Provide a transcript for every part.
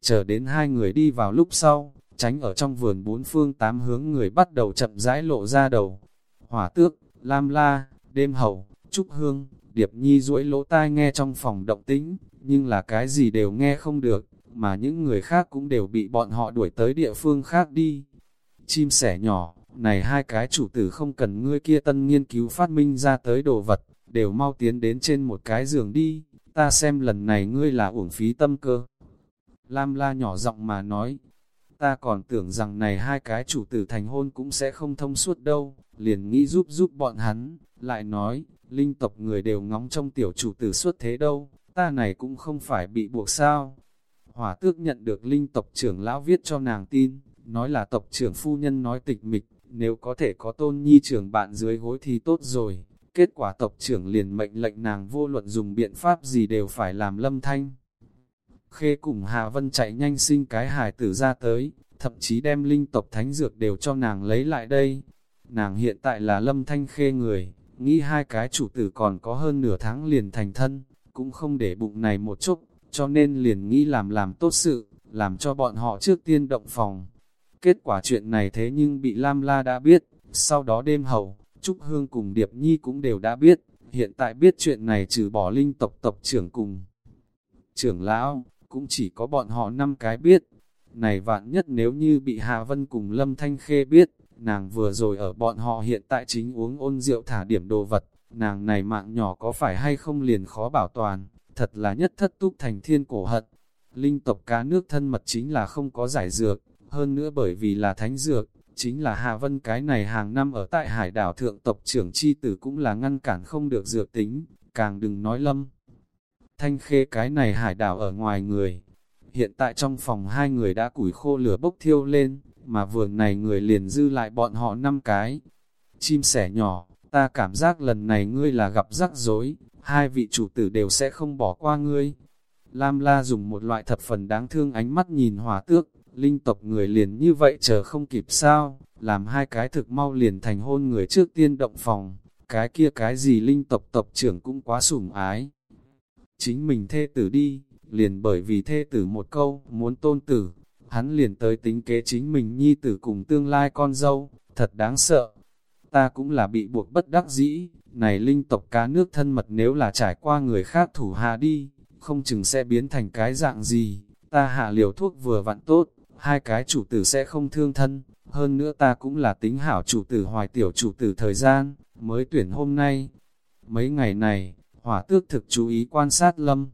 Chờ đến hai người đi vào lúc sau, tránh ở trong vườn bốn phương tám hướng người bắt đầu chậm rãi lộ ra đầu. Hỏa tước, Lam La, Đêm Hậu, Trúc Hương, Điệp Nhi duỗi lỗ tai nghe trong phòng động tĩnh, nhưng là cái gì đều nghe không được, mà những người khác cũng đều bị bọn họ đuổi tới địa phương khác đi. Chim sẻ nhỏ, này hai cái chủ tử không cần ngươi kia tân nghiên cứu phát minh ra tới đồ vật, đều mau tiến đến trên một cái giường đi, ta xem lần này ngươi là uổng phí tâm cơ. Lam la nhỏ giọng mà nói, ta còn tưởng rằng này hai cái chủ tử thành hôn cũng sẽ không thông suốt đâu, liền nghĩ giúp giúp bọn hắn, lại nói, linh tộc người đều ngóng trong tiểu chủ tử xuất thế đâu, ta này cũng không phải bị buộc sao. Hỏa tước nhận được linh tộc trưởng lão viết cho nàng tin, nói là tộc trưởng phu nhân nói tịch mịch, nếu có thể có tôn nhi trưởng bạn dưới gối thì tốt rồi. Kết quả tộc trưởng liền mệnh lệnh nàng vô luận dùng biện pháp gì đều phải làm lâm thanh. Khê cùng Hà Vân chạy nhanh sinh cái hài tử ra tới, thậm chí đem linh tộc thánh dược đều cho nàng lấy lại đây. Nàng hiện tại là lâm thanh khê người, nghĩ hai cái chủ tử còn có hơn nửa tháng liền thành thân, cũng không để bụng này một chút, cho nên liền nghĩ làm làm tốt sự, làm cho bọn họ trước tiên động phòng. Kết quả chuyện này thế nhưng bị Lam La đã biết, sau đó đêm hậu, Trúc Hương cùng Điệp Nhi cũng đều đã biết, hiện tại biết chuyện này trừ bỏ linh tộc tộc trưởng cùng. Trưởng lão, cũng chỉ có bọn họ năm cái biết. Này vạn nhất nếu như bị Hà Vân cùng Lâm Thanh Khê biết, nàng vừa rồi ở bọn họ hiện tại chính uống ôn rượu thả điểm đồ vật, nàng này mạng nhỏ có phải hay không liền khó bảo toàn, thật là nhất thất túc thành thiên cổ hận. Linh tộc cá nước thân mật chính là không có giải dược, hơn nữa bởi vì là thánh dược, chính là Hà Vân cái này hàng năm ở tại hải đảo thượng tộc trưởng chi tử cũng là ngăn cản không được dược tính, càng đừng nói lâm. Thanh khê cái này hải đảo ở ngoài người, hiện tại trong phòng hai người đã củi khô lửa bốc thiêu lên, mà vườn này người liền dư lại bọn họ năm cái. Chim sẻ nhỏ, ta cảm giác lần này ngươi là gặp rắc rối, hai vị chủ tử đều sẽ không bỏ qua ngươi. Lam La dùng một loại thập phần đáng thương ánh mắt nhìn hỏa tước, linh tộc người liền như vậy chờ không kịp sao, làm hai cái thực mau liền thành hôn người trước tiên động phòng, cái kia cái gì linh tộc tộc trưởng cũng quá sủng ái. Chính mình thê tử đi, liền bởi vì thê tử một câu, muốn tôn tử, hắn liền tới tính kế chính mình nhi tử cùng tương lai con dâu, thật đáng sợ. Ta cũng là bị buộc bất đắc dĩ, này linh tộc cá nước thân mật nếu là trải qua người khác thủ hạ đi, không chừng sẽ biến thành cái dạng gì, ta hạ liều thuốc vừa vặn tốt, hai cái chủ tử sẽ không thương thân, hơn nữa ta cũng là tính hảo chủ tử hoài tiểu chủ tử thời gian, mới tuyển hôm nay. Mấy ngày này, hỏa tước thực chú ý quan sát lâm.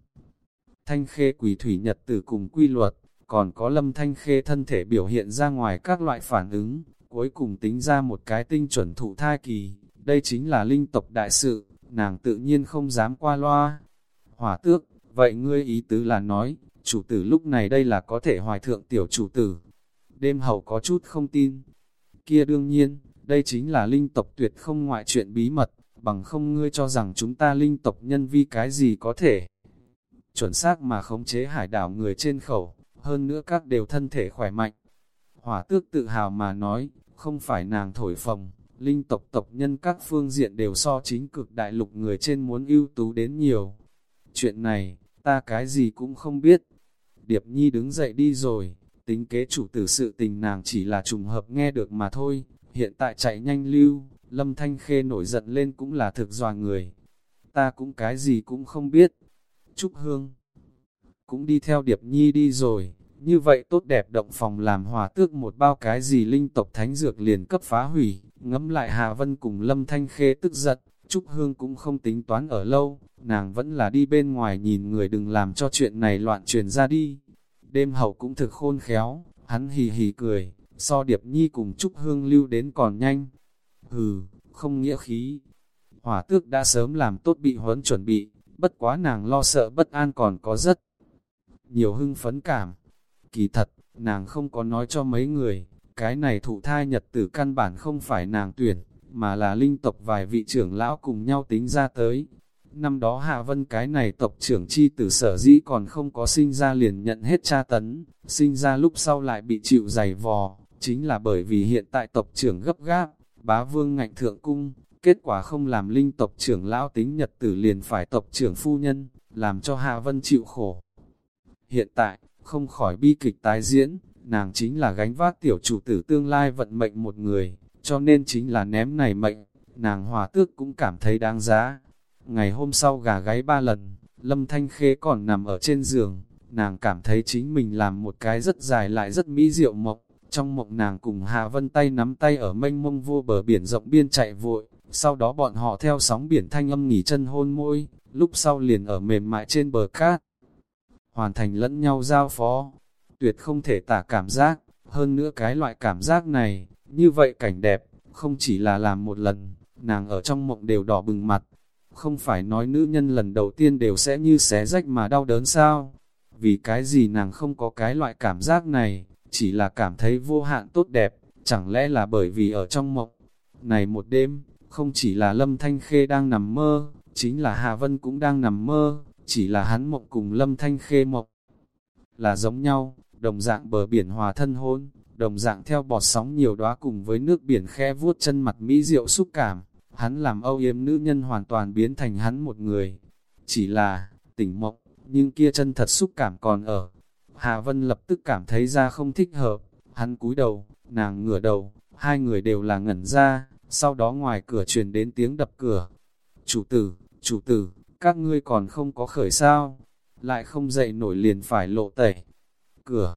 Thanh khê quỷ thủy nhật tử cùng quy luật, còn có lâm thanh khê thân thể biểu hiện ra ngoài các loại phản ứng, cuối cùng tính ra một cái tinh chuẩn thụ thai kỳ, đây chính là linh tộc đại sự, nàng tự nhiên không dám qua loa. Hỏa tước, vậy ngươi ý tứ là nói, chủ tử lúc này đây là có thể hoài thượng tiểu chủ tử. Đêm hậu có chút không tin. Kia đương nhiên, đây chính là linh tộc tuyệt không ngoại chuyện bí mật, bằng không ngươi cho rằng chúng ta linh tộc nhân vi cái gì có thể. Chuẩn xác mà khống chế hải đảo người trên khẩu, hơn nữa các đều thân thể khỏe mạnh. Hỏa tước tự hào mà nói, không phải nàng thổi phồng, linh tộc tộc nhân các phương diện đều so chính cực đại lục người trên muốn ưu tú đến nhiều. Chuyện này, ta cái gì cũng không biết, Điệp Nhi đứng dậy đi rồi, tính kế chủ tử sự tình nàng chỉ là trùng hợp nghe được mà thôi, hiện tại chạy nhanh lưu, Lâm Thanh Khê nổi giận lên cũng là thực dòa người. Ta cũng cái gì cũng không biết. Trúc Hương cũng đi theo Điệp Nhi đi rồi, như vậy tốt đẹp động phòng làm hòa tước một bao cái gì linh tộc thánh dược liền cấp phá hủy, ngấm lại Hà Vân cùng Lâm Thanh Khê tức giận, Trúc Hương cũng không tính toán ở lâu, nàng vẫn là đi bên ngoài nhìn người đừng làm cho chuyện này loạn truyền ra đi. Đêm hậu cũng thực khôn khéo, hắn hì hì cười, so Điệp Nhi cùng Trúc Hương lưu đến còn nhanh. Hừ, không nghĩa khí. Hỏa tước đã sớm làm tốt bị huấn chuẩn bị, bất quá nàng lo sợ bất an còn có rất nhiều hưng phấn cảm. Kỳ thật, nàng không có nói cho mấy người, cái này thụ thai nhật tử căn bản không phải nàng tuyển, mà là linh tộc vài vị trưởng lão cùng nhau tính ra tới. Năm đó Hạ Vân cái này tộc trưởng chi tử sở dĩ còn không có sinh ra liền nhận hết tra tấn, sinh ra lúc sau lại bị chịu dày vò, chính là bởi vì hiện tại tộc trưởng gấp gáp, bá vương ngạnh thượng cung, kết quả không làm linh tộc trưởng lão tính nhật tử liền phải tộc trưởng phu nhân, làm cho Hạ Vân chịu khổ. Hiện tại, không khỏi bi kịch tái diễn, nàng chính là gánh vác tiểu chủ tử tương lai vận mệnh một người, cho nên chính là ném này mệnh, nàng hòa tước cũng cảm thấy đáng giá. Ngày hôm sau gà gáy ba lần, Lâm Thanh Khê còn nằm ở trên giường, nàng cảm thấy chính mình làm một cái rất dài lại rất mỹ diệu mộng. Trong mộng nàng cùng Hạ Vân tay nắm tay ở mênh mông vô bờ biển rộng biên chạy vội, sau đó bọn họ theo sóng biển thanh âm nghỉ chân hôn môi, lúc sau liền ở mềm mại trên bờ cát. Hoàn thành lẫn nhau giao phó, tuyệt không thể tả cảm giác, hơn nữa cái loại cảm giác này, như vậy cảnh đẹp, không chỉ là làm một lần, nàng ở trong mộng đều đỏ bừng mặt, không phải nói nữ nhân lần đầu tiên đều sẽ như xé rách mà đau đớn sao, vì cái gì nàng không có cái loại cảm giác này, chỉ là cảm thấy vô hạn tốt đẹp, chẳng lẽ là bởi vì ở trong mộng, này một đêm, không chỉ là Lâm Thanh Khê đang nằm mơ, chính là Hà Vân cũng đang nằm mơ, chỉ là hắn mộng cùng Lâm Thanh Khê mộng là giống nhau, đồng dạng bờ biển hòa thân hôn, đồng dạng theo bọt sóng nhiều đóa cùng với nước biển khe vuốt chân mặt mỹ diệu xúc cảm, hắn làm âu yếm nữ nhân hoàn toàn biến thành hắn một người. Chỉ là, tỉnh mộng, nhưng kia chân thật xúc cảm còn ở. Hà Vân lập tức cảm thấy ra không thích hợp, hắn cúi đầu, nàng ngửa đầu, hai người đều là ngẩn ra, sau đó ngoài cửa truyền đến tiếng đập cửa. Chủ tử, chủ tử, các ngươi còn không có khởi sao, lại không dậy nổi liền phải lộ tẩy. Cửa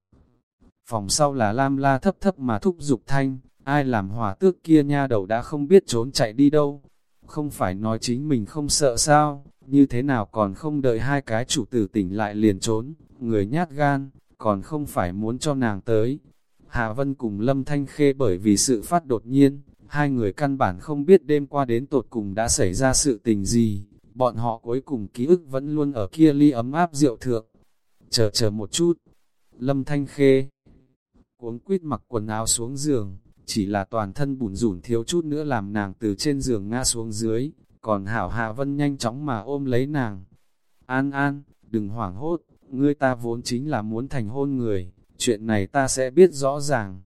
phòng sau là lam la thấp thấp mà thúc giục thanh, ai làm hỏa tước kia nha đầu đã không biết trốn chạy đi đâu. Không phải nói chính mình không sợ sao, như thế nào còn không đợi hai cái chủ tử tỉnh lại liền trốn, người nhát gan, còn không phải muốn cho nàng tới. hà Vân cùng Lâm Thanh Khê bởi vì sự phát đột nhiên, hai người căn bản không biết đêm qua đến tột cùng đã xảy ra sự tình gì, bọn họ cuối cùng ký ức vẫn luôn ở kia ly ấm áp rượu thượng. Chờ chờ một chút, Lâm Thanh Khê cuống quýt mặc quần áo xuống giường, chỉ là toàn thân bùn rủn thiếu chút nữa làm nàng từ trên giường ngã xuống dưới, còn Hảo hà Vân nhanh chóng mà ôm lấy nàng. An An, đừng hoảng hốt, ngươi ta vốn chính là muốn thành hôn người, chuyện này ta sẽ biết rõ ràng.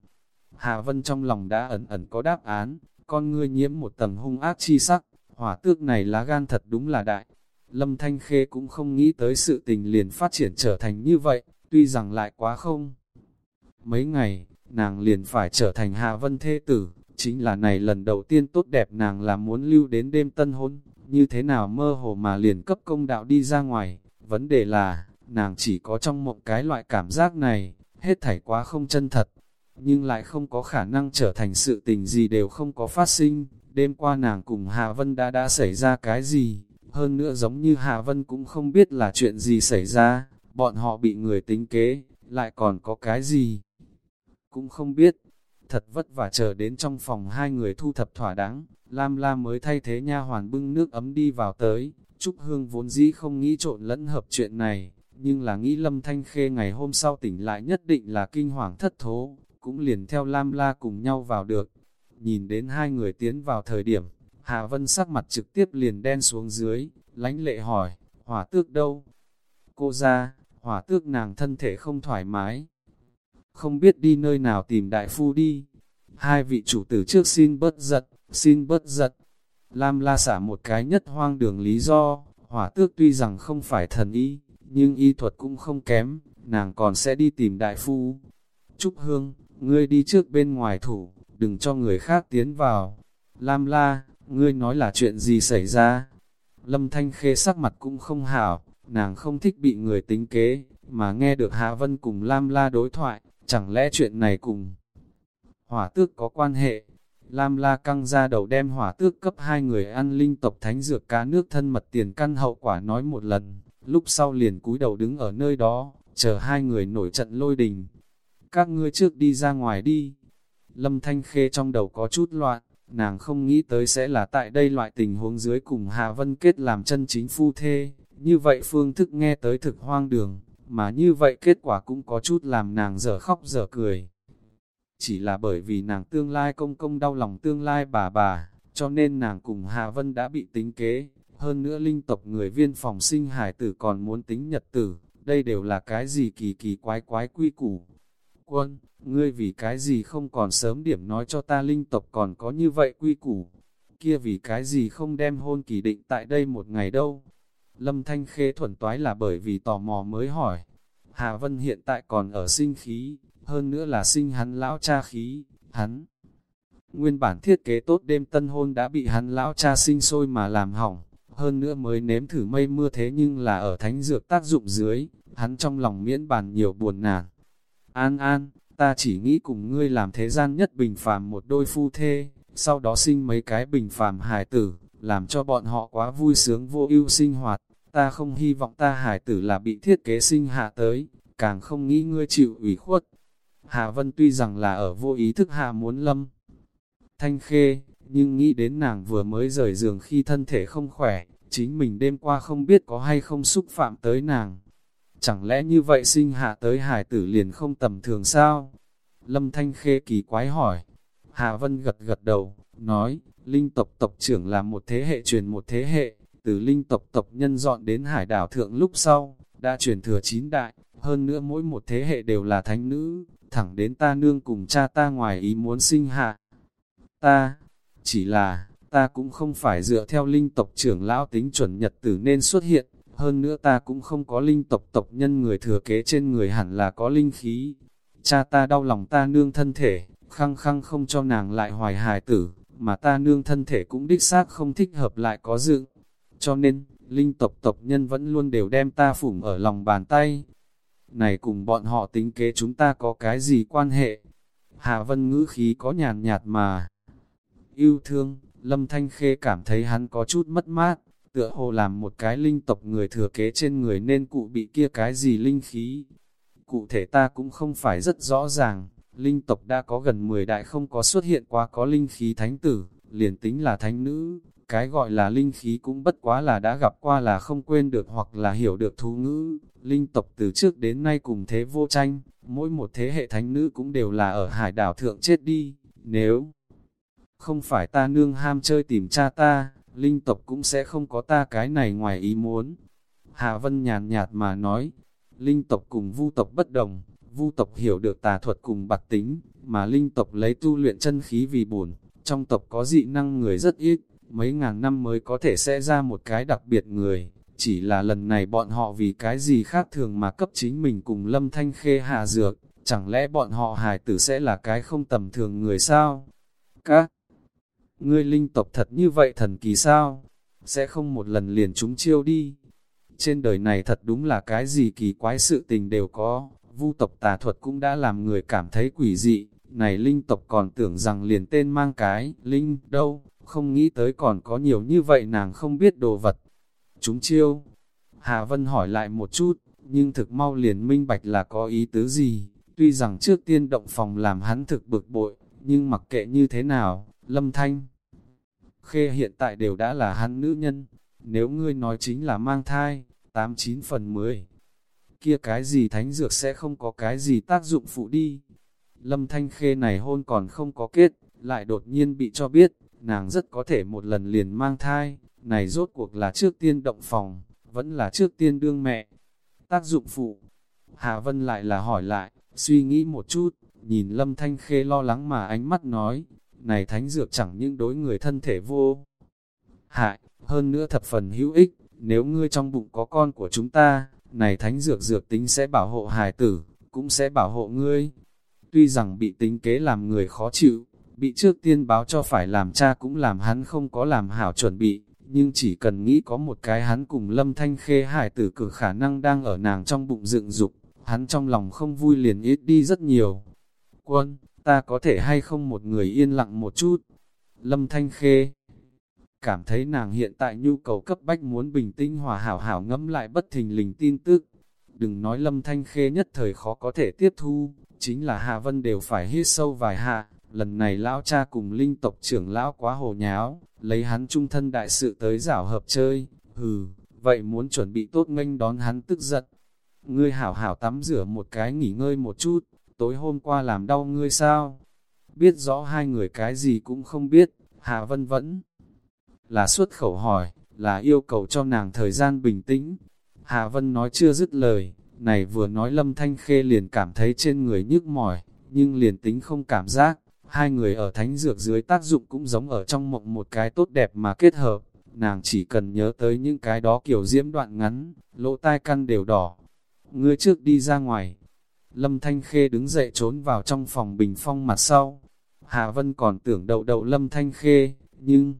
hà Vân trong lòng đã ẩn ẩn có đáp án, con ngươi nhiễm một tầng hung ác chi sắc, hỏa tước này lá gan thật đúng là đại. Lâm Thanh Khê cũng không nghĩ tới sự tình liền phát triển trở thành như vậy, tuy rằng lại quá không. Mấy ngày, nàng liền phải trở thành hà Vân Thê Tử, chính là này lần đầu tiên tốt đẹp nàng là muốn lưu đến đêm tân hôn, như thế nào mơ hồ mà liền cấp công đạo đi ra ngoài, vấn đề là, nàng chỉ có trong mộng cái loại cảm giác này, hết thảy quá không chân thật, nhưng lại không có khả năng trở thành sự tình gì đều không có phát sinh, đêm qua nàng cùng Hà Vân đã đã xảy ra cái gì, hơn nữa giống như Hà Vân cũng không biết là chuyện gì xảy ra, bọn họ bị người tính kế, lại còn có cái gì cũng không biết. Thật vất vả chờ đến trong phòng hai người thu thập thỏa đáng, Lam La mới thay thế nha hoàn bưng nước ấm đi vào tới. Trúc Hương vốn dĩ không nghĩ trộn lẫn hợp chuyện này, nhưng là nghĩ Lâm Thanh Khê ngày hôm sau tỉnh lại nhất định là kinh hoàng thất thố, cũng liền theo Lam La cùng nhau vào được. Nhìn đến hai người tiến vào thời điểm, hà Vân sắc mặt trực tiếp liền đen xuống dưới, lánh lệ hỏi, hỏa tước đâu? Cô ra, hỏa tước nàng thân thể không thoải mái, không biết đi nơi nào tìm đại phu đi. Hai vị chủ tử trước xin bớt giật, xin bớt giật. Lam la xả một cái nhất hoang đường lý do, hỏa tước tuy rằng không phải thần y, nhưng y thuật cũng không kém, nàng còn sẽ đi tìm đại phu. Trúc Hương, ngươi đi trước bên ngoài thủ, đừng cho người khác tiến vào. Lam la, ngươi nói là chuyện gì xảy ra? Lâm Thanh Khê sắc mặt cũng không hảo, nàng không thích bị người tính kế, mà nghe được Hạ Vân cùng Lam La đối thoại, Chẳng lẽ chuyện này cùng hỏa tước có quan hệ? Lam la căng ra đầu đem hỏa tước cấp hai người ăn linh tộc thánh dược cá nước thân mật tiền căn hậu quả nói một lần, lúc sau liền cúi đầu đứng ở nơi đó, chờ hai người nổi trận lôi đình. Các ngươi trước đi ra ngoài đi. Lâm Thanh Khê trong đầu có chút loạn, nàng không nghĩ tới sẽ là tại đây loại tình huống dưới cùng Hà Vân kết làm chân chính phu thê, như vậy phương thức nghe tới thực hoang đường, mà như vậy kết quả cũng có chút làm nàng dở khóc dở cười. Chỉ là bởi vì nàng tương lai công công đau lòng tương lai bà bà, cho nên nàng cùng Hà Vân đã bị tính kế, hơn nữa linh tộc người viên phòng sinh hải tử còn muốn tính nhật tử, đây đều là cái gì kỳ kỳ quái quái quy củ. Quân, ngươi vì cái gì không còn sớm điểm nói cho ta linh tộc còn có như vậy quy củ, kia vì cái gì không đem hôn kỳ định tại đây một ngày đâu. Lâm Thanh Khê thuần toái là bởi vì tò mò mới hỏi. Hà Vân hiện tại còn ở sinh khí, hơn nữa là sinh hắn lão cha khí, hắn. Nguyên bản thiết kế tốt đêm tân hôn đã bị hắn lão cha sinh sôi mà làm hỏng, hơn nữa mới nếm thử mây mưa thế nhưng là ở thánh dược tác dụng dưới, hắn trong lòng miễn bàn nhiều buồn nản. An an, ta chỉ nghĩ cùng ngươi làm thế gian nhất bình phàm một đôi phu thê, sau đó sinh mấy cái bình phàm hài tử, làm cho bọn họ quá vui sướng vô ưu sinh hoạt. Ta không hy vọng ta hài tử là bị thiết kế sinh hạ tới, càng không nghĩ ngươi chịu ủy khuất. Hà Vân tuy rằng là ở vô ý thức hạ muốn lâm thanh khê, nhưng nghĩ đến nàng vừa mới rời giường khi thân thể không khỏe, chính mình đêm qua không biết có hay không xúc phạm tới nàng. Chẳng lẽ như vậy sinh hạ tới hải tử liền không tầm thường sao? Lâm Thanh Khê kỳ quái hỏi. Hà Vân gật gật đầu, nói, linh tộc tộc trưởng là một thế hệ truyền một thế hệ, từ linh tộc tộc nhân dọn đến hải đảo thượng lúc sau, đã truyền thừa chín đại, hơn nữa mỗi một thế hệ đều là thánh nữ, thẳng đến ta nương cùng cha ta ngoài ý muốn sinh hạ. Ta, chỉ là, ta cũng không phải dựa theo linh tộc trưởng lão tính chuẩn nhật tử nên xuất hiện, hơn nữa ta cũng không có linh tộc tộc nhân người thừa kế trên người hẳn là có linh khí. Cha ta đau lòng ta nương thân thể, khăng khăng không cho nàng lại hoài hài tử, mà ta nương thân thể cũng đích xác không thích hợp lại có dự. Cho nên, linh tộc tộc nhân vẫn luôn đều đem ta phủng ở lòng bàn tay. Này cùng bọn họ tính kế chúng ta có cái gì quan hệ? Hạ vân ngữ khí có nhàn nhạt mà. Yêu thương, Lâm Thanh Khê cảm thấy hắn có chút mất mát, tựa hồ làm một cái linh tộc người thừa kế trên người nên cụ bị kia cái gì linh khí. Cụ thể ta cũng không phải rất rõ ràng, linh tộc đã có gần 10 đại không có xuất hiện quá có linh khí thánh tử, liền tính là thánh nữ, cái gọi là linh khí cũng bất quá là đã gặp qua là không quên được hoặc là hiểu được thú ngữ. Linh tộc từ trước đến nay cùng thế vô tranh, mỗi một thế hệ thánh nữ cũng đều là ở hải đảo thượng chết đi, nếu không phải ta nương ham chơi tìm cha ta, linh tộc cũng sẽ không có ta cái này ngoài ý muốn. Hạ Vân nhàn nhạt mà nói, linh tộc cùng vu tộc bất đồng, vu tộc hiểu được tà thuật cùng bạc tính, mà linh tộc lấy tu luyện chân khí vì bổn, trong tộc có dị năng người rất ít, mấy ngàn năm mới có thể sẽ ra một cái đặc biệt người, chỉ là lần này bọn họ vì cái gì khác thường mà cấp chính mình cùng lâm thanh khê hạ dược, chẳng lẽ bọn họ hài tử sẽ là cái không tầm thường người sao? Các ngươi linh tộc thật như vậy thần kỳ sao? Sẽ không một lần liền chúng chiêu đi. Trên đời này thật đúng là cái gì kỳ quái sự tình đều có, vu tộc tà thuật cũng đã làm người cảm thấy quỷ dị, này linh tộc còn tưởng rằng liền tên mang cái, linh, đâu, không nghĩ tới còn có nhiều như vậy nàng không biết đồ vật. Chúng chiêu. Hà Vân hỏi lại một chút, nhưng thực mau liền minh bạch là có ý tứ gì, tuy rằng trước tiên động phòng làm hắn thực bực bội, nhưng mặc kệ như thế nào, Lâm Thanh Khê hiện tại đều đã là hắn nữ nhân, nếu ngươi nói chính là mang thai, 89 phần 10. Kia cái gì thánh dược sẽ không có cái gì tác dụng phụ đi. Lâm Thanh Khê này hôn còn không có kết, lại đột nhiên bị cho biết, nàng rất có thể một lần liền mang thai, này rốt cuộc là trước tiên động phòng, vẫn là trước tiên đương mẹ. Tác dụng phụ, Hà Vân lại là hỏi lại, suy nghĩ một chút, nhìn Lâm Thanh Khê lo lắng mà ánh mắt nói, này thánh dược chẳng những đối người thân thể vô hại, hơn nữa thập phần hữu ích, nếu ngươi trong bụng có con của chúng ta, này thánh dược dược tính sẽ bảo hộ hài tử, cũng sẽ bảo hộ ngươi. Tuy rằng bị tính kế làm người khó chịu, bị trước tiên báo cho phải làm cha cũng làm hắn không có làm hảo chuẩn bị, nhưng chỉ cần nghĩ có một cái hắn cùng lâm thanh khê hài tử cử khả năng đang ở nàng trong bụng dựng dục, hắn trong lòng không vui liền ít đi rất nhiều. Quân, ta có thể hay không một người yên lặng một chút. Lâm Thanh Khê cảm thấy nàng hiện tại nhu cầu cấp bách muốn bình tĩnh hòa hảo hảo ngẫm lại bất thình lình tin tức. Đừng nói Lâm Thanh Khê nhất thời khó có thể tiếp thu, chính là Hà Vân đều phải hít sâu vài hạ. Lần này lão cha cùng linh tộc trưởng lão quá hồ nháo, lấy hắn trung thân đại sự tới giảo hợp chơi, hừ, vậy muốn chuẩn bị tốt nghênh đón hắn tức giận. Ngươi hảo hảo tắm rửa một cái nghỉ ngơi một chút, tối hôm qua làm đau ngươi sao? Biết rõ hai người cái gì cũng không biết, Hạ Vân vẫn là xuất khẩu hỏi, là yêu cầu cho nàng thời gian bình tĩnh. Hạ Vân nói chưa dứt lời, này vừa nói Lâm Thanh Khê liền cảm thấy trên người nhức mỏi, nhưng liền tính không cảm giác, hai người ở thánh dược dưới tác dụng cũng giống ở trong mộng một cái tốt đẹp mà kết hợp, nàng chỉ cần nhớ tới những cái đó kiểu diễm đoạn ngắn, lỗ tai căn đều đỏ. ngươi trước đi ra ngoài. Lâm Thanh Khê đứng dậy trốn vào trong phòng bình phong mặt sau. Hà Vân còn tưởng đậu đậu Lâm Thanh Khê, nhưng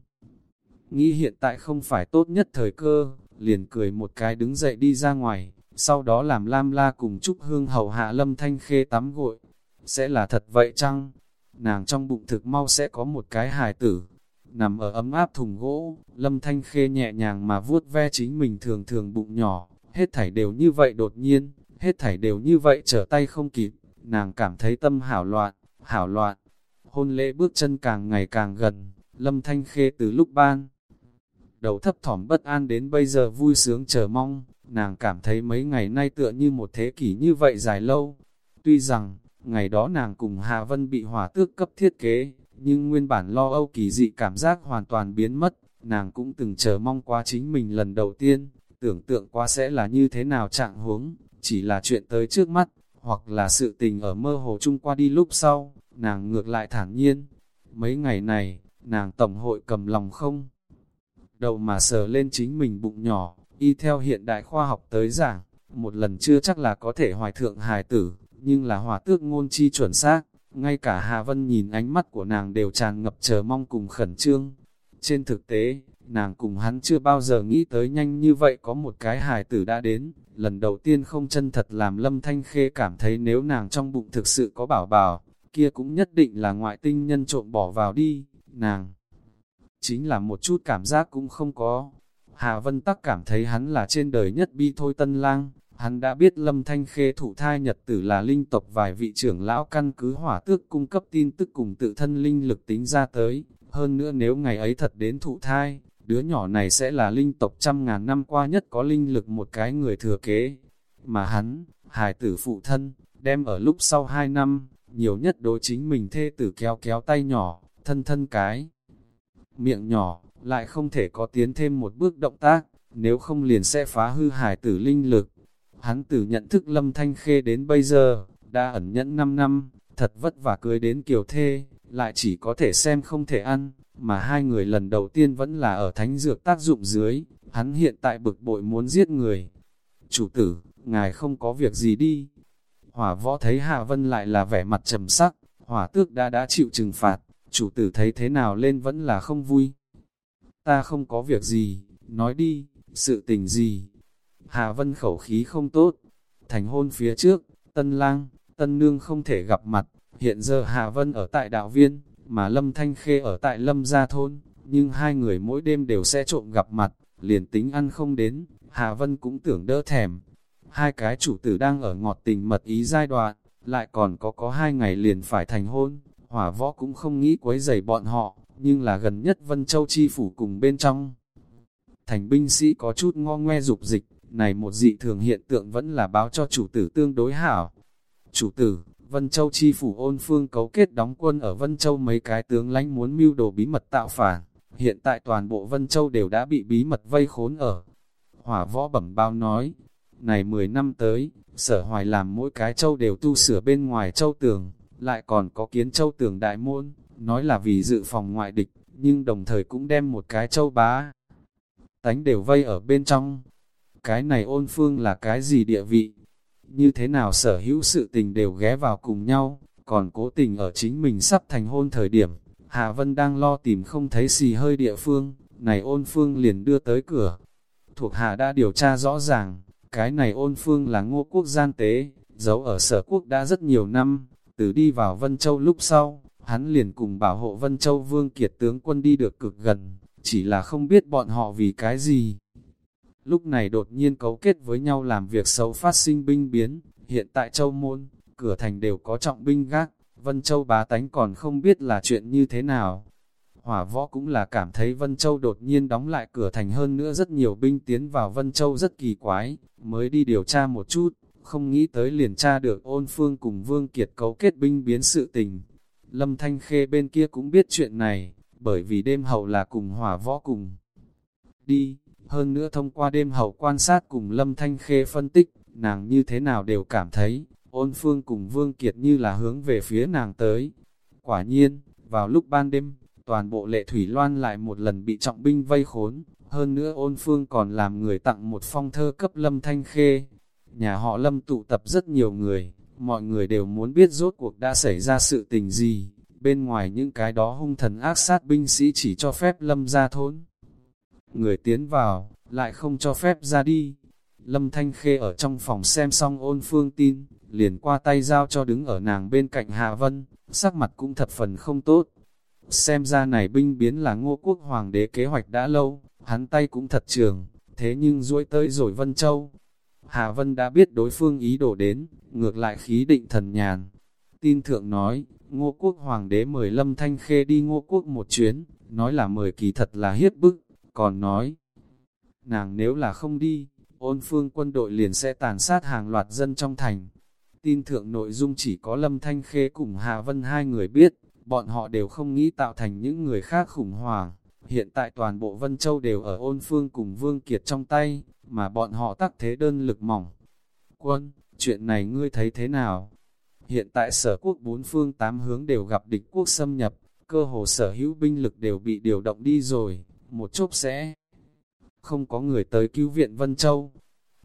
nghĩ hiện tại không phải tốt nhất thời cơ, liền cười một cái đứng dậy đi ra ngoài, sau đó làm Lam La cùng Trúc Hương hầu hạ Lâm Thanh Khê tắm gội. Sẽ là thật vậy chăng? Nàng trong bụng thực mau sẽ có một cái hài tử. Nằm ở ấm áp thùng gỗ, Lâm Thanh Khê nhẹ nhàng mà vuốt ve chính mình thường thường bụng nhỏ, hết thảy đều như vậy đột nhiên, hết thảy đều như vậy trở tay không kịp, nàng cảm thấy tâm hảo loạn, hảo loạn. Hôn lễ bước chân càng ngày càng gần, Lâm Thanh Khê từ lúc ban đầu thấp thỏm bất an đến bây giờ vui sướng chờ mong, nàng cảm thấy mấy ngày nay tựa như một thế kỷ như vậy dài lâu. Tuy rằng, ngày đó nàng cùng Hà Vân bị hỏa tước cấp thiết kế, nhưng nguyên bản lo âu kỳ dị cảm giác hoàn toàn biến mất, nàng cũng từng chờ mong qua chính mình lần đầu tiên, tưởng tượng qua sẽ là như thế nào trạng huống, chỉ là chuyện tới trước mắt, hoặc là sự tình ở mơ hồ chung qua đi lúc sau, nàng ngược lại thản nhiên. Mấy ngày này, nàng tổng hội cầm lòng không? Đầu mà sờ lên chính mình bụng nhỏ, y theo hiện đại khoa học tới giảng, một lần chưa chắc là có thể hoài thượng hài tử, nhưng là hòa tước ngôn chi chuẩn xác, ngay cả Hà Vân nhìn ánh mắt của nàng đều tràn ngập chờ mong cùng khẩn trương. Trên thực tế, nàng cùng hắn chưa bao giờ nghĩ tới nhanh như vậy có một cái hài tử đã đến, lần đầu tiên không chân thật làm Lâm Thanh Khê cảm thấy nếu nàng trong bụng thực sự có bảo bảo, kia cũng nhất định là ngoại tinh nhân trộm bỏ vào đi, nàng. Chính là một chút cảm giác cũng không có. Hà Vân Tắc cảm thấy hắn là trên đời nhất bi thôi tân lang, hắn đã biết Lâm Thanh Khê thụ thai nhật tử là linh tộc vài vị trưởng lão căn cứ hỏa tước cung cấp tin tức cùng tự thân linh lực tính ra tới, hơn nữa nếu ngày ấy thật đến thụ thai, đứa nhỏ này sẽ là linh tộc trăm ngàn năm qua nhất có linh lực một cái người thừa kế. Mà hắn, hài tử phụ thân, đem ở lúc sau hai năm, nhiều nhất đối chính mình thê tử kéo kéo tay nhỏ, thân thân cái. Miệng nhỏ, lại không thể có tiến thêm một bước động tác, nếu không liền sẽ phá hư hài tử linh lực. Hắn từ nhận thức lâm thanh khê đến bây giờ, đã ẩn nhẫn 5 năm, thật vất vả cưới đến kiều thê, lại chỉ có thể xem không thể ăn, mà hai người lần đầu tiên vẫn là ở thánh dược tác dụng dưới, hắn hiện tại bực bội muốn giết người. Chủ tử, ngài không có việc gì đi. Hỏa võ thấy Hạ Vân lại là vẻ mặt trầm sắc, hỏa tước đã đã chịu trừng phạt, chủ tử thấy thế nào lên vẫn là không vui. Ta không có việc gì, nói đi, sự tình gì. Hạ Vân khẩu khí không tốt, thành hôn phía trước, tân lang, tân nương không thể gặp mặt, hiện giờ Hạ Vân ở tại đạo viên, mà Lâm Thanh Khê ở tại Lâm Gia Thôn, nhưng hai người mỗi đêm đều sẽ trộm gặp mặt, liền tính ăn không đến, Hà Vân cũng tưởng đỡ thèm. Hai cái chủ tử đang ở ngọt tình mật ý giai đoạn, lại còn có có hai ngày liền phải thành hôn, hỏa võ cũng không nghĩ quấy rầy bọn họ, nhưng là gần nhất Vân Châu Chi Phủ cùng bên trong. Thành binh sĩ có chút ngo ngoe dục dịch, này một dị thường hiện tượng vẫn là báo cho chủ tử tương đối hảo. Chủ tử, Vân Châu chi phủ ôn phương cấu kết đóng quân ở Vân Châu mấy cái tướng lãnh muốn mưu đồ bí mật tạo phản. Hiện tại toàn bộ Vân Châu đều đã bị bí mật vây khốn ở. Hỏa võ bẩm bao nói, này 10 năm tới, sở hoài làm mỗi cái châu đều tu sửa bên ngoài châu tường, lại còn có kiến châu tường đại môn, nói là vì dự phòng ngoại địch, nhưng đồng thời cũng đem một cái châu bá. Tánh đều vây ở bên trong. Cái này ôn phương là cái gì địa vị, như thế nào sở hữu sự tình đều ghé vào cùng nhau, còn cố tình ở chính mình sắp thành hôn thời điểm, Hạ Vân đang lo tìm không thấy xì hơi địa phương, này ôn phương liền đưa tới cửa. Thuộc Hạ đã điều tra rõ ràng, cái này ôn phương là ngô quốc gian tế, giấu ở sở quốc đã rất nhiều năm, từ đi vào Vân Châu lúc sau, hắn liền cùng bảo hộ Vân Châu Vương Kiệt tướng quân đi được cực gần, chỉ là không biết bọn họ vì cái gì lúc này đột nhiên cấu kết với nhau làm việc xấu phát sinh binh biến, hiện tại châu môn, cửa thành đều có trọng binh gác, Vân Châu bá tánh còn không biết là chuyện như thế nào. Hỏa võ cũng là cảm thấy Vân Châu đột nhiên đóng lại cửa thành hơn nữa rất nhiều binh tiến vào Vân Châu rất kỳ quái, mới đi điều tra một chút, không nghĩ tới liền tra được ôn phương cùng Vương Kiệt cấu kết binh biến sự tình. Lâm Thanh Khê bên kia cũng biết chuyện này, bởi vì đêm hậu là cùng hỏa võ cùng. Đi, hơn nữa thông qua đêm hậu quan sát cùng Lâm Thanh Khê phân tích, nàng như thế nào đều cảm thấy, ôn phương cùng Vương Kiệt như là hướng về phía nàng tới. Quả nhiên, vào lúc ban đêm, toàn bộ lệ thủy loan lại một lần bị trọng binh vây khốn, hơn nữa ôn phương còn làm người tặng một phong thơ cấp Lâm Thanh Khê. nhà họ Lâm tụ tập rất nhiều người, mọi người đều muốn biết rốt cuộc đã xảy ra sự tình gì, bên ngoài những cái đó hung thần ác sát binh sĩ chỉ cho phép Lâm ra thốn Người tiến vào, lại không cho phép ra đi. Lâm Thanh Khê ở trong phòng xem xong ôn phương tin, liền qua tay giao cho đứng ở nàng bên cạnh Hạ Vân, sắc mặt cũng thập phần không tốt. Xem ra này binh biến là ngô quốc hoàng đế kế hoạch đã lâu, hắn tay cũng thật trường, thế nhưng duỗi tới rồi Vân Châu. Hạ Vân đã biết đối phương ý đồ đến, ngược lại khí định thần nhàn. Tin thượng nói, ngô quốc hoàng đế mời Lâm Thanh Khê đi ngô quốc một chuyến, nói là mời kỳ thật là hiếp bức, còn nói, nàng nếu là không đi, ôn phương quân đội liền sẽ tàn sát hàng loạt dân trong thành. Tin thượng nội dung chỉ có Lâm Thanh Khê cùng hà Vân hai người biết, bọn họ đều không nghĩ tạo thành những người khác khủng hoảng. Hiện tại toàn bộ Vân Châu đều ở ôn phương cùng Vương Kiệt trong tay, mà bọn họ tắc thế đơn lực mỏng. Quân, chuyện này ngươi thấy thế nào? Hiện tại sở quốc bốn phương tám hướng đều gặp địch quốc xâm nhập, cơ hồ sở hữu binh lực đều bị điều động đi rồi, một chốc sẽ không có người tới cứu viện Vân Châu.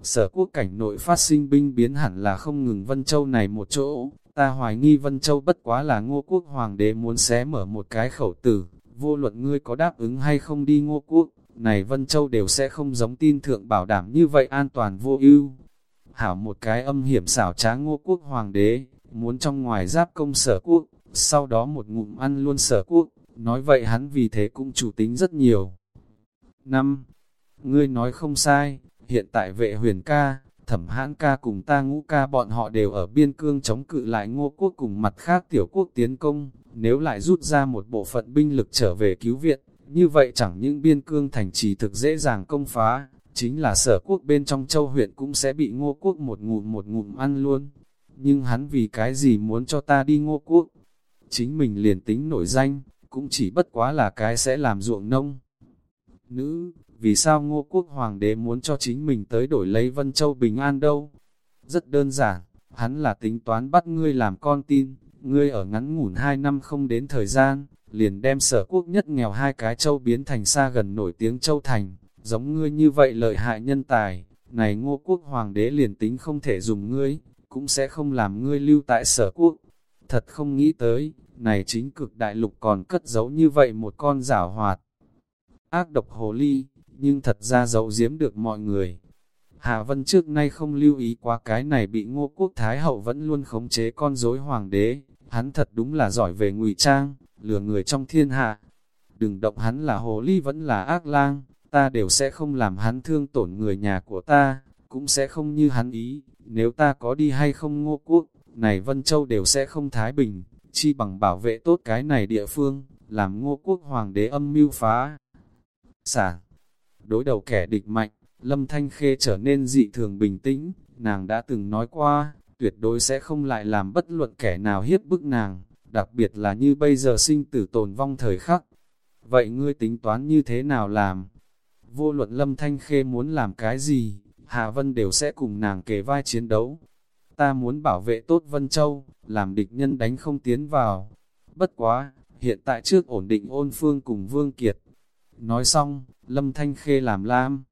Sở quốc cảnh nội phát sinh binh biến hẳn là không ngừng Vân Châu này một chỗ, ta hoài nghi Vân Châu bất quá là ngô quốc hoàng đế muốn xé mở một cái khẩu tử, vô luận ngươi có đáp ứng hay không đi ngô quốc, này Vân Châu đều sẽ không giống tin thượng bảo đảm như vậy an toàn vô ưu. Hảo một cái âm hiểm xảo trá ngô quốc hoàng đế, muốn trong ngoài giáp công sở quốc, sau đó một ngụm ăn luôn sở quốc, nói vậy hắn vì thế cũng chủ tính rất nhiều năm Ngươi nói không sai, hiện tại vệ huyền ca, thẩm hãn ca cùng ta ngũ ca bọn họ đều ở biên cương chống cự lại ngô quốc cùng mặt khác tiểu quốc tiến công, nếu lại rút ra một bộ phận binh lực trở về cứu viện, như vậy chẳng những biên cương thành trì thực dễ dàng công phá, chính là sở quốc bên trong châu huyện cũng sẽ bị ngô quốc một ngụm một ngụm ăn luôn. Nhưng hắn vì cái gì muốn cho ta đi ngô quốc? Chính mình liền tính nổi danh, cũng chỉ bất quá là cái sẽ làm ruộng nông. Nữ, vì sao ngô quốc hoàng đế muốn cho chính mình tới đổi lấy Vân Châu bình an đâu? Rất đơn giản, hắn là tính toán bắt ngươi làm con tin, ngươi ở ngắn ngủn hai năm không đến thời gian, liền đem sở quốc nhất nghèo hai cái châu biến thành xa gần nổi tiếng châu thành, giống ngươi như vậy lợi hại nhân tài, này ngô quốc hoàng đế liền tính không thể dùng ngươi, cũng sẽ không làm ngươi lưu tại sở quốc. Thật không nghĩ tới, này chính cực đại lục còn cất giấu như vậy một con giả hoạt. Ác độc hồ ly, nhưng thật ra giấu giếm được mọi người. hà Vân trước nay không lưu ý qua cái này bị ngô quốc Thái Hậu vẫn luôn khống chế con rối hoàng đế, hắn thật đúng là giỏi về ngụy trang, lừa người trong thiên hạ. Đừng động hắn là hồ ly vẫn là ác lang, ta đều sẽ không làm hắn thương tổn người nhà của ta, cũng sẽ không như hắn ý, nếu ta có đi hay không ngô quốc, này Vân Châu đều sẽ không thái bình, chi bằng bảo vệ tốt cái này địa phương, làm ngô quốc hoàng đế âm mưu phá. Sản, đối đầu kẻ địch mạnh, Lâm Thanh Khê trở nên dị thường bình tĩnh, nàng đã từng nói qua, tuyệt đối sẽ không lại làm bất luận kẻ nào hiếp bức nàng, đặc biệt là như bây giờ sinh tử tồn vong thời khắc. Vậy ngươi tính toán như thế nào làm? Vô luận Lâm Thanh Khê muốn làm cái gì, Hạ Vân đều sẽ cùng nàng kề vai chiến đấu. Ta muốn bảo vệ tốt Vân Châu, làm địch nhân đánh không tiến vào. Bất quá, hiện tại trước ổn định ôn phương cùng Vương Kiệt. Nói xong, Lâm Thanh Khê làm lam.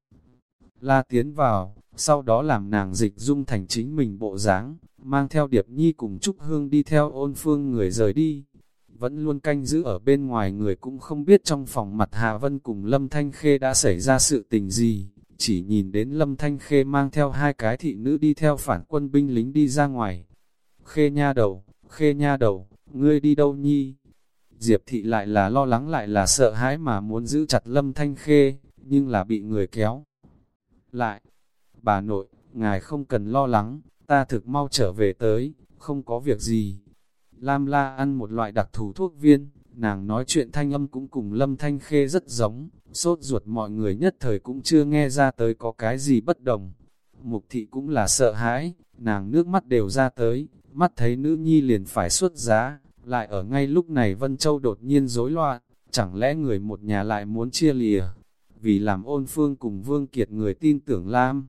La tiến vào, sau đó làm nàng dịch dung thành chính mình bộ dáng, mang theo Điệp Nhi cùng Trúc Hương đi theo ôn phương người rời đi. Vẫn luôn canh giữ ở bên ngoài người cũng không biết trong phòng mặt Hà Vân cùng Lâm Thanh Khê đã xảy ra sự tình gì, chỉ nhìn đến Lâm Thanh Khê mang theo hai cái thị nữ đi theo phản quân binh lính đi ra ngoài. Khê nha đầu, khê nha đầu, ngươi đi đâu nhi? Diệp thị lại là lo lắng lại là sợ hãi mà muốn giữ chặt Lâm Thanh Khê, nhưng là bị người kéo. Lại, bà nội, ngài không cần lo lắng, ta thực mau trở về tới, không có việc gì. Lam la ăn một loại đặc thù thuốc viên, nàng nói chuyện thanh âm cũng cùng Lâm Thanh Khê rất giống, sốt ruột mọi người nhất thời cũng chưa nghe ra tới có cái gì bất đồng. Mục thị cũng là sợ hãi, nàng nước mắt đều ra tới, mắt thấy nữ nhi liền phải xuất giá, lại ở ngay lúc này Vân Châu đột nhiên rối loạn, chẳng lẽ người một nhà lại muốn chia lìa, vì làm ôn phương cùng Vương Kiệt người tin tưởng Lam.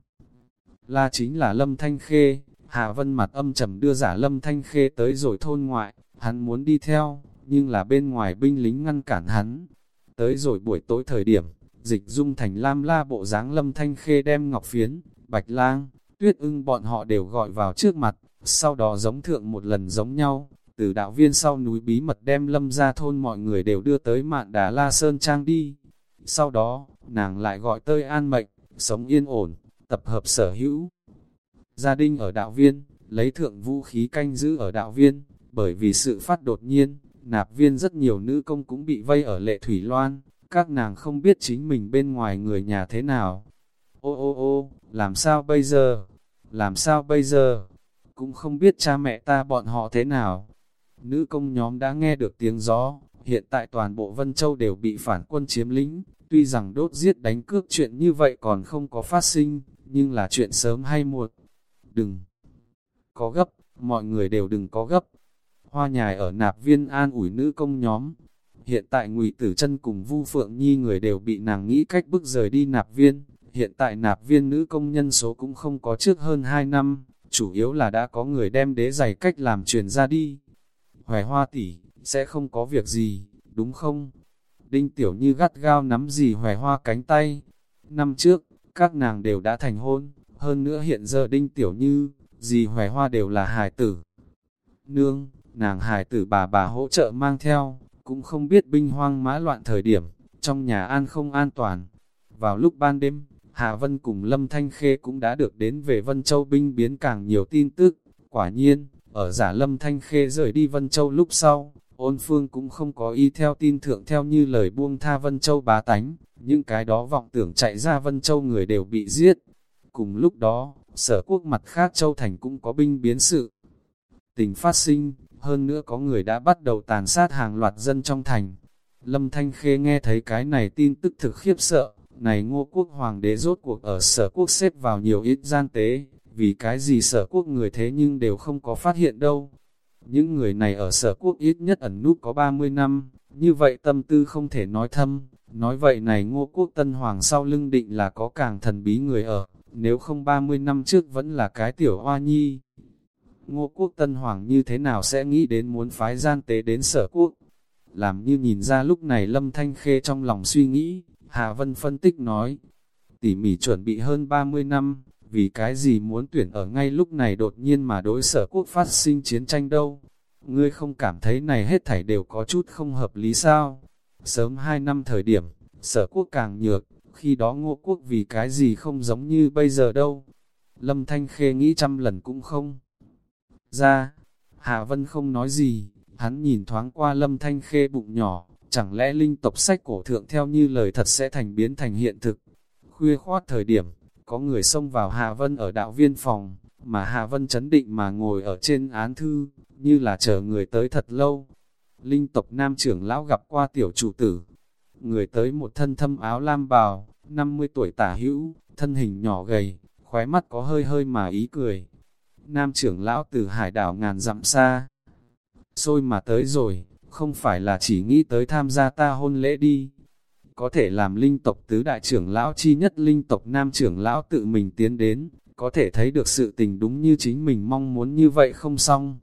La chính là Lâm Thanh Khê, Hạ Vân mặt âm trầm đưa giả Lâm Thanh Khê tới rồi thôn ngoại, hắn muốn đi theo, nhưng là bên ngoài binh lính ngăn cản hắn. Tới rồi buổi tối thời điểm, dịch dung thành Lam La bộ dáng Lâm Thanh Khê đem ngọc phiến, bạch lang, tuyết ưng bọn họ đều gọi vào trước mặt, sau đó giống thượng một lần giống nhau, từ đạo viên sau núi bí mật đem lâm ra thôn mọi người đều đưa tới mạn đà la sơn trang đi. Sau đó, nàng lại gọi tơi an mệnh, sống yên ổn, tập hợp sở hữu. Gia đình ở đạo viên, lấy thượng vũ khí canh giữ ở đạo viên, bởi vì sự phát đột nhiên, nạp viên rất nhiều nữ công cũng bị vây ở lệ thủy loan, các nàng không biết chính mình bên ngoài người nhà thế nào. Ô ô ô, làm sao bây giờ? Làm sao bây giờ? Cũng không biết cha mẹ ta bọn họ thế nào. Nữ công nhóm đã nghe được tiếng gió, hiện tại toàn bộ Vân Châu đều bị phản quân chiếm lĩnh, tuy rằng đốt giết đánh cướp chuyện như vậy còn không có phát sinh, nhưng là chuyện sớm hay muộn. Đừng có gấp, mọi người đều đừng có gấp. Hoa nhài ở nạp viên an ủi nữ công nhóm. Hiện tại ngụy Tử chân cùng Vu Phượng Nhi người đều bị nàng nghĩ cách bước rời đi nạp viên. Hiện tại nạp viên nữ công nhân số cũng không có trước hơn 2 năm, chủ yếu là đã có người đem đế giày cách làm truyền ra đi. Hoài hoa tỷ, sẽ không có việc gì, đúng không? Đinh Tiểu Như gắt gao nắm gì hoài hoa cánh tay. Năm trước, các nàng đều đã thành hôn, hơn nữa hiện giờ Đinh Tiểu Như, dì hoài hoa đều là hài tử. Nương, nàng hài tử bà bà hỗ trợ mang theo, cũng không biết binh hoang mã loạn thời điểm, trong nhà an không an toàn. Vào lúc ban đêm, Hà Vân cùng Lâm Thanh Khê cũng đã được đến về Vân Châu binh biến càng nhiều tin tức. Quả nhiên, ở giả Lâm Thanh Khê rời đi Vân Châu lúc sau, ôn phương cũng không có y theo tin thượng theo như lời buông tha Vân Châu bá tánh, những cái đó vọng tưởng chạy ra Vân Châu người đều bị giết. Cùng lúc đó, sở quốc mặt khác Châu Thành cũng có binh biến sự. Tình phát sinh, hơn nữa có người đã bắt đầu tàn sát hàng loạt dân trong thành. Lâm Thanh Khê nghe thấy cái này tin tức thực khiếp sợ, này ngô quốc hoàng đế rốt cuộc ở sở quốc xếp vào nhiều ít gian tế, vì cái gì sở quốc người thế nhưng đều không có phát hiện đâu. Những người này ở sở quốc ít nhất ẩn núp có 30 năm, như vậy tâm tư không thể nói thâm, nói vậy này ngô quốc tân hoàng sau lưng định là có càng thần bí người ở, nếu không 30 năm trước vẫn là cái tiểu hoa nhi. Ngô quốc tân hoàng như thế nào sẽ nghĩ đến muốn phái gian tế đến sở quốc? Làm như nhìn ra lúc này lâm thanh khê trong lòng suy nghĩ, Hà Vân phân tích nói, tỉ mỉ chuẩn bị hơn 30 năm, vì cái gì muốn tuyển ở ngay lúc này đột nhiên mà đối sở quốc phát sinh chiến tranh đâu. Ngươi không cảm thấy này hết thảy đều có chút không hợp lý sao? Sớm 2 năm thời điểm, sở quốc càng nhược, khi đó ngô quốc vì cái gì không giống như bây giờ đâu. Lâm Thanh Khê nghĩ trăm lần cũng không. Ra, Hạ Vân không nói gì, hắn nhìn thoáng qua Lâm Thanh Khê bụng nhỏ, chẳng lẽ linh tộc sách cổ thượng theo như lời thật sẽ thành biến thành hiện thực. Khuya khoát thời điểm, có người xông vào Hạ Vân ở đạo viên phòng, mà Hạ Vân chấn định mà ngồi ở trên án thư, như là chờ người tới thật lâu. Linh tộc nam trưởng lão gặp qua tiểu chủ tử, người tới một thân thâm áo lam bào, 50 tuổi tả hữu, thân hình nhỏ gầy, khóe mắt có hơi hơi mà ý cười. Nam trưởng lão từ hải đảo ngàn dặm xa, xôi mà tới rồi, không phải là chỉ nghĩ tới tham gia ta hôn lễ đi. Có thể làm linh tộc tứ đại trưởng lão chi nhất linh tộc nam trưởng lão tự mình tiến đến, có thể thấy được sự tình đúng như chính mình mong muốn như vậy không xong.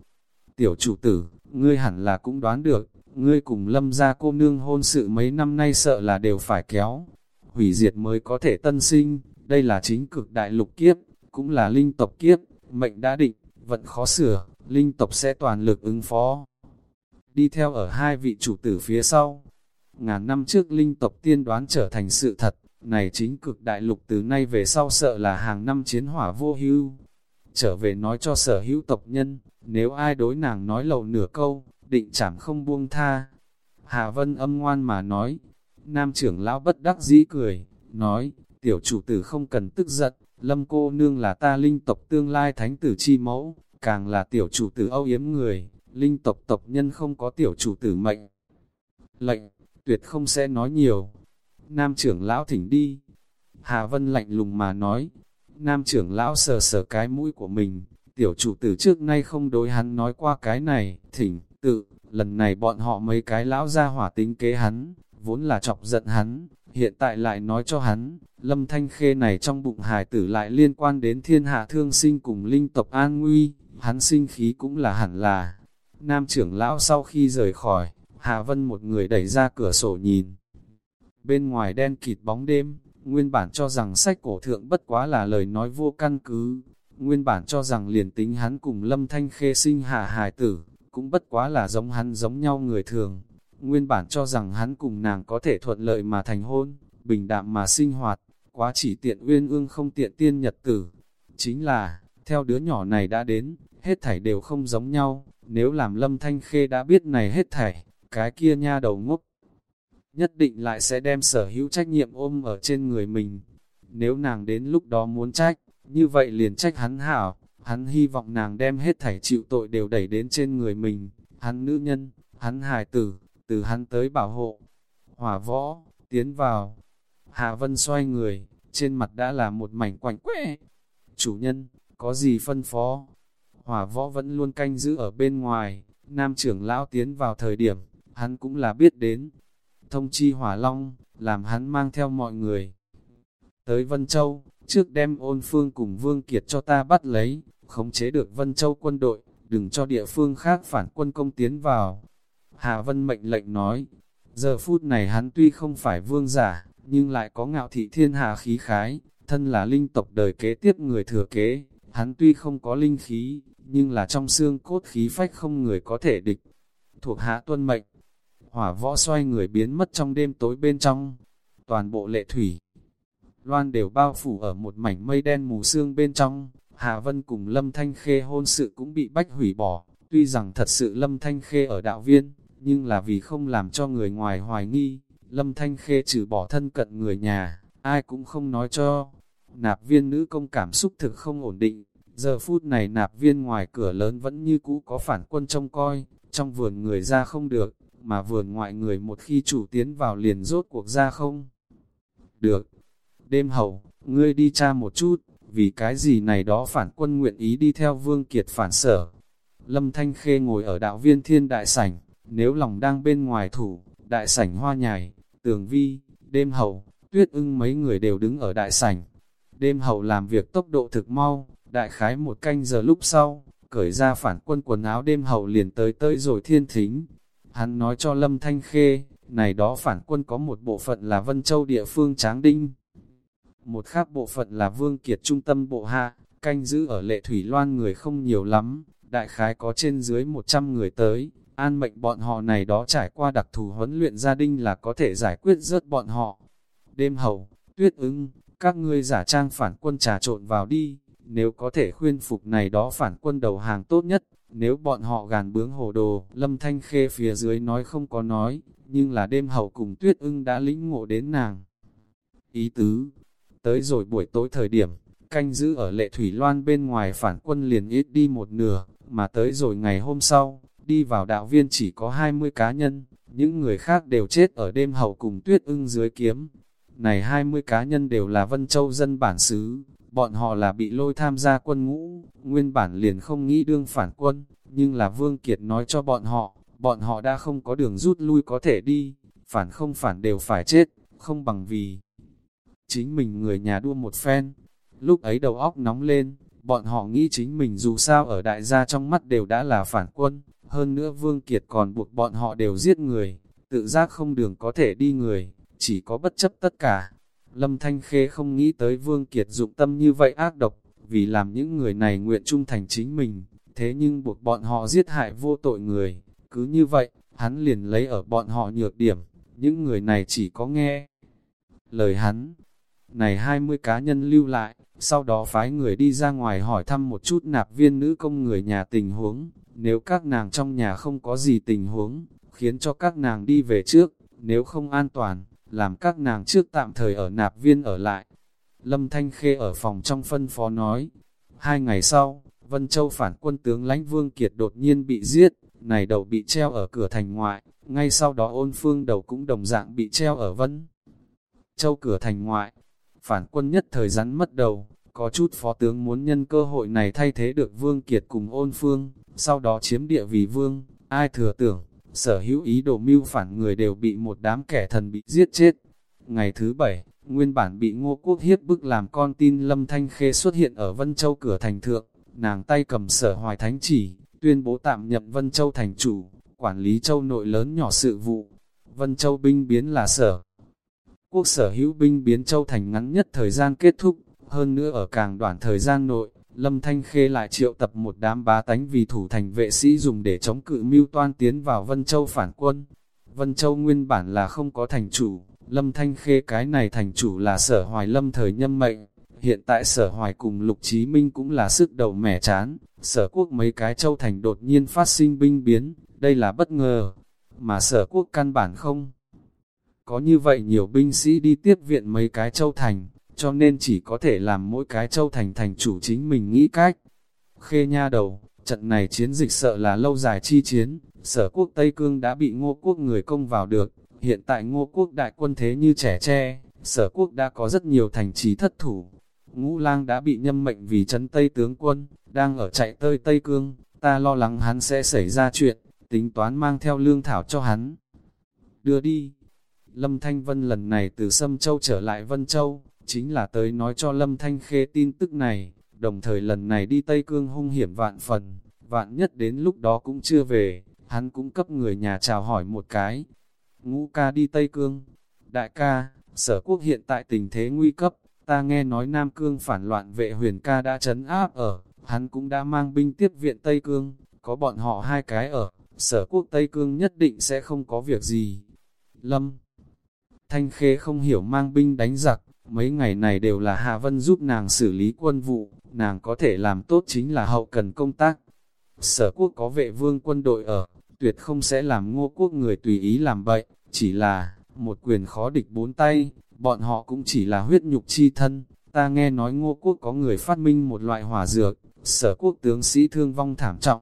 Tiểu chủ tử, ngươi hẳn là cũng đoán được, ngươi cùng lâm gia cô nương hôn sự mấy năm nay sợ là đều phải kéo. Hủy diệt mới có thể tân sinh, đây là chính cực đại lục kiếp, cũng là linh tộc kiếp, mệnh đã định, vẫn khó sửa, linh tộc sẽ toàn lực ứng phó đi theo ở hai vị chủ tử phía sau. Ngàn năm trước linh tộc tiên đoán trở thành sự thật, này chính cực đại lục từ nay về sau sợ là hàng năm chiến hỏa vô hưu. Trở về nói cho sở hữu tộc nhân, nếu ai đối nàng nói lầu nửa câu, định chẳng không buông tha. Hà Vân âm ngoan mà nói, nam trưởng lão bất đắc dĩ cười, nói, tiểu chủ tử không cần tức giận, lâm cô nương là ta linh tộc tương lai thánh tử chi mẫu, càng là tiểu chủ tử âu yếm người, linh tộc tộc nhân không có tiểu chủ tử mệnh. Lệnh, tuyệt không sẽ nói nhiều. Nam trưởng lão thỉnh đi. Hà Vân lạnh lùng mà nói. Nam trưởng lão sờ sờ cái mũi của mình. Tiểu chủ tử trước nay không đối hắn nói qua cái này. Thỉnh, tự, lần này bọn họ mấy cái lão ra hỏa tính kế hắn. Vốn là chọc giận hắn. Hiện tại lại nói cho hắn. Lâm thanh khê này trong bụng hài tử lại liên quan đến thiên hạ thương sinh cùng linh tộc an nguy. Hắn sinh khí cũng là hẳn là Nam trưởng lão sau khi rời khỏi, Hà Vân một người đẩy ra cửa sổ nhìn. Bên ngoài đen kịt bóng đêm, nguyên bản cho rằng sách cổ thượng bất quá là lời nói vô căn cứ. Nguyên bản cho rằng liền tính hắn cùng Lâm Thanh Khê sinh hạ hài tử, cũng bất quá là giống hắn giống nhau người thường. Nguyên bản cho rằng hắn cùng nàng có thể thuận lợi mà thành hôn, bình đạm mà sinh hoạt, quá chỉ tiện uyên ương không tiện tiên nhật tử. Chính là, theo đứa nhỏ này đã đến, hết thảy đều không giống nhau, nếu làm Lâm Thanh Khê đã biết này hết thảy, cái kia nha đầu ngốc. Nhất định lại sẽ đem sở hữu trách nhiệm ôm ở trên người mình. Nếu nàng đến lúc đó muốn trách, như vậy liền trách hắn hảo, hắn hy vọng nàng đem hết thảy chịu tội đều đẩy đến trên người mình, hắn nữ nhân, hắn hài tử, từ hắn tới bảo hộ. Hỏa võ, tiến vào. Hạ Vân xoay người, trên mặt đã là một mảnh quạnh quẽ. Chủ nhân, có gì phân phó? Hỏa võ vẫn luôn canh giữ ở bên ngoài, nam trưởng lão tiến vào thời điểm, hắn cũng là biết đến. Thông chi hỏa long, làm hắn mang theo mọi người. Tới Vân Châu, trước đem ôn phương cùng Vương Kiệt cho ta bắt lấy, khống chế được Vân Châu quân đội, đừng cho địa phương khác phản quân công tiến vào. Hà Vân mệnh lệnh nói, giờ phút này hắn tuy không phải vương giả, nhưng lại có ngạo thị thiên hà khí khái, thân là linh tộc đời kế tiếp người thừa kế, hắn tuy không có linh khí, nhưng là trong xương cốt khí phách không người có thể địch. Thuộc hạ tuân mệnh, hỏa võ xoay người biến mất trong đêm tối bên trong, toàn bộ lệ thủy. Loan đều bao phủ ở một mảnh mây đen mù sương bên trong, Hà Vân cùng Lâm Thanh Khê hôn sự cũng bị bách hủy bỏ, tuy rằng thật sự Lâm Thanh Khê ở đạo viên, nhưng là vì không làm cho người ngoài hoài nghi, Lâm Thanh Khê trừ bỏ thân cận người nhà, ai cũng không nói cho. Nạp viên nữ công cảm xúc thực không ổn định, giờ phút này nạp viên ngoài cửa lớn vẫn như cũ có phản quân trông coi, trong vườn người ra không được, mà vườn ngoại người một khi chủ tiến vào liền rốt cuộc ra không. Được, đêm hậu, ngươi đi tra một chút, vì cái gì này đó phản quân nguyện ý đi theo Vương Kiệt phản sở. Lâm Thanh Khê ngồi ở đạo viên thiên đại sảnh, nếu lòng đang bên ngoài thủ, đại sảnh hoa nhài, tường vi, đêm hậu, tuyết ưng mấy người đều đứng ở đại sảnh. Đêm hậu làm việc tốc độ thực mau, đại khái một canh giờ lúc sau, cởi ra phản quân quần áo đêm hậu liền tới tới rồi thiên thính. Hắn nói cho Lâm Thanh Khê, này đó phản quân có một bộ phận là Vân Châu địa phương Tráng Đinh. Một khác bộ phận là Vương Kiệt trung tâm bộ hạ, canh giữ ở lệ thủy loan người không nhiều lắm, đại khái có trên dưới 100 người tới, an mệnh bọn họ này đó trải qua đặc thù huấn luyện gia đình là có thể giải quyết rớt bọn họ. Đêm hầu, tuyết ứng, các ngươi giả trang phản quân trà trộn vào đi, nếu có thể khuyên phục này đó phản quân đầu hàng tốt nhất, nếu bọn họ gàn bướng hồ đồ, lâm thanh khê phía dưới nói không có nói, nhưng là đêm hầu cùng tuyết ưng đã lĩnh ngộ đến nàng. Ý tứ, tới rồi buổi tối thời điểm, canh giữ ở lệ thủy loan bên ngoài phản quân liền ít đi một nửa, mà tới rồi ngày hôm sau, đi vào đạo viên chỉ có 20 cá nhân, những người khác đều chết ở đêm hậu cùng tuyết ưng dưới kiếm. Này 20 cá nhân đều là Vân Châu dân bản xứ, bọn họ là bị lôi tham gia quân ngũ, nguyên bản liền không nghĩ đương phản quân, nhưng là Vương Kiệt nói cho bọn họ, bọn họ đã không có đường rút lui có thể đi, phản không phản đều phải chết, không bằng vì chính mình người nhà đua một phen. Lúc ấy đầu óc nóng lên, bọn họ nghĩ chính mình dù sao ở đại gia trong mắt đều đã là phản quân, hơn nữa Vương Kiệt còn buộc bọn họ đều giết người, tự giác không đường có thể đi người, chỉ có bất chấp tất cả. Lâm Thanh Khê không nghĩ tới Vương Kiệt dụng tâm như vậy ác độc, vì làm những người này nguyện trung thành chính mình, thế nhưng buộc bọn họ giết hại vô tội người. Cứ như vậy, hắn liền lấy ở bọn họ nhược điểm, những người này chỉ có nghe lời hắn. Này 20 cá nhân lưu lại, sau đó phái người đi ra ngoài hỏi thăm một chút nạp viên nữ công người nhà tình huống, nếu các nàng trong nhà không có gì tình huống, khiến cho các nàng đi về trước, nếu không an toàn, làm các nàng trước tạm thời ở nạp viên ở lại. Lâm Thanh Khê ở phòng trong phân phó nói, hai ngày sau, Vân Châu phản quân tướng lãnh Vương Kiệt đột nhiên bị giết, này đầu bị treo ở cửa thành ngoại, ngay sau đó ôn phương đầu cũng đồng dạng bị treo ở Vân Châu cửa thành ngoại. Phản quân nhất thời rắn mất đầu, có chút phó tướng muốn nhân cơ hội này thay thế được Vương Kiệt cùng ôn phương, sau đó chiếm địa vì vương, ai thừa tưởng, sở hữu ý đồ mưu phản người đều bị một đám kẻ thần bị giết chết. Ngày thứ bảy, nguyên bản bị ngô quốc hiếp bức làm con tin Lâm Thanh Khê xuất hiện ở Vân Châu cửa thành thượng, nàng tay cầm sở hoài thánh chỉ, tuyên bố tạm nhập Vân Châu thành chủ, quản lý châu nội lớn nhỏ sự vụ. Vân Châu binh biến là sở. Quốc sở hữu binh biến Châu thành ngắn nhất thời gian kết thúc, hơn nữa ở càng đoạn thời gian nội, Lâm Thanh Khê lại triệu tập một đám bá tánh vì thủ thành vệ sĩ dùng để chống cự mưu toan tiến vào Vân Châu phản quân. Vân Châu nguyên bản là không có thành chủ, Lâm Thanh Khê cái này thành chủ là sở hoài lâm thời nhâm mệnh. Hiện tại sở hoài cùng Lục Chí Minh cũng là sức đầu mẻ chán, sở quốc mấy cái châu thành đột nhiên phát sinh binh biến, đây là bất ngờ, mà sở quốc căn bản không. Có như vậy nhiều binh sĩ đi tiếp viện mấy cái châu thành, cho nên chỉ có thể làm mỗi cái châu thành thành chủ chính mình nghĩ cách. Khê nha đầu, trận này chiến dịch sợ là lâu dài chi chiến, sở quốc Tây Cương đã bị ngô quốc người công vào được, hiện tại ngô quốc đại quân thế như trẻ tre, sở quốc đã có rất nhiều thành trì thất thủ. Ngũ lang đã bị nhâm mệnh vì chấn Tây tướng quân, đang ở chạy tơi Tây Cương, ta lo lắng hắn sẽ xảy ra chuyện, tính toán mang theo lương thảo cho hắn. Đưa đi. Lâm Thanh Vân lần này từ Sâm Châu trở lại Vân Châu, chính là tới nói cho Lâm Thanh Khê tin tức này, đồng thời lần này đi Tây Cương hung hiểm vạn phần, vạn nhất đến lúc đó cũng chưa về, hắn cũng cấp người nhà chào hỏi một cái. Ngũ ca đi Tây Cương, đại ca, sở quốc hiện tại tình thế nguy cấp, ta nghe nói Nam Cương phản loạn vệ huyền ca đã chấn áp ở, hắn cũng đã mang binh tiếp viện Tây Cương, có bọn họ hai cái ở, sở quốc Tây Cương nhất định sẽ không có việc gì. Lâm Thanh Khê không hiểu mang binh đánh giặc, mấy ngày này đều là Hạ Vân giúp nàng xử lý quân vụ, nàng có thể làm tốt chính là hậu cần công tác. Sở quốc có vệ vương quân đội ở, tuyệt không sẽ làm ngô quốc người tùy ý làm bậy, chỉ là, một quyền khó địch bốn tay, bọn họ cũng chỉ là huyết nhục chi thân. Ta nghe nói ngô quốc có người phát minh một loại hỏa dược, sở quốc tướng sĩ thương vong thảm trọng.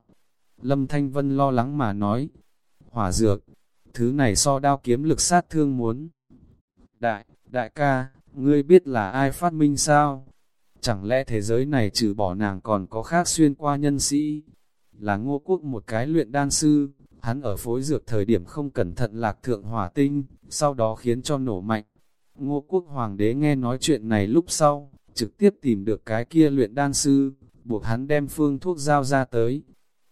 Lâm Thanh Vân lo lắng mà nói, hỏa dược, thứ này so đao kiếm lực sát thương muốn. Đại, đại ca, ngươi biết là ai phát minh sao? Chẳng lẽ thế giới này trừ bỏ nàng còn có khác xuyên qua nhân sĩ? Là ngô quốc một cái luyện đan sư, hắn ở phối dược thời điểm không cẩn thận lạc thượng hỏa tinh, sau đó khiến cho nổ mạnh. Ngô quốc hoàng đế nghe nói chuyện này lúc sau, trực tiếp tìm được cái kia luyện đan sư, buộc hắn đem phương thuốc giao ra tới.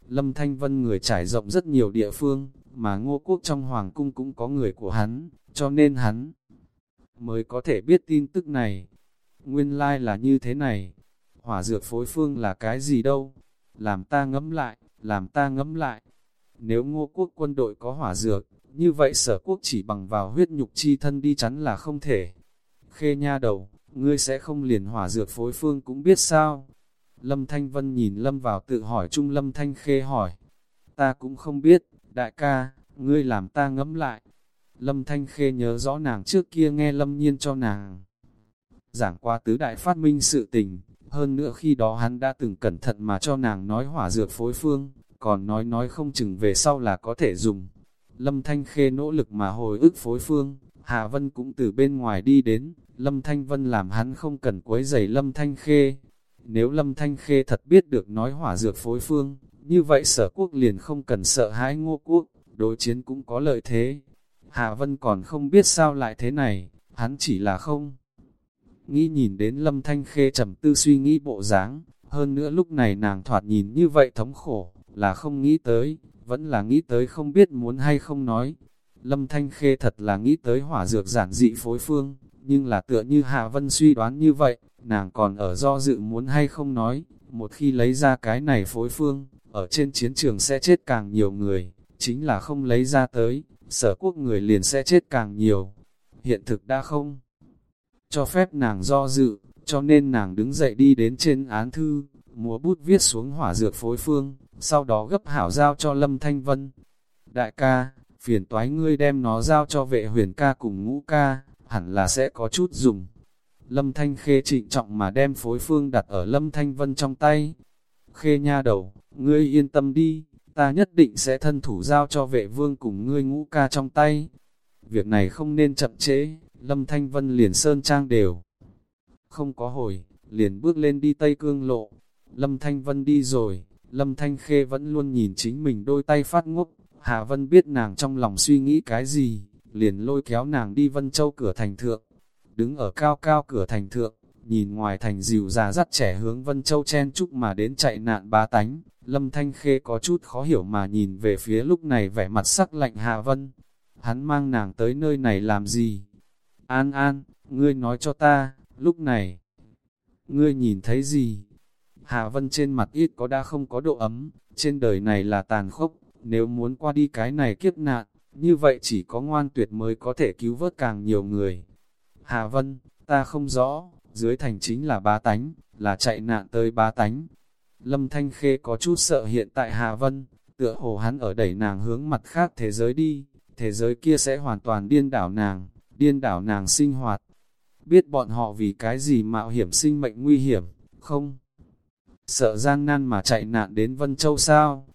Lâm Thanh Vân người trải rộng rất nhiều địa phương, mà ngô quốc trong hoàng cung cũng có người của hắn, cho nên hắn mới có thể biết tin tức này. Nguyên lai like là như thế này. Hỏa dược phối phương là cái gì đâu? Làm ta ngẫm lại, làm ta ngẫm lại. Nếu ngô quốc quân đội có hỏa dược, như vậy sở quốc chỉ bằng vào huyết nhục chi thân đi chắn là không thể. Khê nha đầu, ngươi sẽ không liền hỏa dược phối phương cũng biết sao? Lâm Thanh Vân nhìn Lâm vào tự hỏi chung Lâm Thanh Khê hỏi. Ta cũng không biết, đại ca, ngươi làm ta ngẫm lại. Lâm Thanh Khê nhớ rõ nàng trước kia nghe Lâm Nhiên cho nàng. Giảng qua tứ đại phát minh sự tình, hơn nữa khi đó hắn đã từng cẩn thận mà cho nàng nói hỏa dược phối phương, còn nói nói không chừng về sau là có thể dùng. Lâm Thanh Khê nỗ lực mà hồi ức phối phương, Hà Vân cũng từ bên ngoài đi đến, Lâm Thanh Vân làm hắn không cần quấy giày Lâm Thanh Khê. Nếu Lâm Thanh Khê thật biết được nói hỏa dược phối phương, như vậy sở quốc liền không cần sợ hãi ngô quốc, đối chiến cũng có lợi thế. Hà Vân còn không biết sao lại thế này, hắn chỉ là không. Nghĩ nhìn đến Lâm Thanh Khê trầm tư suy nghĩ bộ dáng, hơn nữa lúc này nàng thoạt nhìn như vậy thống khổ, là không nghĩ tới, vẫn là nghĩ tới không biết muốn hay không nói. Lâm Thanh Khê thật là nghĩ tới hỏa dược giản dị phối phương, nhưng là tựa như Hạ Vân suy đoán như vậy, nàng còn ở do dự muốn hay không nói, một khi lấy ra cái này phối phương, ở trên chiến trường sẽ chết càng nhiều người, chính là không lấy ra tới, sở quốc người liền sẽ chết càng nhiều. Hiện thực đã không cho phép nàng do dự, cho nên nàng đứng dậy đi đến trên án thư, múa bút viết xuống hỏa dược phối phương, sau đó gấp hảo giao cho Lâm Thanh Vân. Đại ca, phiền toái ngươi đem nó giao cho vệ huyền ca cùng ngũ ca, hẳn là sẽ có chút dùng. Lâm Thanh Khê trịnh trọng mà đem phối phương đặt ở Lâm Thanh Vân trong tay. Khê nha đầu, ngươi yên tâm đi, ta nhất định sẽ thân thủ giao cho vệ vương cùng ngươi ngũ ca trong tay. Việc này không nên chậm trễ, Lâm Thanh Vân liền sơn trang đều. Không có hồi, liền bước lên đi Tây Cương lộ. Lâm Thanh Vân đi rồi, Lâm Thanh Khê vẫn luôn nhìn chính mình đôi tay phát ngốc. Hà Vân biết nàng trong lòng suy nghĩ cái gì, liền lôi kéo nàng đi Vân Châu cửa thành thượng. Đứng ở cao cao cửa thành thượng, nhìn ngoài thành dịu già dắt trẻ hướng Vân Châu chen chúc mà đến chạy nạn ba tánh, Lâm Thanh Khê có chút khó hiểu mà nhìn về phía lúc này vẻ mặt sắc lạnh Hà Vân. Hắn mang nàng tới nơi này làm gì? An An, ngươi nói cho ta, lúc này, ngươi nhìn thấy gì? Hà Vân trên mặt ít có đã không có độ ấm, trên đời này là tàn khốc, nếu muốn qua đi cái này kiếp nạn, như vậy chỉ có ngoan tuyệt mới có thể cứu vớt càng nhiều người. Hà Vân, ta không rõ, dưới thành chính là bá tánh, là chạy nạn tới bá tánh. Lâm Thanh Khê có chút sợ hiện tại Hà Vân, tựa hồ hắn ở đẩy nàng hướng mặt khác thế giới đi, thế giới kia sẽ hoàn toàn điên đảo nàng, điên đảo nàng sinh hoạt. Biết bọn họ vì cái gì mạo hiểm sinh mệnh nguy hiểm, không? Sợ gian nan mà chạy nạn đến Vân Châu sao?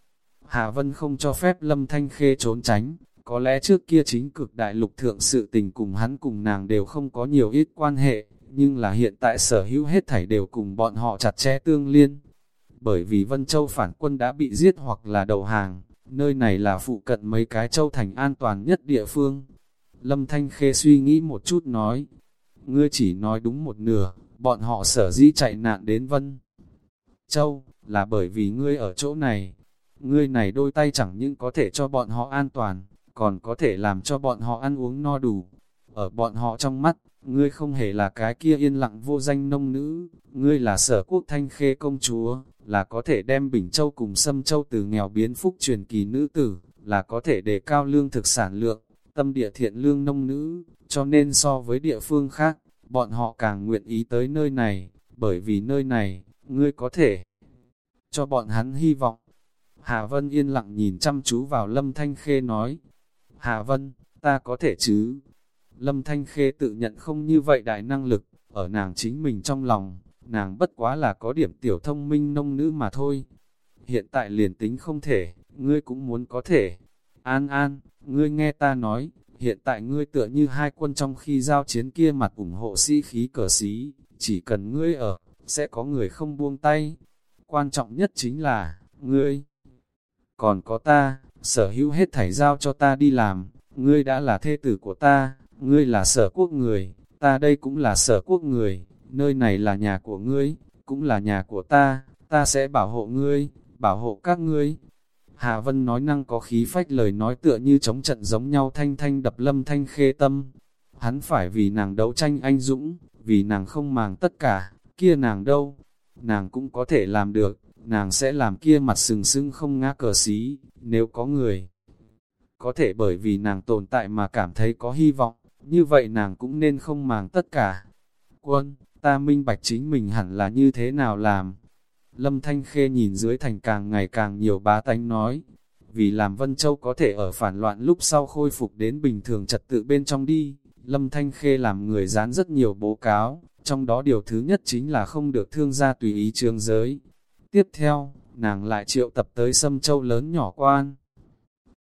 Hà Vân không cho phép Lâm Thanh Khê trốn tránh, có lẽ trước kia chính cực đại lục thượng sự tình cùng hắn cùng nàng đều không có nhiều ít quan hệ, nhưng là hiện tại sở hữu hết thảy đều cùng bọn họ chặt chẽ tương liên. Bởi vì Vân Châu phản quân đã bị giết hoặc là đầu hàng, nơi này là phụ cận mấy cái châu thành an toàn nhất địa phương. Lâm Thanh Khê suy nghĩ một chút nói, ngươi chỉ nói đúng một nửa, bọn họ sở dĩ chạy nạn đến Vân Châu, là bởi vì ngươi ở chỗ này. Ngươi này đôi tay chẳng những có thể cho bọn họ an toàn, còn có thể làm cho bọn họ ăn uống no đủ. Ở bọn họ trong mắt, ngươi không hề là cái kia yên lặng vô danh nông nữ, ngươi là sở quốc thanh khê công chúa, là có thể đem Bình Châu cùng Sâm Châu từ nghèo biến phúc truyền kỳ nữ tử, là có thể đề cao lương thực sản lượng, tâm địa thiện lương nông nữ, cho nên so với địa phương khác, bọn họ càng nguyện ý tới nơi này, bởi vì nơi này, ngươi có thể cho bọn hắn hy vọng. Hà Vân yên lặng nhìn chăm chú vào Lâm Thanh Khê nói, Hà Vân, ta có thể chứ? Lâm Thanh Khê tự nhận không như vậy đại năng lực, ở nàng chính mình trong lòng, nàng bất quá là có điểm tiểu thông minh nông nữ mà thôi. Hiện tại liền tính không thể, ngươi cũng muốn có thể. An An, ngươi nghe ta nói, hiện tại ngươi tựa như hai quân trong khi giao chiến kia mặt ủng hộ sĩ khí cờ xí, chỉ cần ngươi ở, sẽ có người không buông tay. Quan trọng nhất chính là, ngươi, còn có ta, sở hữu hết thảy giao cho ta đi làm, ngươi đã là thê tử của ta, ngươi là sở quốc người, ta đây cũng là sở quốc người, nơi này là nhà của ngươi, cũng là nhà của ta, ta sẽ bảo hộ ngươi, bảo hộ các ngươi. Hà Vân nói năng có khí phách lời nói tựa như chống trận giống nhau thanh thanh đập lâm thanh khê tâm. Hắn phải vì nàng đấu tranh anh dũng, vì nàng không màng tất cả, kia nàng đâu, nàng cũng có thể làm được, nàng sẽ làm kia mặt sừng sưng không ngã cờ xí, nếu có người. Có thể bởi vì nàng tồn tại mà cảm thấy có hy vọng, như vậy nàng cũng nên không màng tất cả. Quân, ta minh bạch chính mình hẳn là như thế nào làm. Lâm Thanh Khê nhìn dưới thành càng ngày càng nhiều bá tánh nói, vì làm Vân Châu có thể ở phản loạn lúc sau khôi phục đến bình thường trật tự bên trong đi, Lâm Thanh Khê làm người dán rất nhiều bố cáo, trong đó điều thứ nhất chính là không được thương gia tùy ý trường giới. Tiếp theo, nàng lại triệu tập tới Sâm Châu lớn nhỏ quan.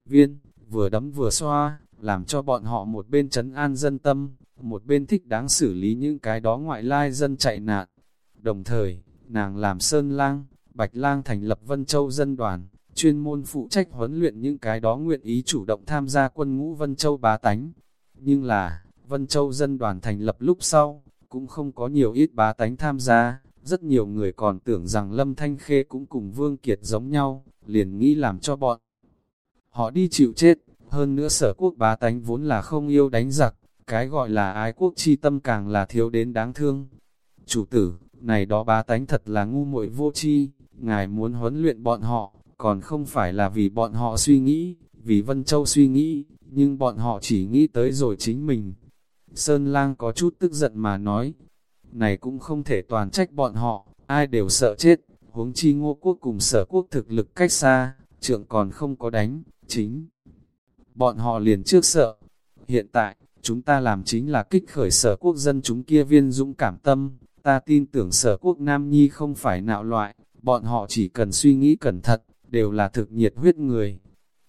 Viên, vừa đấm vừa xoa, làm cho bọn họ một bên trấn an dân tâm, một bên thích đáng xử lý những cái đó ngoại lai dân chạy nạn. Đồng thời, nàng làm Sơn Lang, Bạch Lang thành lập Vân Châu dân đoàn, chuyên môn phụ trách huấn luyện những cái đó nguyện ý chủ động tham gia quân ngũ Vân Châu bá tánh. Nhưng là, Vân Châu dân đoàn thành lập lúc sau, cũng không có nhiều ít bá tánh tham gia, rất nhiều người còn tưởng rằng Lâm Thanh Khê cũng cùng Vương Kiệt giống nhau, liền nghĩ làm cho bọn. Họ đi chịu chết, hơn nữa sở quốc bá tánh vốn là không yêu đánh giặc, cái gọi là ái quốc chi tâm càng là thiếu đến đáng thương. Chủ tử, này đó bá tánh thật là ngu muội vô chi, ngài muốn huấn luyện bọn họ, còn không phải là vì bọn họ suy nghĩ, vì Vân Châu suy nghĩ, nhưng bọn họ chỉ nghĩ tới rồi chính mình. Sơn Lang có chút tức giận mà nói, này cũng không thể toàn trách bọn họ, ai đều sợ chết, huống chi ngô quốc cùng sở quốc thực lực cách xa, trượng còn không có đánh, chính. Bọn họ liền trước sợ. Hiện tại, chúng ta làm chính là kích khởi sở quốc dân chúng kia viên dũng cảm tâm, ta tin tưởng sở quốc Nam Nhi không phải nạo loại, bọn họ chỉ cần suy nghĩ cẩn thận, đều là thực nhiệt huyết người.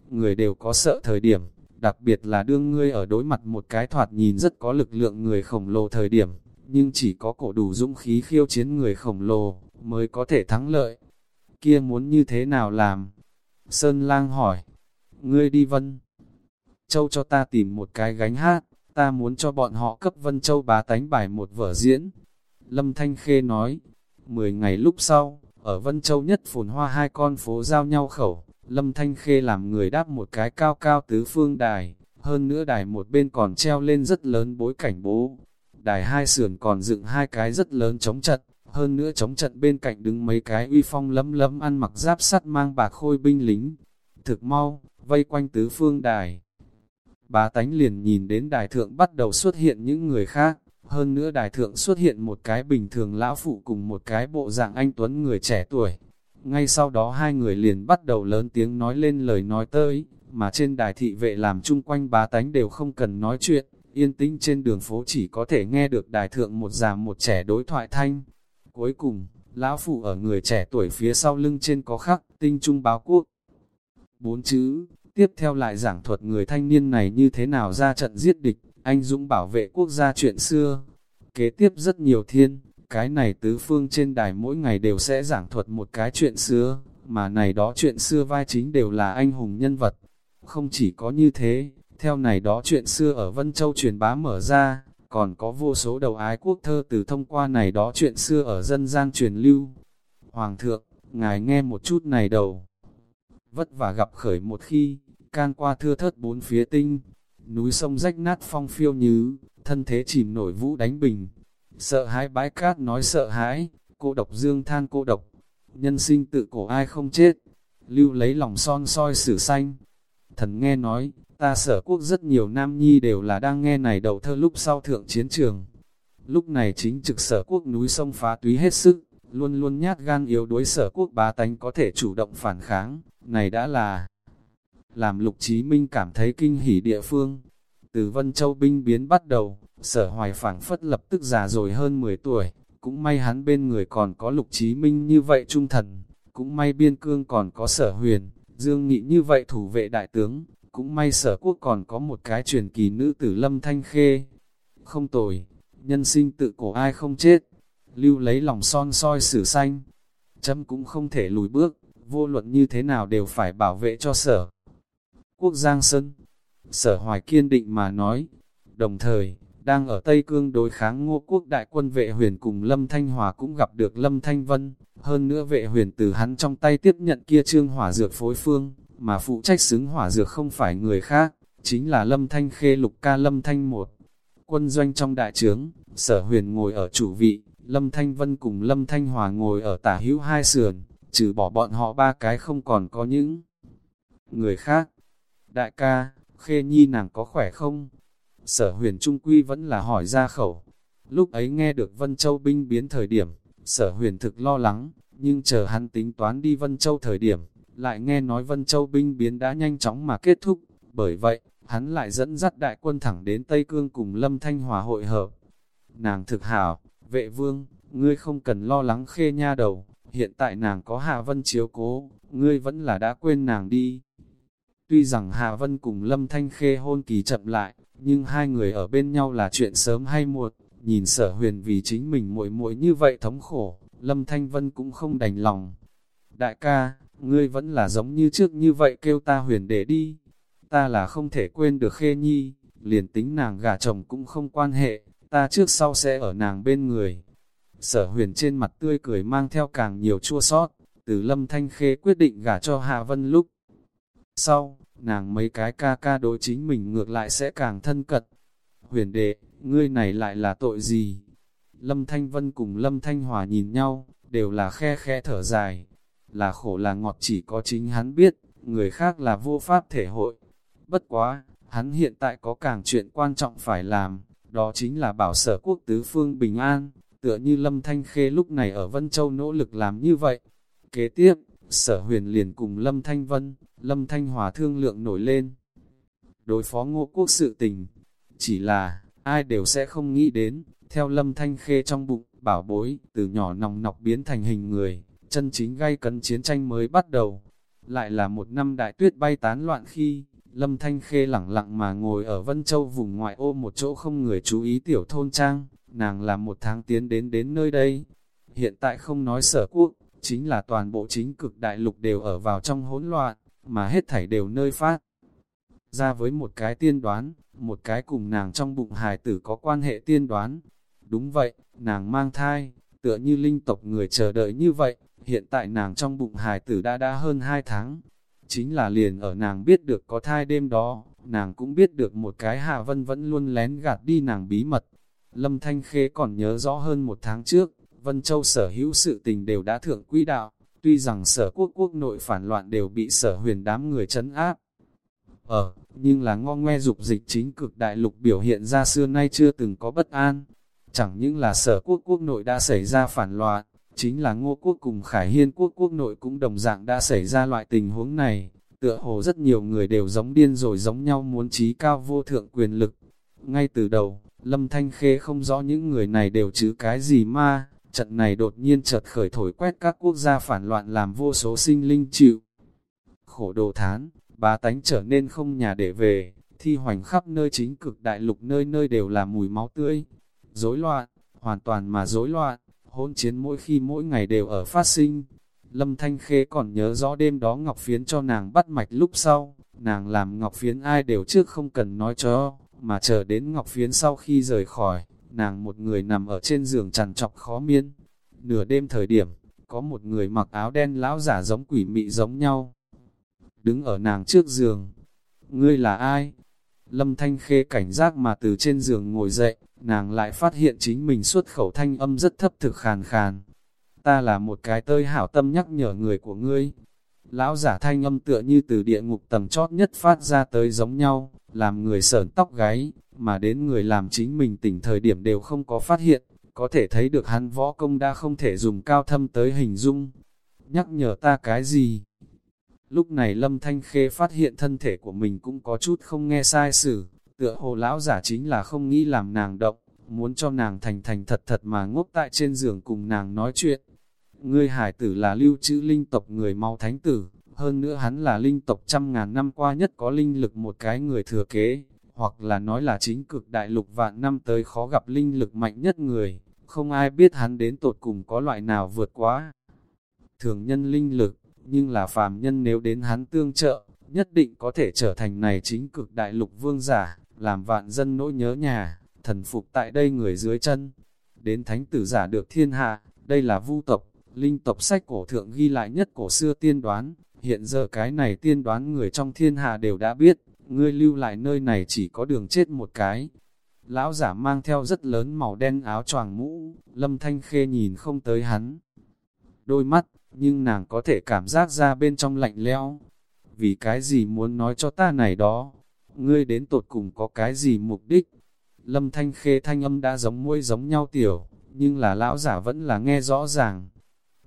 Người đều có sợ thời điểm, đặc biệt là đương ngươi ở đối mặt một cái thoạt nhìn rất có lực lượng người khổng lồ thời điểm, nhưng chỉ có cổ đủ dũng khí khiêu chiến người khổng lồ, mới có thể thắng lợi. Kia muốn như thế nào làm? Sơn lang hỏi, ngươi đi vân. Châu cho ta tìm một cái gánh hát, ta muốn cho bọn họ cấp Vân Châu bá tánh bài một vở diễn. Lâm Thanh Khê nói, 10 ngày lúc sau, ở Vân Châu nhất phồn hoa hai con phố giao nhau khẩu, Lâm Thanh Khê làm người đáp một cái cao cao tứ phương đài, hơn nữa đài một bên còn treo lên rất lớn bối cảnh bố. Đài hai sườn còn dựng hai cái rất lớn chống trận, hơn nữa chống trận bên cạnh đứng mấy cái uy phong lấm lấm ăn mặc giáp sắt mang bạc khôi binh lính. Thực mau, vây quanh tứ phương đài. Bá tánh liền nhìn đến đài thượng bắt đầu xuất hiện những người khác, hơn nữa đài thượng xuất hiện một cái bình thường lão phụ cùng một cái bộ dạng anh Tuấn người trẻ tuổi. Ngay sau đó hai người liền bắt đầu lớn tiếng nói lên lời nói tới, mà trên đài thị vệ làm chung quanh bá tánh đều không cần nói chuyện, yên tĩnh trên đường phố chỉ có thể nghe được đài thượng một già một trẻ đối thoại thanh. Cuối cùng, lão phụ ở người trẻ tuổi phía sau lưng trên có khắc, tinh trung báo quốc. Bốn chữ, tiếp theo lại giảng thuật người thanh niên này như thế nào ra trận giết địch, anh Dũng bảo vệ quốc gia chuyện xưa. Kế tiếp rất nhiều thiên, cái này tứ phương trên đài mỗi ngày đều sẽ giảng thuật một cái chuyện xưa, mà này đó chuyện xưa vai chính đều là anh hùng nhân vật. Không chỉ có như thế, theo này đó chuyện xưa ở Vân Châu truyền bá mở ra, còn có vô số đầu ái quốc thơ từ thông qua này đó chuyện xưa ở dân gian truyền lưu. Hoàng thượng, ngài nghe một chút này đầu. Vất vả gặp khởi một khi, can qua thưa thớt bốn phía tinh, núi sông rách nát phong phiêu như, thân thế chìm nổi vũ đánh bình. Sợ hãi bãi cát nói sợ hãi, cô độc dương than cô độc, nhân sinh tự cổ ai không chết, lưu lấy lòng son soi sử xanh. Thần nghe nói, ta sở quốc rất nhiều nam nhi đều là đang nghe này đầu thơ lúc sau thượng chiến trường. Lúc này chính trực sở quốc núi sông phá túy hết sức, luôn luôn nhát gan yếu đuối sở quốc bá tánh có thể chủ động phản kháng, này đã là làm Lục Chí Minh cảm thấy kinh hỉ địa phương. Từ Vân Châu binh biến bắt đầu, sở hoài phảng phất lập tức già rồi hơn 10 tuổi, cũng may hắn bên người còn có Lục Chí Minh như vậy trung thần, cũng may biên cương còn có sở huyền, dương nghị như vậy thủ vệ đại tướng, cũng may sở quốc còn có một cái truyền kỳ nữ tử lâm thanh khê. Không tồi, nhân sinh tự cổ ai không chết, lưu lấy lòng son soi sử xanh. Chấm cũng không thể lùi bước, vô luận như thế nào đều phải bảo vệ cho sở. Quốc Giang Sơn, sở hoài kiên định mà nói, đồng thời, đang ở Tây Cương đối kháng ngô quốc đại quân vệ huyền cùng Lâm Thanh Hòa cũng gặp được Lâm Thanh Vân, hơn nữa vệ huyền từ hắn trong tay tiếp nhận kia trương hỏa dược phối phương, mà phụ trách xứng hỏa dược không phải người khác, chính là Lâm Thanh Khê lục ca Lâm Thanh một. Quân doanh trong đại trướng, sở huyền ngồi ở chủ vị, Lâm Thanh Vân cùng Lâm Thanh Hòa ngồi ở tả hữu hai sườn, trừ bỏ bọn họ ba cái không còn có những người khác. Đại ca, Khê Nhi nàng có khỏe không? Sở huyền Trung Quy vẫn là hỏi ra khẩu. Lúc ấy nghe được Vân Châu binh biến thời điểm, sở huyền thực lo lắng, nhưng chờ hắn tính toán đi Vân Châu thời điểm, lại nghe nói Vân Châu binh biến đã nhanh chóng mà kết thúc, bởi vậy, hắn lại dẫn dắt đại quân thẳng đến Tây Cương cùng Lâm Thanh Hòa hội hợp. Nàng thực hảo, vệ vương, ngươi không cần lo lắng khê nha đầu, hiện tại nàng có hạ Vân chiếu cố, ngươi vẫn là đã quên nàng đi. Tuy rằng Hà Vân cùng Lâm Thanh Khê hôn kỳ chậm lại, nhưng hai người ở bên nhau là chuyện sớm hay muộn, nhìn sở huyền vì chính mình muội muội như vậy thống khổ, Lâm Thanh Vân cũng không đành lòng. Đại ca, ngươi vẫn là giống như trước như vậy kêu ta huyền để đi. Ta là không thể quên được khê nhi, liền tính nàng gả chồng cũng không quan hệ, ta trước sau sẽ ở nàng bên người. Sở huyền trên mặt tươi cười mang theo càng nhiều chua sót, từ lâm thanh khê quyết định gả cho hà Vân lúc. Sau, nàng mấy cái ca ca đối chính mình ngược lại sẽ càng thân cật Huyền đệ, ngươi này lại là tội gì? Lâm Thanh Vân cùng Lâm Thanh Hòa nhìn nhau, đều là khe khe thở dài, là khổ là ngọt chỉ có chính hắn biết, người khác là vô pháp thể hội. Bất quá, hắn hiện tại có càng chuyện quan trọng phải làm, đó chính là bảo sở quốc tứ phương bình an, tựa như Lâm Thanh Khê lúc này ở Vân Châu nỗ lực làm như vậy. Kế tiếp, sở huyền liền cùng Lâm Thanh Vân, Lâm Thanh Hòa thương lượng nổi lên. Đối phó ngô quốc sự tình, chỉ là, ai đều sẽ không nghĩ đến, theo Lâm Thanh Khê trong bụng, bảo bối, từ nhỏ nòng nọc biến thành hình người, chân chính gây cấn chiến tranh mới bắt đầu. Lại là một năm đại tuyết bay tán loạn khi, Lâm Thanh Khê lẳng lặng mà ngồi ở Vân Châu vùng ngoại ô một chỗ không người chú ý tiểu thôn trang, nàng là một tháng tiến đến đến nơi đây. Hiện tại không nói sở quốc, chính là toàn bộ chính cực đại lục đều ở vào trong hỗn loạn, mà hết thảy đều nơi phát. Ra với một cái tiên đoán, một cái cùng nàng trong bụng hài tử có quan hệ tiên đoán. Đúng vậy, nàng mang thai, tựa như linh tộc người chờ đợi như vậy, hiện tại nàng trong bụng hài tử đã đã hơn 2 tháng. Chính là liền ở nàng biết được có thai đêm đó, nàng cũng biết được một cái Hạ Vân vẫn luôn lén gạt đi nàng bí mật. Lâm Thanh Khê còn nhớ rõ hơn một tháng trước, Vân Châu sở hữu sự tình đều đã thượng quỹ đạo, tuy rằng sở quốc quốc nội phản loạn đều bị sở huyền đám người chấn áp. Ở, nhưng là ngo ngoe dục dịch chính cực đại lục biểu hiện ra xưa nay chưa từng có bất an. Chẳng những là sở quốc quốc nội đã xảy ra phản loạn, chính là ngô quốc cùng khải hiên quốc quốc nội cũng đồng dạng đã xảy ra loại tình huống này. Tựa hồ rất nhiều người đều giống điên rồi giống nhau muốn trí cao vô thượng quyền lực. Ngay từ đầu, Lâm Thanh Khê không rõ những người này đều chứ cái gì ma, trận này đột nhiên chợt khởi thổi quét các quốc gia phản loạn làm vô số sinh linh chịu. Khổ đồ thán, bá tánh trở nên không nhà để về, thi hoành khắp nơi chính cực đại lục nơi nơi đều là mùi máu tươi. Rối loạn, hoàn toàn mà rối loạn, hôn chiến mỗi khi mỗi ngày đều ở phát sinh. Lâm Thanh Khê còn nhớ rõ đêm đó Ngọc Phiến cho nàng bắt mạch lúc sau, nàng làm Ngọc Phiến ai đều trước không cần nói cho, mà chờ đến Ngọc Phiến sau khi rời khỏi, nàng một người nằm ở trên giường chằn trọc khó miên. Nửa đêm thời điểm, có một người mặc áo đen lão giả giống quỷ mị giống nhau. Đứng ở nàng trước giường. Ngươi là ai? Lâm Thanh Khê cảnh giác mà từ trên giường ngồi dậy, nàng lại phát hiện chính mình xuất khẩu thanh âm rất thấp thực khàn khàn. Ta là một cái tơi hảo tâm nhắc nhở người của ngươi. Lão giả thanh âm tựa như từ địa ngục tầng chót nhất phát ra tới giống nhau, làm người sởn tóc gáy, mà đến người làm chính mình tỉnh thời điểm đều không có phát hiện, có thể thấy được hắn võ công đã không thể dùng cao thâm tới hình dung. Nhắc nhở ta cái gì? Lúc này Lâm Thanh Khê phát hiện thân thể của mình cũng có chút không nghe sai sử, tựa hồ lão giả chính là không nghĩ làm nàng động, muốn cho nàng thành thành thật thật mà ngốc tại trên giường cùng nàng nói chuyện. Ngươi hải tử là lưu trữ linh tộc người mau thánh tử, hơn nữa hắn là linh tộc trăm ngàn năm qua nhất có linh lực một cái người thừa kế, hoặc là nói là chính cực đại lục vạn năm tới khó gặp linh lực mạnh nhất người, không ai biết hắn đến tột cùng có loại nào vượt quá. Thường nhân linh lực, nhưng là phàm nhân nếu đến hắn tương trợ, nhất định có thể trở thành này chính cực đại lục vương giả, làm vạn dân nỗi nhớ nhà, thần phục tại đây người dưới chân. Đến thánh tử giả được thiên hạ, đây là vu tộc, linh tộc sách cổ thượng ghi lại nhất cổ xưa tiên đoán, hiện giờ cái này tiên đoán người trong thiên hạ đều đã biết, ngươi lưu lại nơi này chỉ có đường chết một cái. Lão giả mang theo rất lớn màu đen áo choàng mũ, lâm thanh khê nhìn không tới hắn. Đôi mắt, nhưng nàng có thể cảm giác ra bên trong lạnh lẽo. Vì cái gì muốn nói cho ta này đó? Ngươi đến tột cùng có cái gì mục đích? Lâm thanh khê thanh âm đã giống muôi giống nhau tiểu, nhưng là lão giả vẫn là nghe rõ ràng.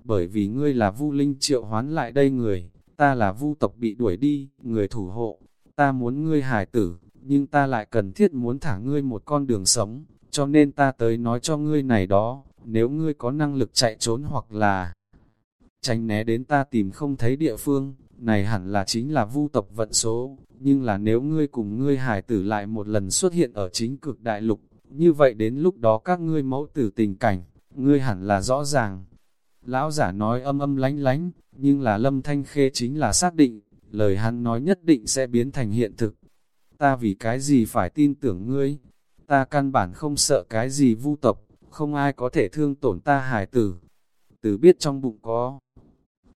Bởi vì ngươi là vu linh triệu hoán lại đây người, ta là vu tộc bị đuổi đi, người thủ hộ, ta muốn ngươi hài tử, nhưng ta lại cần thiết muốn thả ngươi một con đường sống, cho nên ta tới nói cho ngươi này đó, nếu ngươi có năng lực chạy trốn hoặc là tránh né đến ta tìm không thấy địa phương, này hẳn là chính là vu tộc vận số, nhưng là nếu ngươi cùng ngươi hài tử lại một lần xuất hiện ở chính cực đại lục, như vậy đến lúc đó các ngươi mẫu tử tình cảnh, ngươi hẳn là rõ ràng. Lão giả nói âm âm lánh lánh, nhưng là lâm thanh khê chính là xác định, lời hắn nói nhất định sẽ biến thành hiện thực. Ta vì cái gì phải tin tưởng ngươi? Ta căn bản không sợ cái gì vu tộc, không ai có thể thương tổn ta hải tử. Từ biết trong bụng có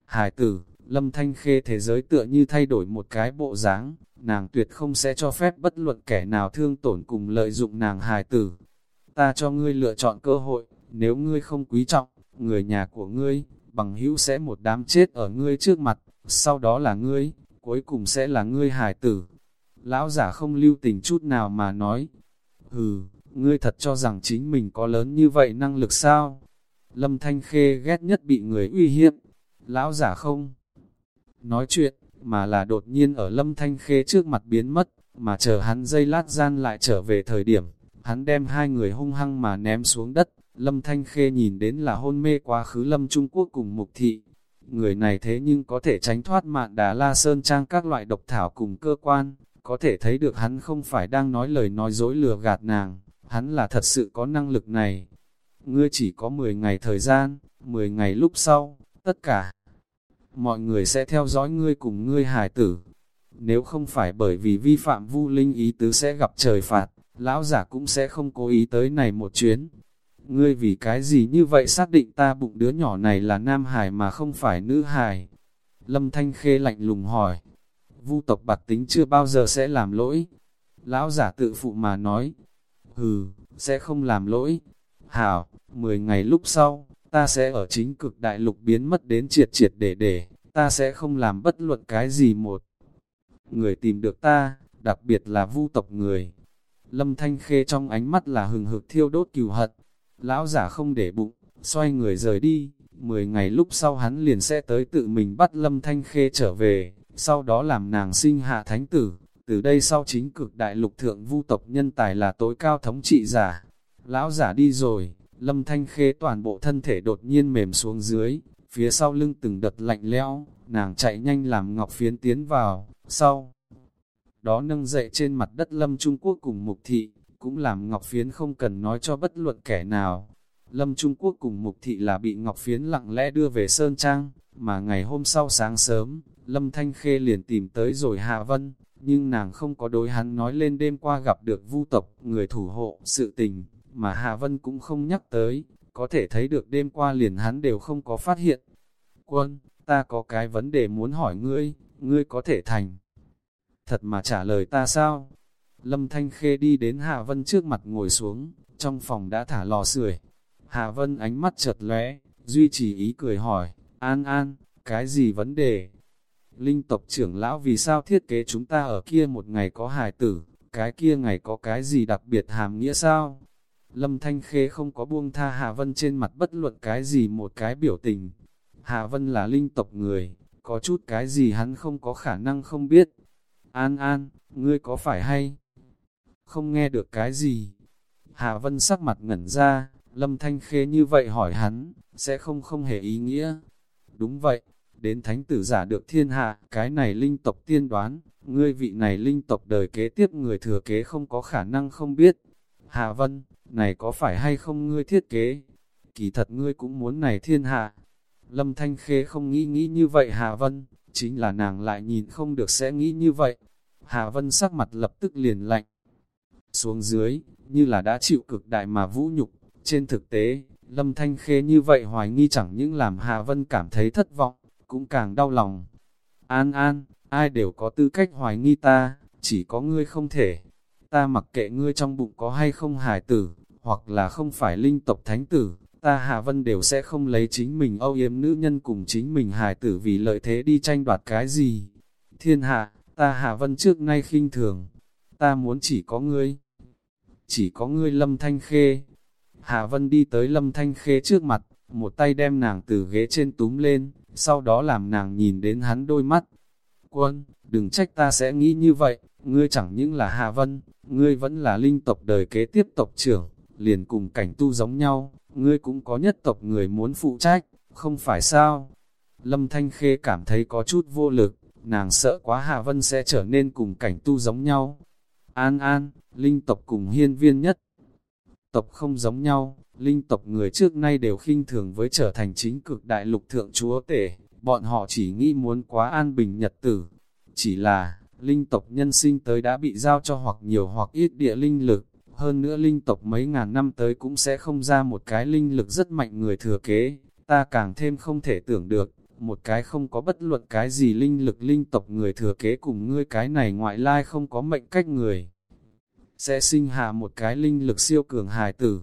hải tử, lâm thanh khê thế giới tựa như thay đổi một cái bộ dáng, nàng tuyệt không sẽ cho phép bất luận kẻ nào thương tổn cùng lợi dụng nàng hài tử. Ta cho ngươi lựa chọn cơ hội, nếu ngươi không quý trọng, người nhà của ngươi, bằng hữu sẽ một đám chết ở ngươi trước mặt, sau đó là ngươi, cuối cùng sẽ là ngươi hài tử. Lão giả không lưu tình chút nào mà nói, hừ, ngươi thật cho rằng chính mình có lớn như vậy năng lực sao? Lâm Thanh Khê ghét nhất bị người uy hiếp, lão giả không nói chuyện, mà là đột nhiên ở Lâm Thanh Khê trước mặt biến mất, mà chờ hắn dây lát gian lại trở về thời điểm, hắn đem hai người hung hăng mà ném xuống đất, Lâm Thanh Khê nhìn đến là hôn mê quá khứ Lâm Trung Quốc cùng Mục Thị. Người này thế nhưng có thể tránh thoát mạn đá la sơn trang các loại độc thảo cùng cơ quan, có thể thấy được hắn không phải đang nói lời nói dối lừa gạt nàng, hắn là thật sự có năng lực này. Ngươi chỉ có 10 ngày thời gian, 10 ngày lúc sau, tất cả mọi người sẽ theo dõi ngươi cùng ngươi hài tử. Nếu không phải bởi vì vi phạm vu linh ý tứ sẽ gặp trời phạt, lão giả cũng sẽ không cố ý tới này một chuyến. Ngươi vì cái gì như vậy xác định ta bụng đứa nhỏ này là nam hài mà không phải nữ hài? Lâm Thanh Khê lạnh lùng hỏi. Vu tộc bạc tính chưa bao giờ sẽ làm lỗi. Lão giả tự phụ mà nói. Hừ, sẽ không làm lỗi. Hảo, 10 ngày lúc sau, ta sẽ ở chính cực đại lục biến mất đến triệt triệt để để, ta sẽ không làm bất luận cái gì một. Người tìm được ta, đặc biệt là vu tộc người. Lâm Thanh Khê trong ánh mắt là hừng hực thiêu đốt cừu hận. Lão giả không để bụng, xoay người rời đi. Mười ngày lúc sau hắn liền sẽ tới tự mình bắt Lâm Thanh Khê trở về, sau đó làm nàng sinh hạ thánh tử. Từ đây sau chính cực đại lục thượng vu tộc nhân tài là tối cao thống trị giả. Lão giả đi rồi, Lâm Thanh Khê toàn bộ thân thể đột nhiên mềm xuống dưới, phía sau lưng từng đợt lạnh lẽo, nàng chạy nhanh làm ngọc phiến tiến vào, sau đó nâng dậy trên mặt đất Lâm Trung Quốc cùng Mục Thị, cũng làm Ngọc Phiến không cần nói cho bất luận kẻ nào. Lâm Trung Quốc cùng Mục Thị là bị Ngọc Phiến lặng lẽ đưa về Sơn Trang, mà ngày hôm sau sáng sớm, Lâm Thanh Khê liền tìm tới rồi Hạ Vân, nhưng nàng không có đối hắn nói lên đêm qua gặp được vu tộc, người thủ hộ, sự tình, mà Hạ Vân cũng không nhắc tới, có thể thấy được đêm qua liền hắn đều không có phát hiện. Quân, ta có cái vấn đề muốn hỏi ngươi, ngươi có thể thành thật mà trả lời ta sao? Lâm Thanh Khê đi đến Hà Vân trước mặt ngồi xuống, trong phòng đã thả lò sưởi. Hà Vân ánh mắt chợt lóe, duy trì ý cười hỏi, An An, cái gì vấn đề? Linh tộc trưởng lão vì sao thiết kế chúng ta ở kia một ngày có hài tử, cái kia ngày có cái gì đặc biệt hàm nghĩa sao? Lâm Thanh Khê không có buông tha Hà Vân trên mặt bất luận cái gì một cái biểu tình. Hà Vân là linh tộc người, có chút cái gì hắn không có khả năng không biết. An An, ngươi có phải hay? Không nghe được cái gì? Hà Vân sắc mặt ngẩn ra, Lâm Thanh Khê như vậy hỏi hắn, sẽ không không hề ý nghĩa. Đúng vậy, đến thánh tử giả được thiên hạ, cái này linh tộc tiên đoán, ngươi vị này linh tộc đời kế tiếp người thừa kế không có khả năng không biết. Hà Vân, này có phải hay không ngươi thiết kế? Kỳ thật ngươi cũng muốn này thiên hạ. Lâm Thanh Khê không nghĩ nghĩ như vậy Hà Vân, chính là nàng lại nhìn không được sẽ nghĩ như vậy. Hà Vân sắc mặt lập tức liền lạnh. Xuống dưới, như là đã chịu cực đại mà vũ nhục. Trên thực tế, Lâm Thanh Khê như vậy hoài nghi chẳng những làm Hà Vân cảm thấy thất vọng, cũng càng đau lòng. An an, ai đều có tư cách hoài nghi ta, chỉ có ngươi không thể. Ta mặc kệ ngươi trong bụng có hay không hài tử, hoặc là không phải linh tộc thánh tử, ta Hà Vân đều sẽ không lấy chính mình âu yếm nữ nhân cùng chính mình hài tử vì lợi thế đi tranh đoạt cái gì. Thiên hạ, ta Hà Vân trước nay khinh thường, ta muốn chỉ có ngươi. Chỉ có ngươi Lâm Thanh Khê. Hà Vân đi tới Lâm Thanh Khê trước mặt, một tay đem nàng từ ghế trên túm lên, sau đó làm nàng nhìn đến hắn đôi mắt. Quân, đừng trách ta sẽ nghĩ như vậy, ngươi chẳng những là Hà Vân, ngươi vẫn là linh tộc đời kế tiếp tộc trưởng, liền cùng cảnh tu giống nhau, ngươi cũng có nhất tộc người muốn phụ trách, không phải sao? Lâm Thanh Khê cảm thấy có chút vô lực, nàng sợ quá Hạ Vân sẽ trở nên cùng cảnh tu giống nhau. An An, linh tộc cùng hiên viên nhất. Tộc không giống nhau, linh tộc người trước nay đều khinh thường với trở thành chính cực đại lục thượng chúa tể, bọn họ chỉ nghĩ muốn quá an bình nhật tử. Chỉ là, linh tộc nhân sinh tới đã bị giao cho hoặc nhiều hoặc ít địa linh lực, hơn nữa linh tộc mấy ngàn năm tới cũng sẽ không ra một cái linh lực rất mạnh người thừa kế, ta càng thêm không thể tưởng được, một cái không có bất luận cái gì linh lực linh tộc người thừa kế cùng ngươi cái này ngoại lai không có mệnh cách người. Sẽ sinh hạ một cái linh lực siêu cường hài tử.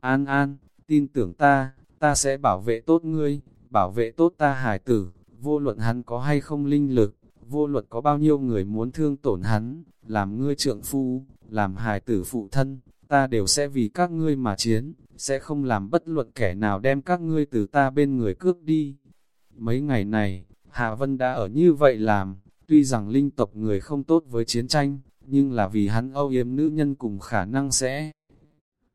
An an, tin tưởng ta, ta sẽ bảo vệ tốt ngươi, bảo vệ tốt ta hài tử, vô luận hắn có hay không linh lực, vô luận có bao nhiêu người muốn thương tổn hắn, làm ngươi trượng phu, làm hài tử phụ thân, ta đều sẽ vì các ngươi mà chiến, sẽ không làm bất luận kẻ nào đem các ngươi từ ta bên người cướp đi. Mấy ngày này, Hạ Vân đã ở như vậy làm, tuy rằng linh tộc người không tốt với chiến tranh, nhưng là vì hắn âu yếm nữ nhân cùng khả năng sẽ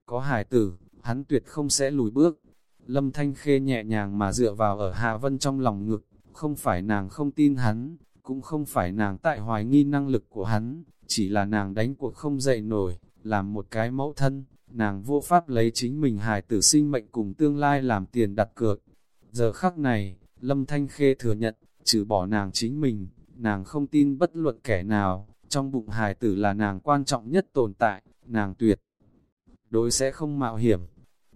có hài tử, hắn tuyệt không sẽ lùi bước. Lâm Thanh Khê nhẹ nhàng mà dựa vào ở Hạ Vân trong lòng ngực, không phải nàng không tin hắn, cũng không phải nàng tại hoài nghi năng lực của hắn, chỉ là nàng đánh cuộc không dậy nổi, làm một cái mẫu thân, nàng vô pháp lấy chính mình hài tử sinh mệnh cùng tương lai làm tiền đặt cược. Giờ khắc này, Lâm Thanh Khê thừa nhận, trừ bỏ nàng chính mình, nàng không tin bất luận kẻ nào, trong bụng hài tử là nàng quan trọng nhất tồn tại, nàng tuyệt. Đối sẽ không mạo hiểm.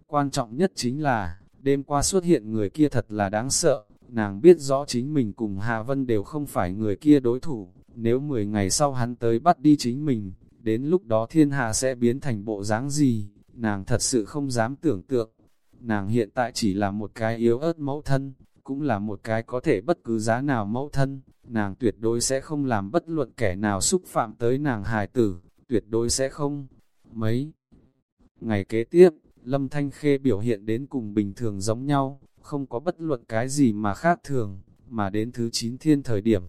Quan trọng nhất chính là, đêm qua xuất hiện người kia thật là đáng sợ, nàng biết rõ chính mình cùng Hà Vân đều không phải người kia đối thủ, nếu 10 ngày sau hắn tới bắt đi chính mình, đến lúc đó thiên hạ sẽ biến thành bộ dáng gì, nàng thật sự không dám tưởng tượng. nàng hiện tại chỉ là một cái yếu ớt mẫu thân, cũng là một cái có thể bất cứ giá nào mẫu thân, nàng tuyệt đối sẽ không làm bất luận kẻ nào xúc phạm tới nàng hài tử, tuyệt đối sẽ không. Mấy ngày kế tiếp, Lâm Thanh Khê biểu hiện đến cùng bình thường giống nhau, không có bất luận cái gì mà khác thường, mà đến thứ 9 thiên thời điểm,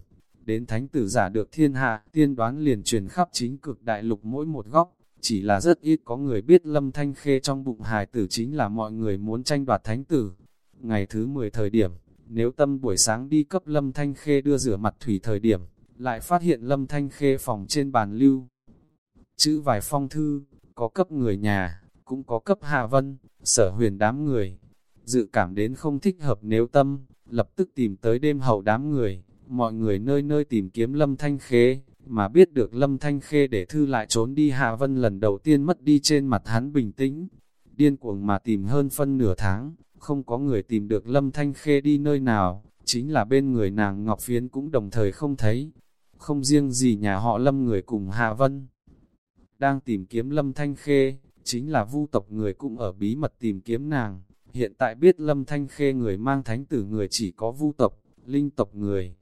đến thánh tử giả được thiên hạ, tiên đoán liền truyền khắp chính cực đại lục mỗi một góc, chỉ là rất ít có người biết Lâm Thanh Khê trong bụng hài tử chính là mọi người muốn tranh đoạt thánh tử. Ngày thứ 10 thời điểm, nếu tâm buổi sáng đi cấp Lâm Thanh Khê đưa rửa mặt thủy thời điểm, lại phát hiện Lâm Thanh Khê phòng trên bàn lưu. Chữ vài phong thư, có cấp người nhà, cũng có cấp Hạ Vân, sở huyền đám người. Dự cảm đến không thích hợp nếu tâm, lập tức tìm tới đêm hậu đám người, mọi người nơi nơi tìm kiếm Lâm Thanh Khê, mà biết được Lâm Thanh Khê để thư lại trốn đi Hạ Vân lần đầu tiên mất đi trên mặt hắn bình tĩnh, điên cuồng mà tìm hơn phân nửa tháng, không có người tìm được Lâm Thanh Khê đi nơi nào, chính là bên người nàng Ngọc Phiến cũng đồng thời không thấy, không riêng gì nhà họ Lâm người cùng Hạ Vân. Đang tìm kiếm Lâm Thanh Khê, chính là vu tộc người cũng ở bí mật tìm kiếm nàng, hiện tại biết Lâm Thanh Khê người mang thánh tử người chỉ có vu tộc, linh tộc người.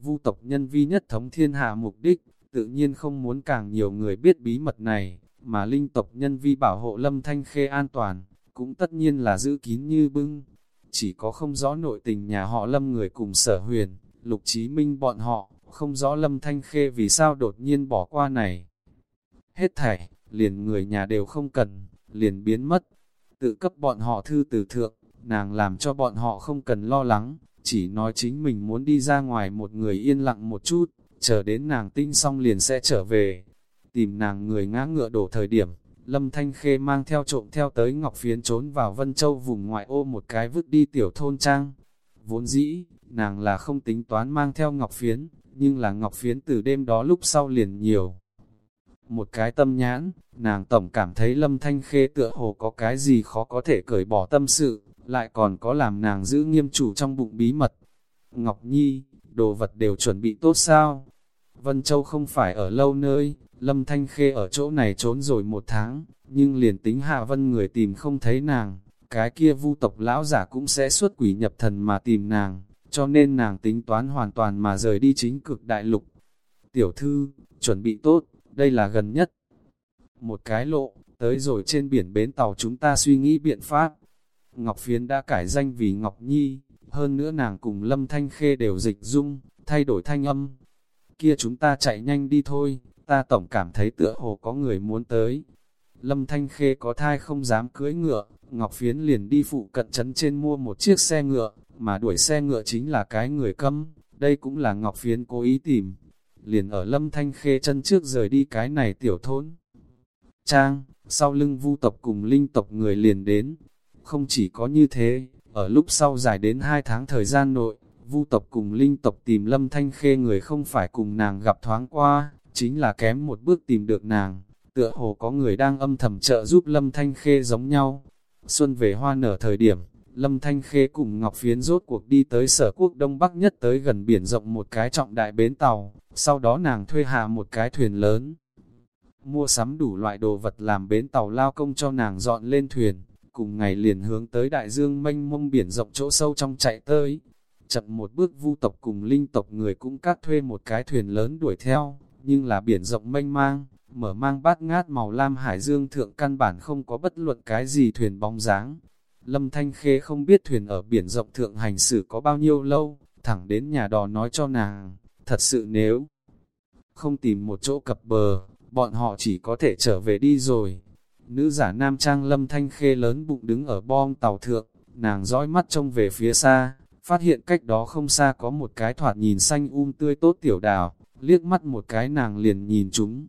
Vu tộc nhân vi nhất thống thiên hạ mục đích, tự nhiên không muốn càng nhiều người biết bí mật này, mà linh tộc nhân vi bảo hộ Lâm Thanh Khê an toàn, cũng tất nhiên là giữ kín như bưng. Chỉ có không rõ nội tình nhà họ Lâm người cùng sở huyền, lục chí minh bọn họ, không rõ Lâm Thanh Khê vì sao đột nhiên bỏ qua này. Hết thảy, liền người nhà đều không cần, liền biến mất. Tự cấp bọn họ thư từ thượng, nàng làm cho bọn họ không cần lo lắng, chỉ nói chính mình muốn đi ra ngoài một người yên lặng một chút, chờ đến nàng tinh xong liền sẽ trở về. Tìm nàng người ngã ngựa đổ thời điểm, Lâm Thanh Khê mang theo trộm theo tới Ngọc Phiến trốn vào Vân Châu vùng ngoại ô một cái vứt đi tiểu thôn trang. Vốn dĩ, nàng là không tính toán mang theo Ngọc Phiến, nhưng là Ngọc Phiến từ đêm đó lúc sau liền nhiều. Một cái tâm nhãn, nàng tổng cảm thấy Lâm Thanh Khê tựa hồ có cái gì khó có thể cởi bỏ tâm sự, lại còn có làm nàng giữ nghiêm chủ trong bụng bí mật. Ngọc Nhi, đồ vật đều chuẩn bị tốt sao? Vân Châu không phải ở lâu nơi, Lâm Thanh Khê ở chỗ này trốn rồi một tháng, nhưng liền tính Hạ Vân người tìm không thấy nàng, cái kia vu tộc lão giả cũng sẽ xuất quỷ nhập thần mà tìm nàng, cho nên nàng tính toán hoàn toàn mà rời đi chính cực đại lục. Tiểu thư, chuẩn bị tốt, đây là gần nhất. Một cái lộ, tới rồi trên biển bến tàu chúng ta suy nghĩ biện pháp. Ngọc Phiến đã cải danh vì Ngọc Nhi, hơn nữa nàng cùng Lâm Thanh Khê đều dịch dung, thay đổi thanh âm. Kia chúng ta chạy nhanh đi thôi, ta tổng cảm thấy tựa hồ có người muốn tới. Lâm Thanh Khê có thai không dám cưới ngựa, Ngọc Phiến liền đi phụ cận trấn trên mua một chiếc xe ngựa, mà đuổi xe ngựa chính là cái người câm, đây cũng là Ngọc Phiến cố ý tìm. Liền ở Lâm Thanh Khê chân trước rời đi cái này tiểu thôn. Trang, sau lưng vu tộc cùng linh tộc người liền đến. Không chỉ có như thế, ở lúc sau dài đến hai tháng thời gian nội, vu tộc cùng linh tộc tìm Lâm Thanh Khê người không phải cùng nàng gặp thoáng qua, chính là kém một bước tìm được nàng, tựa hồ có người đang âm thầm trợ giúp Lâm Thanh Khê giống nhau. Xuân về hoa nở thời điểm, Lâm Thanh Khê cùng Ngọc Phiến rốt cuộc đi tới sở quốc Đông Bắc nhất tới gần biển rộng một cái trọng đại bến tàu, sau đó nàng thuê hạ một cái thuyền lớn. Mua sắm đủ loại đồ vật làm bến tàu lao công cho nàng dọn lên thuyền, cùng ngày liền hướng tới đại dương mênh mông biển rộng chỗ sâu trong chạy tới. Chậm một bước vu tộc cùng linh tộc người cũng các thuê một cái thuyền lớn đuổi theo, nhưng là biển rộng mênh mang, mở mang bát ngát màu lam hải dương thượng căn bản không có bất luận cái gì thuyền bóng dáng. Lâm Thanh Khê không biết thuyền ở biển rộng thượng hành xử có bao nhiêu lâu, thẳng đến nhà đò nói cho nàng, thật sự nếu không tìm một chỗ cập bờ, bọn họ chỉ có thể trở về đi rồi. Nữ giả nam trang Lâm Thanh Khê lớn bụng đứng ở bom tàu thượng, nàng dõi mắt trông về phía xa, phát hiện cách đó không xa có một cái thoạt nhìn xanh um tươi tốt tiểu đào, liếc mắt một cái nàng liền nhìn chúng.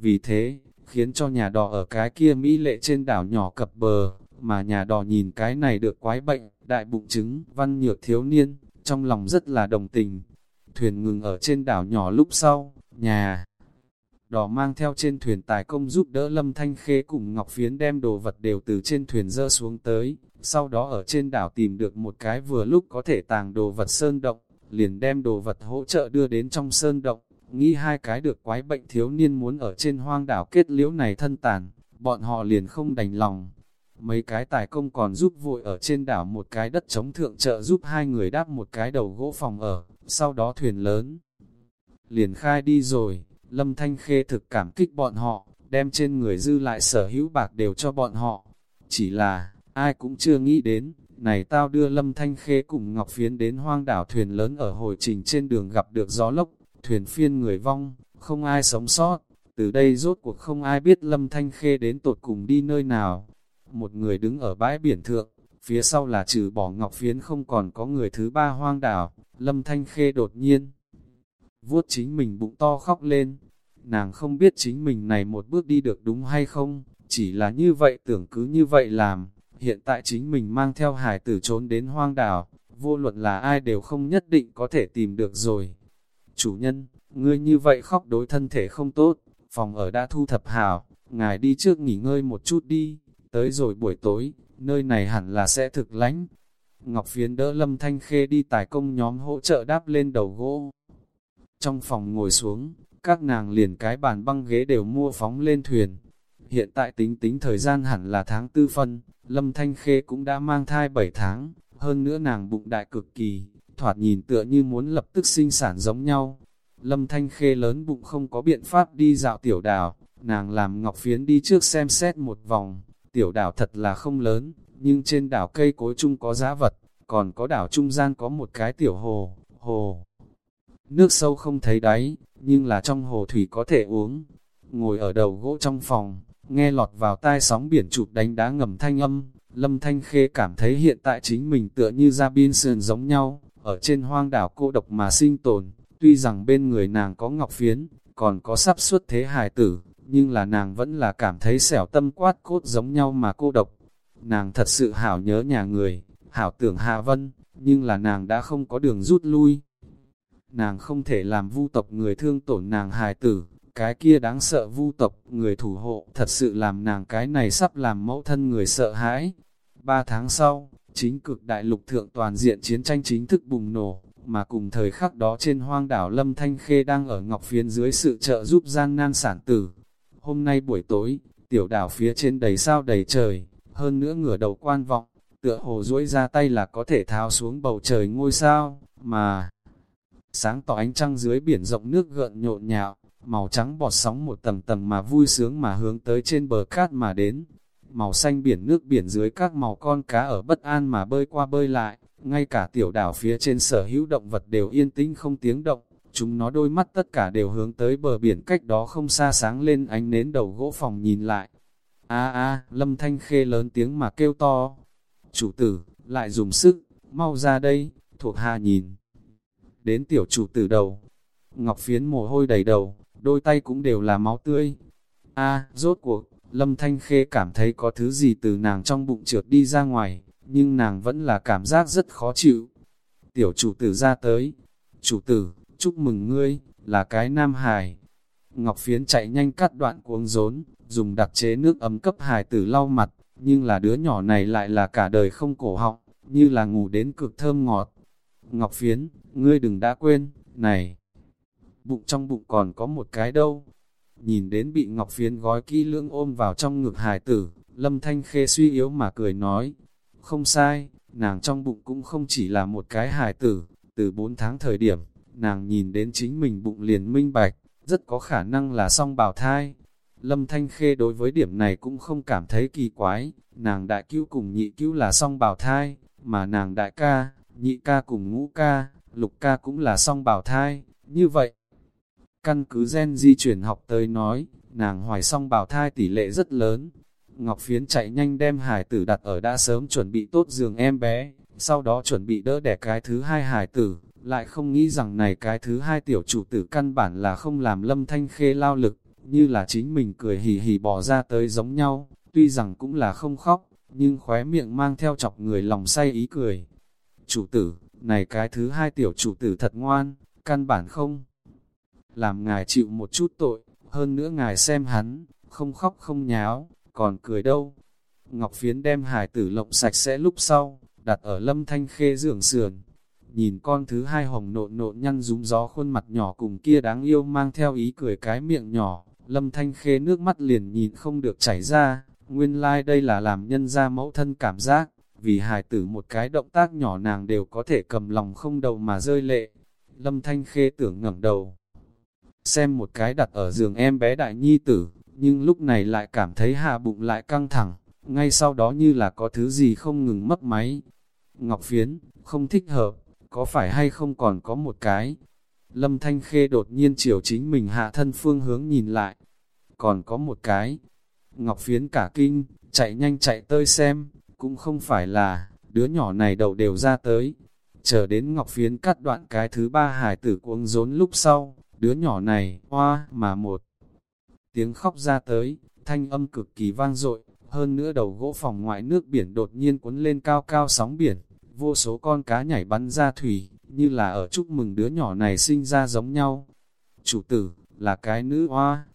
Vì thế, khiến cho nhà đò ở cái kia Mỹ lệ trên đảo nhỏ cập bờ, mà nhà đò nhìn cái này được quái bệnh, đại bụng trứng, văn nhược thiếu niên, trong lòng rất là đồng tình. Thuyền ngừng ở trên đảo nhỏ lúc sau, nhà đò mang theo trên thuyền tài công giúp đỡ Lâm Thanh Khê cùng Ngọc Phiến đem đồ vật đều từ trên thuyền dơ xuống tới, sau đó ở trên đảo tìm được một cái vừa lúc có thể tàng đồ vật sơn động, liền đem đồ vật hỗ trợ đưa đến trong sơn động nghĩ hai cái được quái bệnh thiếu niên muốn ở trên hoang đảo kết liễu này thân tàn, bọn họ liền không đành lòng. mấy cái tài công còn giúp vội ở trên đảo một cái đất chống thượng trợ giúp hai người đáp một cái đầu gỗ phòng ở, sau đó thuyền lớn. Liền khai đi rồi, Lâm Thanh Khê thực cảm kích bọn họ, đem trên người dư lại sở hữu bạc đều cho bọn họ. Chỉ là, ai cũng chưa nghĩ đến, này tao đưa Lâm Thanh Khê cùng Ngọc Phiến đến hoang đảo thuyền lớn ở hồi trình trên đường gặp được gió lốc, thuyền phiên người vong, không ai sống sót. Từ đây rốt cuộc không ai biết Lâm Thanh Khê đến tột cùng đi nơi nào. Một người đứng ở bãi biển thượng, phía sau là trừ bỏ Ngọc Phiến không còn có người thứ ba hoang đảo, Lâm Thanh Khê đột nhiên. Vuốt chính mình bụng to khóc lên, nàng không biết chính mình này một bước đi được đúng hay không, chỉ là như vậy tưởng cứ như vậy làm, hiện tại chính mình mang theo hải tử trốn đến hoang đảo, vô luận là ai đều không nhất định có thể tìm được rồi. Chủ nhân, ngươi như vậy khóc đối thân thể không tốt, phòng ở đã thu thập hảo, ngài đi trước nghỉ ngơi một chút đi, tới rồi buổi tối, nơi này hẳn là sẽ thực lánh. Ngọc Phiến đỡ Lâm Thanh Khê đi tài công nhóm hỗ trợ đáp lên đầu gỗ. Trong phòng ngồi xuống, các nàng liền cái bàn băng ghế đều mua phóng lên thuyền. Hiện tại tính tính thời gian hẳn là tháng tư phân, Lâm Thanh Khê cũng đã mang thai 7 tháng, hơn nữa nàng bụng đại cực kỳ, thoạt nhìn tựa như muốn lập tức sinh sản giống nhau. Lâm Thanh Khê lớn bụng không có biện pháp đi dạo tiểu đảo, nàng làm ngọc phiến đi trước xem xét một vòng, tiểu đảo thật là không lớn, nhưng trên đảo cây cối chung có giá vật, còn có đảo trung gian có một cái tiểu hồ, hồ. Nước sâu không thấy đáy, nhưng là trong hồ thủy có thể uống. Ngồi ở đầu gỗ trong phòng, nghe lọt vào tai sóng biển chụp đánh đá ngầm thanh âm, Lâm Thanh Khê cảm thấy hiện tại chính mình tựa như ra biên sườn giống nhau, ở trên hoang đảo cô độc mà sinh tồn, tuy rằng bên người nàng có ngọc phiến, còn có sắp xuất thế hài tử, nhưng là nàng vẫn là cảm thấy xẻo tâm quát cốt giống nhau mà cô độc. Nàng thật sự hảo nhớ nhà người, hảo tưởng Hạ Vân, nhưng là nàng đã không có đường rút lui. Nàng không thể làm vu tộc người thương tổn nàng hài tử, cái kia đáng sợ vu tộc, người thủ hộ, thật sự làm nàng cái này sắp làm mẫu thân người sợ hãi. Ba tháng sau, chính cực đại lục thượng toàn diện chiến tranh chính thức bùng nổ, mà cùng thời khắc đó trên hoang đảo Lâm Thanh Khê đang ở ngọc phiến dưới sự trợ giúp gian nan sản tử. Hôm nay buổi tối, tiểu đảo phía trên đầy sao đầy trời, hơn nữa ngửa đầu quan vọng, tựa hồ duỗi ra tay là có thể tháo xuống bầu trời ngôi sao, mà sáng tỏ ánh trăng dưới biển rộng nước gợn nhộn nhạo, màu trắng bọt sóng một tầng tầng mà vui sướng mà hướng tới trên bờ cát mà đến. Màu xanh biển nước biển dưới các màu con cá ở bất an mà bơi qua bơi lại, ngay cả tiểu đảo phía trên sở hữu động vật đều yên tĩnh không tiếng động, chúng nó đôi mắt tất cả đều hướng tới bờ biển cách đó không xa sáng lên ánh nến đầu gỗ phòng nhìn lại. A a, Lâm Thanh Khê lớn tiếng mà kêu to. Chủ tử, lại dùng sức, mau ra đây, thuộc hạ nhìn. Đến tiểu chủ tử đầu, Ngọc Phiến mồ hôi đầy đầu, đôi tay cũng đều là máu tươi. A, rốt cuộc, Lâm Thanh Khê cảm thấy có thứ gì từ nàng trong bụng trượt đi ra ngoài, nhưng nàng vẫn là cảm giác rất khó chịu. Tiểu chủ tử ra tới, chủ tử, chúc mừng ngươi, là cái nam hài. Ngọc Phiến chạy nhanh cắt đoạn cuống rốn, dùng đặc chế nước ấm cấp hài tử lau mặt, nhưng là đứa nhỏ này lại là cả đời không cổ họng, như là ngủ đến cực thơm ngọt. Ngọc Phiến, ngươi đừng đã quên, này, bụng trong bụng còn có một cái đâu. Nhìn đến bị Ngọc Phiến gói kỹ lưỡng ôm vào trong ngực hài tử, Lâm Thanh Khê suy yếu mà cười nói, không sai, nàng trong bụng cũng không chỉ là một cái hài tử, từ 4 tháng thời điểm, nàng nhìn đến chính mình bụng liền minh bạch, rất có khả năng là song bào thai. Lâm Thanh Khê đối với điểm này cũng không cảm thấy kỳ quái, nàng đại cứu cùng nhị cứu là song bào thai, mà nàng đại ca, nhị ca cùng ngũ ca, lục ca cũng là song bào thai, như vậy. Căn cứ gen di chuyển học tới nói, nàng hoài song bào thai tỷ lệ rất lớn. Ngọc Phiến chạy nhanh đem hải tử đặt ở đã sớm chuẩn bị tốt giường em bé, sau đó chuẩn bị đỡ đẻ cái thứ hai hải tử, lại không nghĩ rằng này cái thứ hai tiểu chủ tử căn bản là không làm lâm thanh khê lao lực, như là chính mình cười hì hì bỏ ra tới giống nhau, tuy rằng cũng là không khóc, nhưng khóe miệng mang theo chọc người lòng say ý cười. Chủ tử, này cái thứ hai tiểu chủ tử thật ngoan, căn bản không làm ngài chịu một chút tội, hơn nữa ngài xem hắn, không khóc không nháo, còn cười đâu. Ngọc Phiến đem hải tử lộng sạch sẽ lúc sau, đặt ở lâm thanh khê giường sườn. Nhìn con thứ hai hồng nộn nộn nhăn rúng gió khuôn mặt nhỏ cùng kia đáng yêu mang theo ý cười cái miệng nhỏ, lâm thanh khê nước mắt liền nhìn không được chảy ra, Nguyên lai like đây là làm nhân ra mẫu thân cảm giác, vì hài tử một cái động tác nhỏ nàng đều có thể cầm lòng không đầu mà rơi lệ. Lâm Thanh Khê tưởng ngẩng đầu, xem một cái đặt ở giường em bé đại nhi tử, nhưng lúc này lại cảm thấy hạ bụng lại căng thẳng, ngay sau đó như là có thứ gì không ngừng mất máy. Ngọc Phiến, không thích hợp, có phải hay không còn có một cái. Lâm Thanh Khê đột nhiên chiều chính mình hạ thân phương hướng nhìn lại, còn có một cái. Ngọc Phiến cả kinh, chạy nhanh chạy tới xem, cũng không phải là, đứa nhỏ này đầu đều ra tới. Chờ đến Ngọc Phiến cắt đoạn cái thứ ba hải tử cuống rốn lúc sau, đứa nhỏ này, hoa, mà một tiếng khóc ra tới, thanh âm cực kỳ vang dội hơn nữa đầu gỗ phòng ngoại nước biển đột nhiên cuốn lên cao cao sóng biển, vô số con cá nhảy bắn ra thủy, như là ở chúc mừng đứa nhỏ này sinh ra giống nhau. Chủ tử, là cái nữ hoa,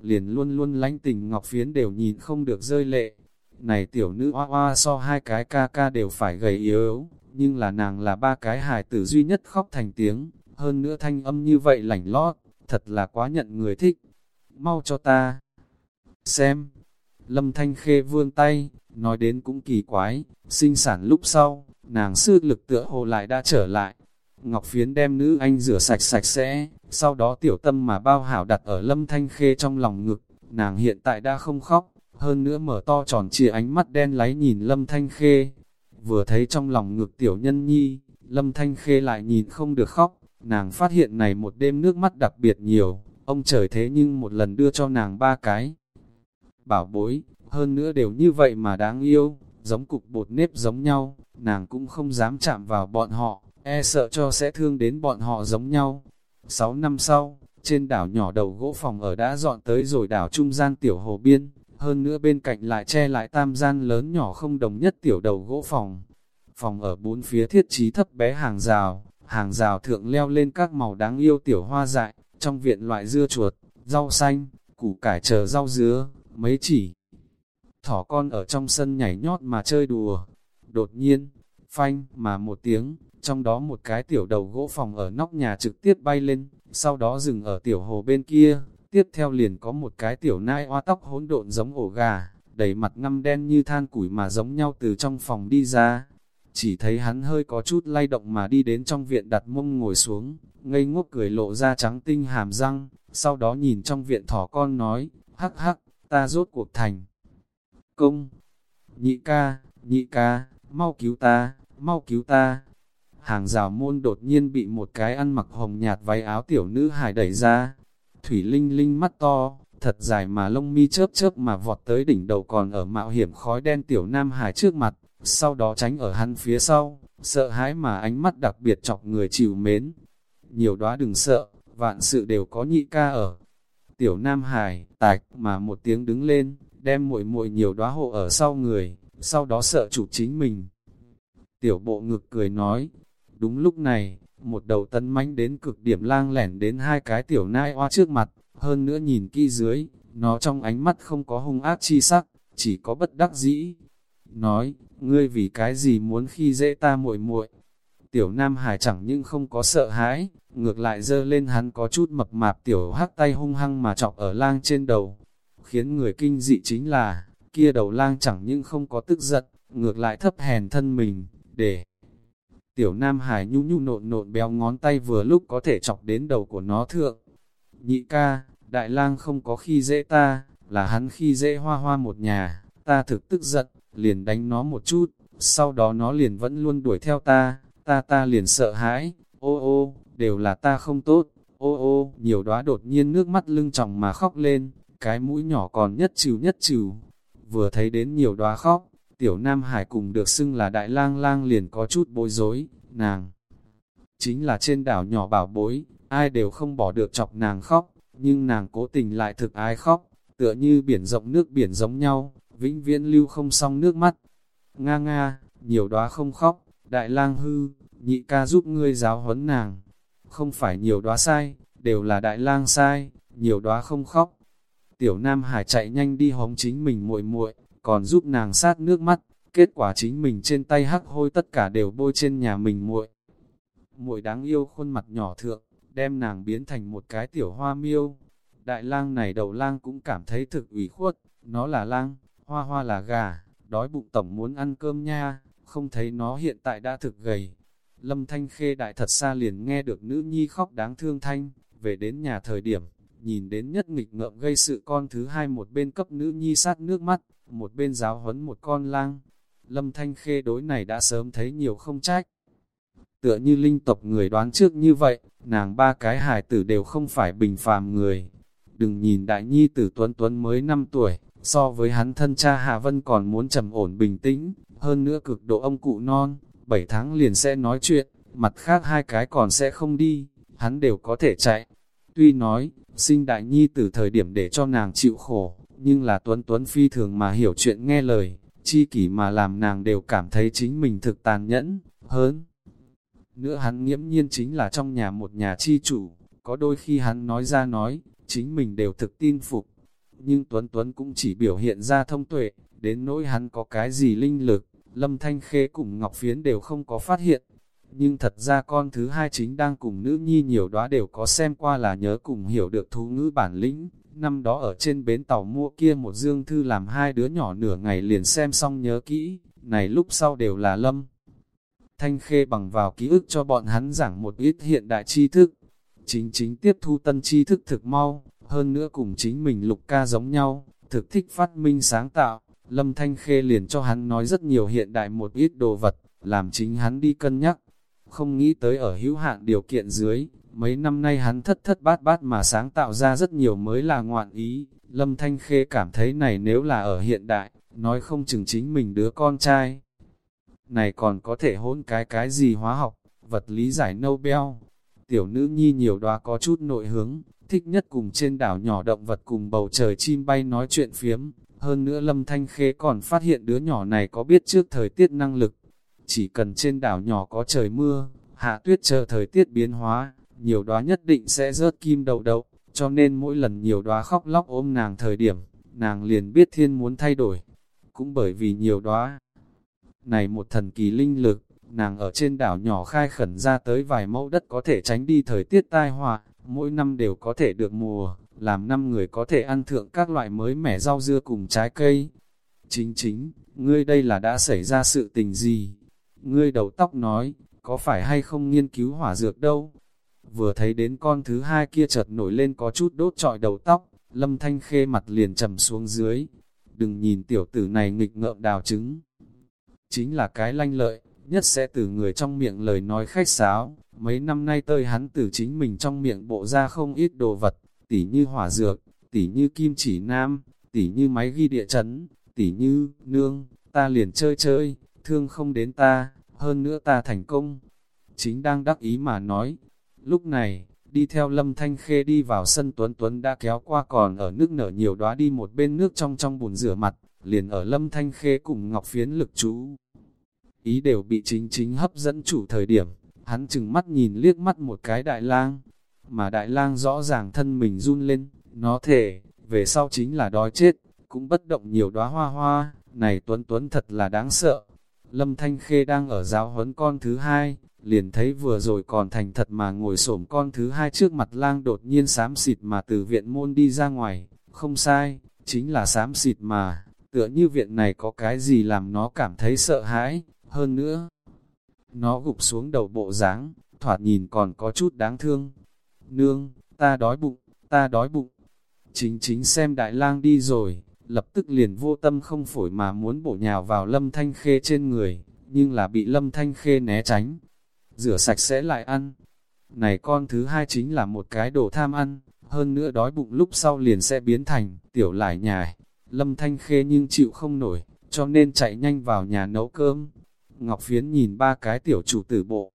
liền luôn luôn lánh tình ngọc phiến đều nhìn không được rơi lệ. Này tiểu nữ hoa hoa so hai cái ca ca đều phải gầy yếu, nhưng là nàng là ba cái hài tử duy nhất khóc thành tiếng, hơn nữa thanh âm như vậy lảnh lót, thật là quá nhận người thích. Mau cho ta xem. Lâm Thanh Khê vươn tay, nói đến cũng kỳ quái, sinh sản lúc sau, nàng sư lực tựa hồ lại đã trở lại. Ngọc Phiến đem nữ anh rửa sạch sạch sẽ, sau đó tiểu tâm mà bao hảo đặt ở Lâm Thanh Khê trong lòng ngực, nàng hiện tại đã không khóc, hơn nữa mở to tròn trịa ánh mắt đen láy nhìn Lâm Thanh Khê. Vừa thấy trong lòng ngực tiểu nhân nhi, Lâm Thanh Khê lại nhìn không được khóc, nàng phát hiện này một đêm nước mắt đặc biệt nhiều, ông trời thế nhưng một lần đưa cho nàng ba cái. Bảo bối, hơn nữa đều như vậy mà đáng yêu, giống cục bột nếp giống nhau, nàng cũng không dám chạm vào bọn họ, e sợ cho sẽ thương đến bọn họ giống nhau. Sáu năm sau, trên đảo nhỏ đầu gỗ phòng ở đã dọn tới rồi đảo trung gian tiểu hồ biên, hơn nữa bên cạnh lại che lại tam gian lớn nhỏ không đồng nhất tiểu đầu gỗ phòng. Phòng ở bốn phía thiết trí thấp bé hàng rào, hàng rào thượng leo lên các màu đáng yêu tiểu hoa dại, trong viện loại dưa chuột, rau xanh, củ cải chờ rau dứa, mấy chỉ. Thỏ con ở trong sân nhảy nhót mà chơi đùa. Đột nhiên, phanh mà một tiếng, trong đó một cái tiểu đầu gỗ phòng ở nóc nhà trực tiếp bay lên, sau đó dừng ở tiểu hồ bên kia. Tiếp theo liền có một cái tiểu nai hoa tóc hỗn độn giống ổ gà, đầy mặt ngăm đen như than củi mà giống nhau từ trong phòng đi ra. Chỉ thấy hắn hơi có chút lay động mà đi đến trong viện đặt mông ngồi xuống, ngây ngốc cười lộ ra trắng tinh hàm răng, sau đó nhìn trong viện thỏ con nói, hắc hắc, ta rốt cuộc thành. Công, nhị ca, nhị ca, mau cứu ta, mau cứu ta. Hàng rào môn đột nhiên bị một cái ăn mặc hồng nhạt váy áo tiểu nữ hải đẩy ra. Thủy Linh Linh mắt to, thật dài mà lông mi chớp chớp mà vọt tới đỉnh đầu còn ở mạo hiểm khói đen tiểu nam hải trước mặt, sau đó tránh ở hắn phía sau, sợ hãi mà ánh mắt đặc biệt chọc người chịu mến. Nhiều đóa đừng sợ, vạn sự đều có nhị ca ở. Tiểu Nam Hải, tạch mà một tiếng đứng lên, đem muội muội nhiều đóa hộ ở sau người, sau đó sợ chủ chính mình. Tiểu bộ ngực cười nói, đúng lúc này, một đầu tân mánh đến cực điểm lang lẻn đến hai cái tiểu nai oa trước mặt, hơn nữa nhìn kỹ dưới, nó trong ánh mắt không có hung ác chi sắc, chỉ có bất đắc dĩ. Nói, ngươi vì cái gì muốn khi dễ ta muội muội Tiểu Nam Hải chẳng những không có sợ hãi, ngược lại dơ lên hắn có chút mập mạp tiểu hắc tay hung hăng mà chọc ở lang trên đầu. Khiến người kinh dị chính là, kia đầu lang chẳng những không có tức giận, ngược lại thấp hèn thân mình, để tiểu Nam Hải nhu nhu nộn nộn béo ngón tay vừa lúc có thể chọc đến đầu của nó thượng. Nhị ca, đại lang không có khi dễ ta, là hắn khi dễ hoa hoa một nhà, ta thực tức giận, liền đánh nó một chút, sau đó nó liền vẫn luôn đuổi theo ta, ta ta liền sợ hãi, ô ô, đều là ta không tốt, ô ô, nhiều đóa đột nhiên nước mắt lưng tròng mà khóc lên, cái mũi nhỏ còn nhất trừ nhất trừ, vừa thấy đến nhiều đóa khóc, tiểu nam hải cùng được xưng là đại lang lang liền có chút bối rối, nàng. Chính là trên đảo nhỏ bảo bối, ai đều không bỏ được chọc nàng khóc, nhưng nàng cố tình lại thực ai khóc, tựa như biển rộng nước biển giống nhau, vĩnh viễn lưu không xong nước mắt. Nga nga, nhiều đóa không khóc, đại lang hư, nhị ca giúp ngươi giáo huấn nàng. Không phải nhiều đóa sai, đều là đại lang sai, nhiều đóa không khóc. Tiểu Nam Hải chạy nhanh đi hống chính mình muội muội, còn giúp nàng sát nước mắt, kết quả chính mình trên tay hắc hôi tất cả đều bôi trên nhà mình muội. Muội đáng yêu khuôn mặt nhỏ thượng, đem nàng biến thành một cái tiểu hoa miêu. Đại lang này đầu lang cũng cảm thấy thực ủy khuất, nó là lang, hoa hoa là gà, đói bụng tổng muốn ăn cơm nha, không thấy nó hiện tại đã thực gầy. Lâm Thanh Khê đại thật xa liền nghe được nữ nhi khóc đáng thương thanh, về đến nhà thời điểm, nhìn đến nhất nghịch ngợm gây sự con thứ hai một bên cấp nữ nhi sát nước mắt, một bên giáo huấn một con lang. Lâm Thanh Khê đối này đã sớm thấy nhiều không trách. Tựa như linh tộc người đoán trước như vậy, nàng ba cái hài tử đều không phải bình phàm người. Đừng nhìn đại nhi tử Tuấn Tuấn mới 5 tuổi, so với hắn thân cha Hạ Vân còn muốn trầm ổn bình tĩnh, hơn nữa cực độ ông cụ non, 7 tháng liền sẽ nói chuyện, mặt khác hai cái còn sẽ không đi, hắn đều có thể chạy. Tuy nói, sinh đại nhi từ thời điểm để cho nàng chịu khổ, nhưng là Tuấn Tuấn phi thường mà hiểu chuyện nghe lời, chi kỷ mà làm nàng đều cảm thấy chính mình thực tàn nhẫn, hơn. Nữa hắn nghiễm nhiên chính là trong nhà một nhà chi chủ, có đôi khi hắn nói ra nói, chính mình đều thực tin phục. Nhưng Tuấn Tuấn cũng chỉ biểu hiện ra thông tuệ, đến nỗi hắn có cái gì linh lực, Lâm Thanh Khê cùng Ngọc Phiến đều không có phát hiện. Nhưng thật ra con thứ hai chính đang cùng nữ nhi nhiều đóa đều có xem qua là nhớ cùng hiểu được thú ngữ bản lĩnh. Năm đó ở trên bến tàu mua kia một dương thư làm hai đứa nhỏ nửa ngày liền xem xong nhớ kỹ, này lúc sau đều là Lâm. Thanh Khê bằng vào ký ức cho bọn hắn giảng một ít hiện đại tri thức. Chính chính tiếp thu tân tri thức thực mau, hơn nữa cùng chính mình lục ca giống nhau, thực thích phát minh sáng tạo. Lâm Thanh Khê liền cho hắn nói rất nhiều hiện đại một ít đồ vật, làm chính hắn đi cân nhắc. Không nghĩ tới ở hữu hạn điều kiện dưới, mấy năm nay hắn thất thất bát bát mà sáng tạo ra rất nhiều mới là ngoạn ý. Lâm Thanh Khê cảm thấy này nếu là ở hiện đại, nói không chừng chính mình đứa con trai. Này còn có thể hôn cái cái gì hóa học, vật lý giải Nobel. Tiểu nữ nhi nhiều đoá có chút nội hướng, thích nhất cùng trên đảo nhỏ động vật cùng bầu trời chim bay nói chuyện phiếm, hơn nữa Lâm Thanh Khê còn phát hiện đứa nhỏ này có biết trước thời tiết năng lực. Chỉ cần trên đảo nhỏ có trời mưa, hạ tuyết chờ thời tiết biến hóa, nhiều đóa nhất định sẽ rớt kim đầu đậu, cho nên mỗi lần nhiều đóa khóc lóc ôm nàng thời điểm, nàng liền biết thiên muốn thay đổi. Cũng bởi vì nhiều đóa này một thần kỳ linh lực, nàng ở trên đảo nhỏ khai khẩn ra tới vài mẫu đất có thể tránh đi thời tiết tai họa, mỗi năm đều có thể được mùa, làm năm người có thể ăn thượng các loại mới mẻ rau dưa cùng trái cây. Chính chính, ngươi đây là đã xảy ra sự tình gì? Ngươi đầu tóc nói, có phải hay không nghiên cứu hỏa dược đâu? Vừa thấy đến con thứ hai kia chợt nổi lên có chút đốt trọi đầu tóc, lâm thanh khê mặt liền trầm xuống dưới. Đừng nhìn tiểu tử này nghịch ngợm đào trứng. Chính là cái lanh lợi, nhất sẽ từ người trong miệng lời nói khách sáo. Mấy năm nay tơi hắn từ chính mình trong miệng bộ ra không ít đồ vật, tỉ như hỏa dược, tỉ như kim chỉ nam, tỉ như máy ghi địa chấn, tỉ như, nương, ta liền chơi chơi, thương không đến ta, hơn nữa ta thành công. Chính đang đắc ý mà nói. Lúc này, đi theo Lâm Thanh Khê đi vào sân Tuấn Tuấn đã kéo qua còn ở nước nở nhiều đóa đi một bên nước trong trong bùn rửa mặt, liền ở Lâm Thanh Khê cùng Ngọc Phiến lực chú. Ý đều bị chính chính hấp dẫn chủ thời điểm, hắn chừng mắt nhìn liếc mắt một cái đại lang, mà đại lang rõ ràng thân mình run lên, nó thể, về sau chính là đói chết, cũng bất động nhiều đóa hoa hoa, này Tuấn Tuấn thật là đáng sợ. Lâm Thanh Khê đang ở giáo huấn con thứ hai, liền thấy vừa rồi còn thành thật mà ngồi xổm con thứ hai trước mặt lang đột nhiên xám xịt mà từ viện môn đi ra ngoài, không sai, chính là xám xịt mà, tựa như viện này có cái gì làm nó cảm thấy sợ hãi, hơn nữa. Nó gục xuống đầu bộ dáng thoạt nhìn còn có chút đáng thương, nương, ta đói bụng, ta đói bụng. Chính chính xem đại lang đi rồi, lập tức liền vô tâm không phổi mà muốn bổ nhào vào lâm thanh khê trên người, nhưng là bị lâm thanh khê né tránh. Rửa sạch sẽ lại ăn. Này con thứ hai chính là một cái đồ tham ăn, hơn nữa đói bụng lúc sau liền sẽ biến thành tiểu lại nhài. Lâm thanh khê nhưng chịu không nổi, cho nên chạy nhanh vào nhà nấu cơm. Ngọc Phiến nhìn ba cái tiểu chủ tử bộ.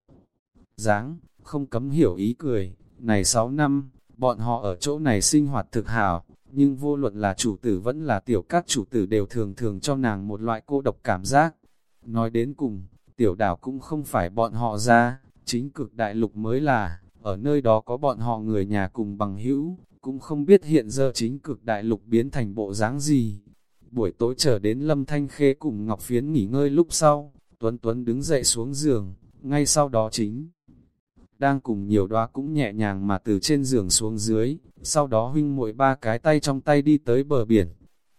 dáng không cấm hiểu ý cười, này 6 năm, bọn họ ở chỗ này sinh hoạt thực hảo, nhưng vô luận là chủ tử vẫn là tiểu các chủ tử đều thường thường cho nàng một loại cô độc cảm giác. Nói đến cùng, tiểu đảo cũng không phải bọn họ ra, chính cực đại lục mới là, ở nơi đó có bọn họ người nhà cùng bằng hữu, cũng không biết hiện giờ chính cực đại lục biến thành bộ dáng gì. Buổi tối chờ đến Lâm Thanh Khê cùng Ngọc Phiến nghỉ ngơi lúc sau, Tuấn Tuấn đứng dậy xuống giường, ngay sau đó chính đang cùng nhiều đoá cũng nhẹ nhàng mà từ trên giường xuống dưới, sau đó huynh muội ba cái tay trong tay đi tới bờ biển.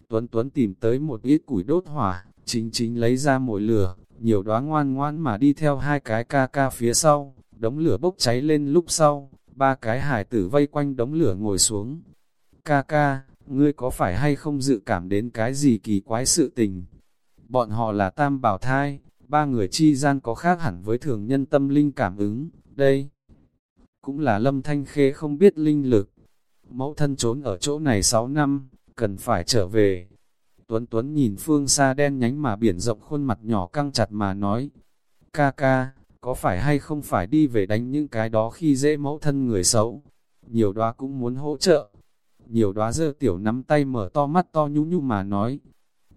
Tuấn Tuấn tìm tới một ít củi đốt hỏa, chính chính lấy ra mồi lửa, nhiều đoá ngoan ngoãn mà đi theo hai cái ca ca phía sau, đống lửa bốc cháy lên lúc sau, ba cái hải tử vây quanh đống lửa ngồi xuống. Ca ca, ngươi có phải hay không dự cảm đến cái gì kỳ quái sự tình? Bọn họ là tam bảo thai, ba người chi gian có khác hẳn với thường nhân tâm linh cảm ứng, đây cũng là lâm thanh khê không biết linh lực. Mẫu thân trốn ở chỗ này 6 năm, cần phải trở về. Tuấn Tuấn nhìn phương xa đen nhánh mà biển rộng khuôn mặt nhỏ căng chặt mà nói, ca ca, có phải hay không phải đi về đánh những cái đó khi dễ mẫu thân người xấu. Nhiều đoá cũng muốn hỗ trợ. Nhiều đoá dơ tiểu nắm tay mở to mắt to nhu nhu mà nói,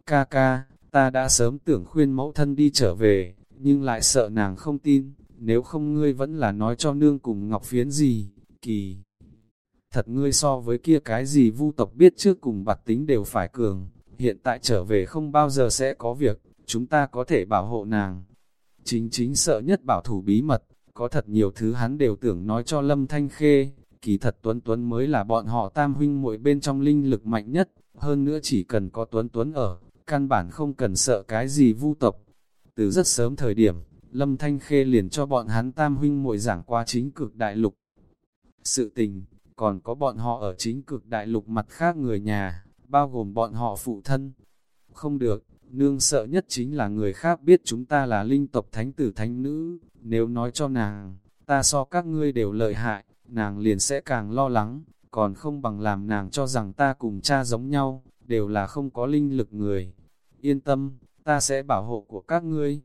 ca ca, ta đã sớm tưởng khuyên mẫu thân đi trở về, nhưng lại sợ nàng không tin, nếu không ngươi vẫn là nói cho nương cùng ngọc phiến gì, kỳ. Thật ngươi so với kia cái gì vu tộc biết trước cùng bạc tính đều phải cường, hiện tại trở về không bao giờ sẽ có việc, chúng ta có thể bảo hộ nàng. Chính chính sợ nhất bảo thủ bí mật, có thật nhiều thứ hắn đều tưởng nói cho Lâm Thanh Khê, kỳ thật Tuấn Tuấn mới là bọn họ tam huynh muội bên trong linh lực mạnh nhất, hơn nữa chỉ cần có Tuấn Tuấn ở, căn bản không cần sợ cái gì vu tộc. Từ rất sớm thời điểm, Lâm Thanh Khê liền cho bọn hắn tam huynh muội giảng qua chính cực đại lục. Sự tình, còn có bọn họ ở chính cực đại lục mặt khác người nhà, bao gồm bọn họ phụ thân. Không được, nương sợ nhất chính là người khác biết chúng ta là linh tộc thánh tử thánh nữ, nếu nói cho nàng, ta so các ngươi đều lợi hại, nàng liền sẽ càng lo lắng, còn không bằng làm nàng cho rằng ta cùng cha giống nhau, đều là không có linh lực người. Yên tâm, ta sẽ bảo hộ của các ngươi.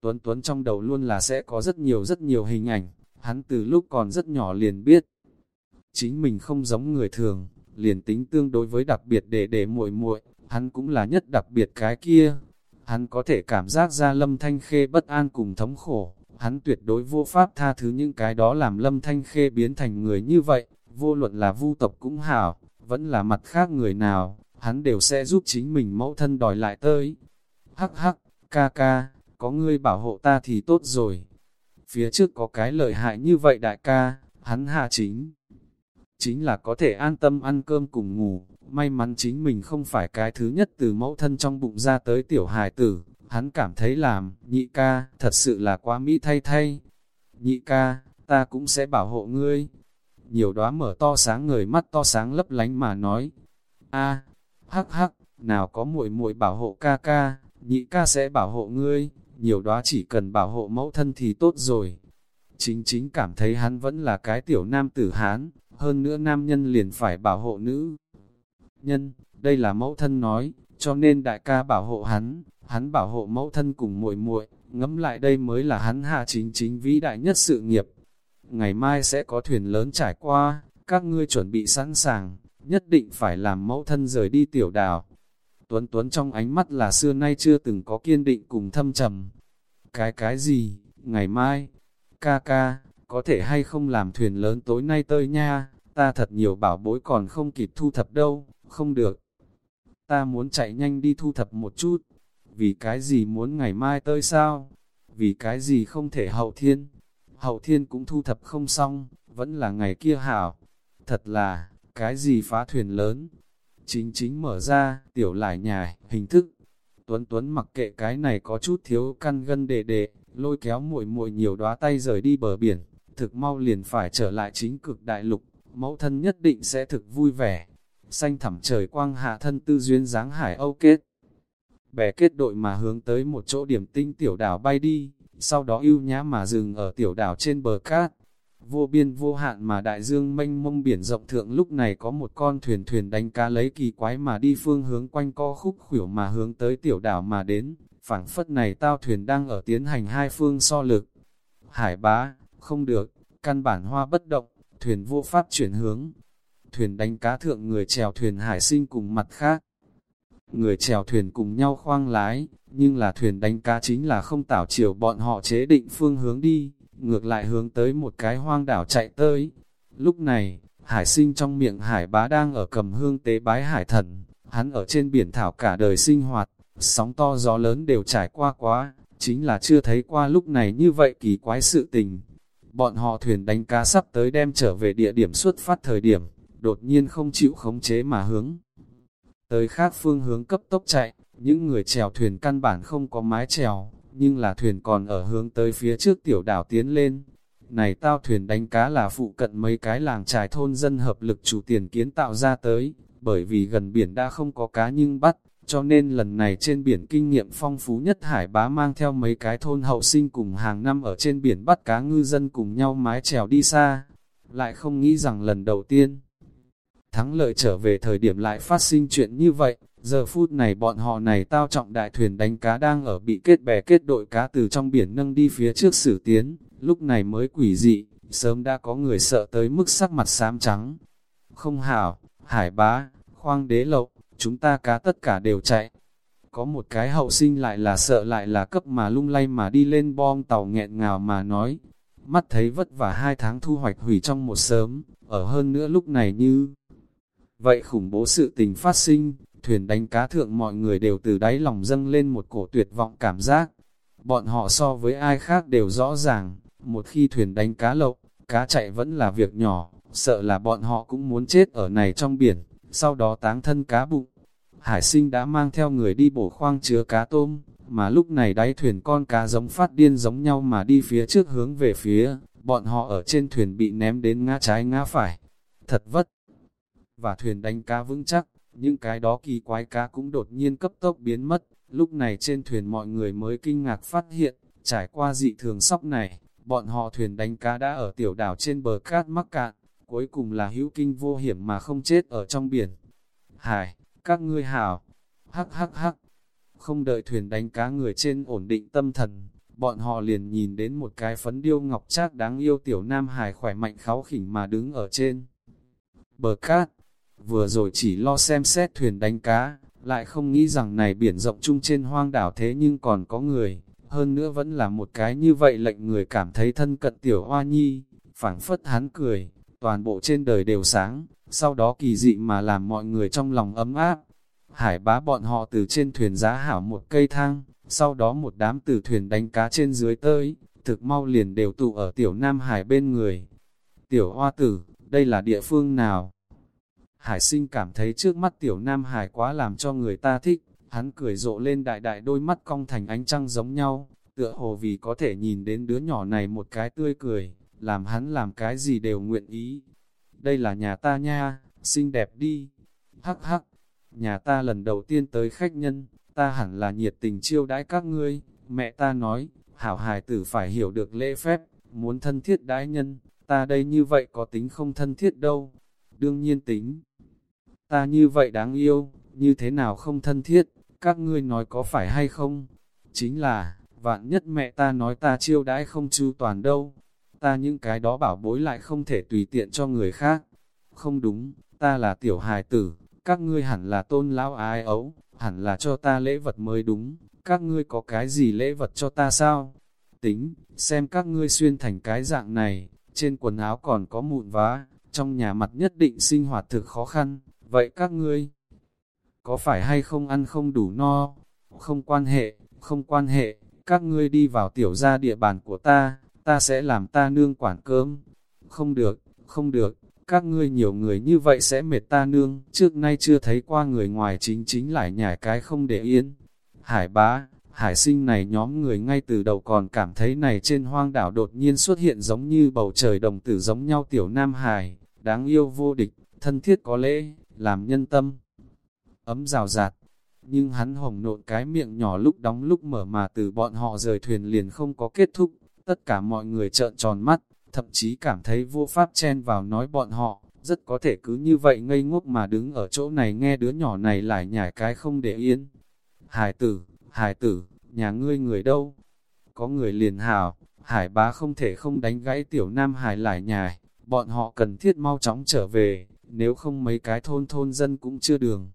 Tuấn Tuấn trong đầu luôn là sẽ có rất nhiều rất nhiều hình ảnh, hắn từ lúc còn rất nhỏ liền biết. Chính mình không giống người thường, liền tính tương đối với đặc biệt để để muội muội, hắn cũng là nhất đặc biệt cái kia. Hắn có thể cảm giác ra lâm thanh khê bất an cùng thống khổ, hắn tuyệt đối vô pháp tha thứ những cái đó làm lâm thanh khê biến thành người như vậy, vô luận là vu tộc cũng hảo, vẫn là mặt khác người nào, hắn đều sẽ giúp chính mình mẫu thân đòi lại tới. Hắc hắc, ca ca, có ngươi bảo hộ ta thì tốt rồi. Phía trước có cái lợi hại như vậy đại ca, hắn hạ chính. Chính là có thể an tâm ăn cơm cùng ngủ, may mắn chính mình không phải cái thứ nhất từ mẫu thân trong bụng ra tới tiểu hài tử. Hắn cảm thấy làm, nhị ca, thật sự là quá mỹ thay thay. Nhị ca, ta cũng sẽ bảo hộ ngươi. Nhiều đóa mở to sáng người mắt to sáng lấp lánh mà nói. a hắc hắc, nào có muội muội bảo hộ ca ca, nhị ca sẽ bảo hộ ngươi, nhiều đó chỉ cần bảo hộ mẫu thân thì tốt rồi. Chính chính cảm thấy hắn vẫn là cái tiểu nam tử hán, hơn nữa nam nhân liền phải bảo hộ nữ. Nhân, đây là mẫu thân nói, cho nên đại ca bảo hộ hắn, hắn bảo hộ mẫu thân cùng muội muội, ngẫm lại đây mới là hắn hạ chính chính vĩ đại nhất sự nghiệp. Ngày mai sẽ có thuyền lớn trải qua, các ngươi chuẩn bị sẵn sàng, nhất định phải làm mẫu thân rời đi tiểu đảo. Tuấn Tuấn trong ánh mắt là xưa nay chưa từng có kiên định cùng thâm trầm. Cái cái gì, ngày mai, ca ca, có thể hay không làm thuyền lớn tối nay tơi nha, ta thật nhiều bảo bối còn không kịp thu thập đâu, không được. Ta muốn chạy nhanh đi thu thập một chút, vì cái gì muốn ngày mai tơi sao, vì cái gì không thể hậu thiên, hậu thiên cũng thu thập không xong, vẫn là ngày kia hảo, thật là, cái gì phá thuyền lớn, chính chính mở ra, tiểu lại nhài, hình thức. Tuấn Tuấn mặc kệ cái này có chút thiếu căn gân đệ đệ, lôi kéo muội muội nhiều đóa tay rời đi bờ biển, thực mau liền phải trở lại chính cực đại lục, mẫu thân nhất định sẽ thực vui vẻ. Xanh thẳm trời quang hạ thân tư duyên dáng hải âu kết. Bè kết đội mà hướng tới một chỗ điểm tinh tiểu đảo bay đi, sau đó ưu nhã mà dừng ở tiểu đảo trên bờ cát, vô biên vô hạn mà đại dương mênh mông biển rộng thượng lúc này có một con thuyền thuyền đánh cá lấy kỳ quái mà đi phương hướng quanh co khúc khuỷu mà hướng tới tiểu đảo mà đến, phảng phất này tao thuyền đang ở tiến hành hai phương so lực. Hải bá, không được, căn bản hoa bất động, thuyền vô pháp chuyển hướng. Thuyền đánh cá thượng người chèo thuyền hải sinh cùng mặt khác. Người chèo thuyền cùng nhau khoang lái, nhưng là thuyền đánh cá chính là không tảo chiều bọn họ chế định phương hướng đi ngược lại hướng tới một cái hoang đảo chạy tới. Lúc này, hải sinh trong miệng hải bá đang ở cầm hương tế bái hải thần, hắn ở trên biển thảo cả đời sinh hoạt, sóng to gió lớn đều trải qua quá, chính là chưa thấy qua lúc này như vậy kỳ quái sự tình. Bọn họ thuyền đánh cá sắp tới đem trở về địa điểm xuất phát thời điểm, đột nhiên không chịu khống chế mà hướng. tới khác phương hướng cấp tốc chạy, những người chèo thuyền căn bản không có mái chèo, nhưng là thuyền còn ở hướng tới phía trước tiểu đảo tiến lên. Này tao thuyền đánh cá là phụ cận mấy cái làng trài thôn dân hợp lực chủ tiền kiến tạo ra tới, bởi vì gần biển đã không có cá nhưng bắt, cho nên lần này trên biển kinh nghiệm phong phú nhất hải bá mang theo mấy cái thôn hậu sinh cùng hàng năm ở trên biển bắt cá ngư dân cùng nhau mái trèo đi xa. Lại không nghĩ rằng lần đầu tiên, thắng lợi trở về thời điểm lại phát sinh chuyện như vậy. Giờ phút này bọn họ này tao trọng đại thuyền đánh cá đang ở bị kết bè kết đội cá từ trong biển nâng đi phía trước xử tiến, lúc này mới quỷ dị, sớm đã có người sợ tới mức sắc mặt xám trắng. Không hảo, hải bá, khoang đế lậu, chúng ta cá tất cả đều chạy. Có một cái hậu sinh lại là sợ lại là cấp mà lung lay mà đi lên bom tàu nghẹn ngào mà nói. Mắt thấy vất vả hai tháng thu hoạch hủy trong một sớm, ở hơn nữa lúc này như... Vậy khủng bố sự tình phát sinh, thuyền đánh cá thượng mọi người đều từ đáy lòng dâng lên một cổ tuyệt vọng cảm giác. Bọn họ so với ai khác đều rõ ràng, một khi thuyền đánh cá lậu, cá chạy vẫn là việc nhỏ, sợ là bọn họ cũng muốn chết ở này trong biển, sau đó táng thân cá bụng. Hải sinh đã mang theo người đi bổ khoang chứa cá tôm, mà lúc này đáy thuyền con cá giống phát điên giống nhau mà đi phía trước hướng về phía, bọn họ ở trên thuyền bị ném đến ngã trái ngã phải. Thật vất! Và thuyền đánh cá vững chắc, những cái đó kỳ quái cá cũng đột nhiên cấp tốc biến mất, lúc này trên thuyền mọi người mới kinh ngạc phát hiện, trải qua dị thường sóc này, bọn họ thuyền đánh cá đã ở tiểu đảo trên bờ cát mắc cạn, cuối cùng là hữu kinh vô hiểm mà không chết ở trong biển. Hải, các ngươi hảo, hắc hắc hắc, không đợi thuyền đánh cá người trên ổn định tâm thần, bọn họ liền nhìn đến một cái phấn điêu ngọc trác đáng yêu tiểu nam hải khỏe mạnh kháo khỉnh mà đứng ở trên. Bờ cát, vừa rồi chỉ lo xem xét thuyền đánh cá, lại không nghĩ rằng này biển rộng chung trên hoang đảo thế nhưng còn có người, hơn nữa vẫn là một cái như vậy lệnh người cảm thấy thân cận tiểu hoa nhi, phảng phất hắn cười, toàn bộ trên đời đều sáng, sau đó kỳ dị mà làm mọi người trong lòng ấm áp. Hải bá bọn họ từ trên thuyền giá hảo một cây thang, sau đó một đám từ thuyền đánh cá trên dưới tới, thực mau liền đều tụ ở tiểu Nam Hải bên người. Tiểu hoa tử, đây là địa phương nào? Hải sinh cảm thấy trước mắt tiểu Nam Hải quá làm cho người ta thích, hắn cười rộ lên đại đại đôi mắt cong thành ánh trăng giống nhau, tựa hồ vì có thể nhìn đến đứa nhỏ này một cái tươi cười, làm hắn làm cái gì đều nguyện ý. Đây là nhà ta nha, xinh đẹp đi. Hắc hắc, nhà ta lần đầu tiên tới khách nhân, ta hẳn là nhiệt tình chiêu đãi các ngươi. Mẹ ta nói, hảo hài tử phải hiểu được lễ phép, muốn thân thiết đãi nhân, ta đây như vậy có tính không thân thiết đâu. Đương nhiên tính. Ta như vậy đáng yêu, như thế nào không thân thiết, các ngươi nói có phải hay không? Chính là, vạn nhất mẹ ta nói ta chiêu đãi không chu toàn đâu, ta những cái đó bảo bối lại không thể tùy tiện cho người khác. Không đúng, ta là tiểu hài tử, các ngươi hẳn là tôn lão ai ấu, hẳn là cho ta lễ vật mới đúng, các ngươi có cái gì lễ vật cho ta sao? Tính, xem các ngươi xuyên thành cái dạng này, trên quần áo còn có mụn vá, trong nhà mặt nhất định sinh hoạt thực khó khăn, vậy các ngươi có phải hay không ăn không đủ no? Không quan hệ, không quan hệ, các ngươi đi vào tiểu gia địa bàn của ta, ta sẽ làm ta nương quản cơm. Không được, không được, các ngươi nhiều người như vậy sẽ mệt ta nương, trước nay chưa thấy qua người ngoài chính chính lại nhảy cái không để yên. Hải bá, hải sinh này nhóm người ngay từ đầu còn cảm thấy này trên hoang đảo đột nhiên xuất hiện giống như bầu trời đồng tử giống nhau tiểu nam hải, đáng yêu vô địch, thân thiết có lễ, làm nhân tâm. Ấm rào rạt, nhưng hắn hồng nộn cái miệng nhỏ lúc đóng lúc mở mà từ bọn họ rời thuyền liền không có kết thúc, Tất cả mọi người trợn tròn mắt, thậm chí cảm thấy vô pháp chen vào nói bọn họ, rất có thể cứ như vậy ngây ngốc mà đứng ở chỗ này nghe đứa nhỏ này lại nhảy cái không để yên. Hải tử, hải tử, nhà ngươi người đâu? Có người liền hào, hải bá không thể không đánh gãy tiểu nam hải lại nhảy, bọn họ cần thiết mau chóng trở về, nếu không mấy cái thôn thôn dân cũng chưa đường.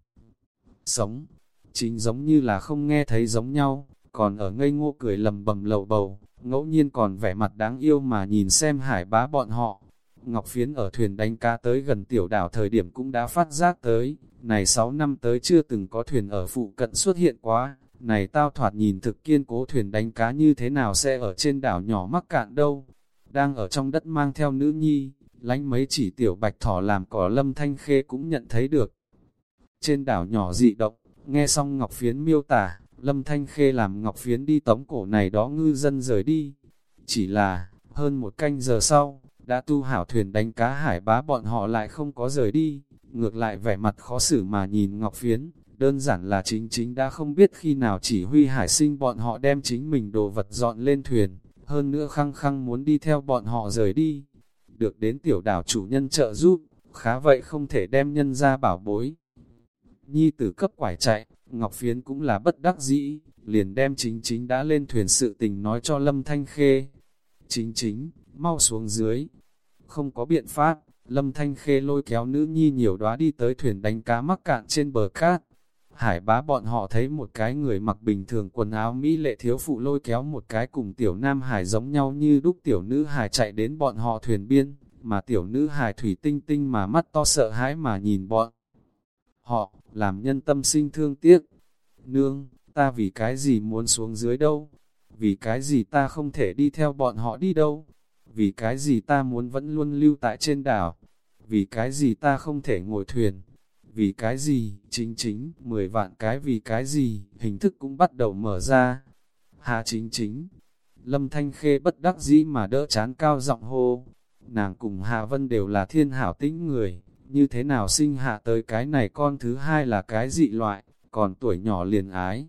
Sống, chính giống như là không nghe thấy giống nhau, còn ở ngây ngô cười lầm bầm lầu bầu, ngẫu nhiên còn vẻ mặt đáng yêu mà nhìn xem hải bá bọn họ. Ngọc Phiến ở thuyền đánh cá tới gần tiểu đảo thời điểm cũng đã phát giác tới, này 6 năm tới chưa từng có thuyền ở phụ cận xuất hiện quá, này tao thoạt nhìn thực kiên cố thuyền đánh cá như thế nào sẽ ở trên đảo nhỏ mắc cạn đâu. Đang ở trong đất mang theo nữ nhi, lánh mấy chỉ tiểu bạch thỏ làm cỏ lâm thanh khê cũng nhận thấy được. Trên đảo nhỏ dị động, nghe xong Ngọc Phiến miêu tả, Lâm Thanh Khê làm Ngọc Phiến đi tống cổ này đó ngư dân rời đi. Chỉ là, hơn một canh giờ sau, đã tu hảo thuyền đánh cá hải bá bọn họ lại không có rời đi, ngược lại vẻ mặt khó xử mà nhìn Ngọc Phiến, đơn giản là chính chính đã không biết khi nào chỉ huy hải sinh bọn họ đem chính mình đồ vật dọn lên thuyền, hơn nữa khăng khăng muốn đi theo bọn họ rời đi. Được đến tiểu đảo chủ nhân trợ giúp, khá vậy không thể đem nhân ra bảo bối. Nhi tử cấp quải chạy, Ngọc Phiến cũng là bất đắc dĩ, liền đem chính chính đã lên thuyền sự tình nói cho Lâm Thanh Khê. Chính chính, mau xuống dưới. Không có biện pháp, Lâm Thanh Khê lôi kéo nữ nhi nhiều đóa đi tới thuyền đánh cá mắc cạn trên bờ cát. Hải bá bọn họ thấy một cái người mặc bình thường quần áo Mỹ lệ thiếu phụ lôi kéo một cái cùng tiểu nam hải giống nhau như đúc tiểu nữ hải chạy đến bọn họ thuyền biên, mà tiểu nữ hải thủy tinh tinh mà mắt to sợ hãi mà nhìn bọn. Họ, làm nhân tâm sinh thương tiếc. Nương, ta vì cái gì muốn xuống dưới đâu? Vì cái gì ta không thể đi theo bọn họ đi đâu? Vì cái gì ta muốn vẫn luôn lưu tại trên đảo? Vì cái gì ta không thể ngồi thuyền? Vì cái gì? Chính chính, 10 vạn cái vì cái gì? Hình thức cũng bắt đầu mở ra. Hà chính chính. Lâm Thanh Khê bất đắc dĩ mà đỡ chán cao giọng hô. Nàng cùng Hà Vân đều là thiên hảo tĩnh người, như thế nào sinh hạ tới cái này con thứ hai là cái dị loại, còn tuổi nhỏ liền ái.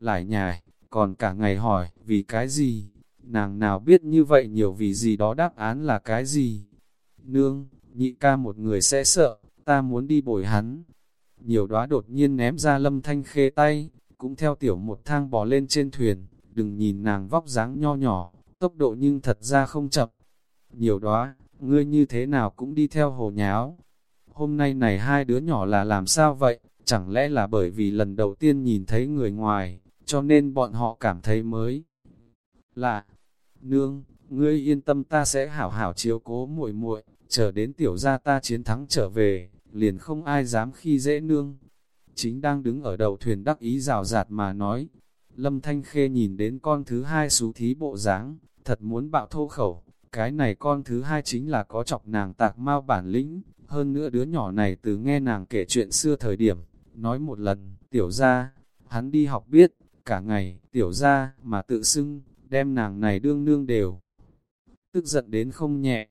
Lại nhài, còn cả ngày hỏi, vì cái gì? Nàng nào biết như vậy nhiều vì gì đó đáp án là cái gì? Nương, nhị ca một người sẽ sợ, ta muốn đi bồi hắn. Nhiều đóa đột nhiên ném ra lâm thanh khê tay, cũng theo tiểu một thang bò lên trên thuyền, đừng nhìn nàng vóc dáng nho nhỏ, tốc độ nhưng thật ra không chậm. Nhiều đóa, ngươi như thế nào cũng đi theo hồ nháo. Hôm nay này hai đứa nhỏ là làm sao vậy? Chẳng lẽ là bởi vì lần đầu tiên nhìn thấy người ngoài, cho nên bọn họ cảm thấy mới lạ. Nương, ngươi yên tâm ta sẽ hảo hảo chiếu cố muội muội, chờ đến tiểu gia ta chiến thắng trở về, liền không ai dám khi dễ nương. Chính đang đứng ở đầu thuyền đắc ý rào rạt mà nói. Lâm Thanh Khê nhìn đến con thứ hai xú thí bộ dáng, thật muốn bạo thô khẩu. Cái này con thứ hai chính là có chọc nàng tạc mau bản lĩnh, hơn nữa đứa nhỏ này từ nghe nàng kể chuyện xưa thời điểm, nói một lần, tiểu ra, hắn đi học biết, cả ngày, tiểu ra, mà tự xưng, đem nàng này đương nương đều. Tức giận đến không nhẹ,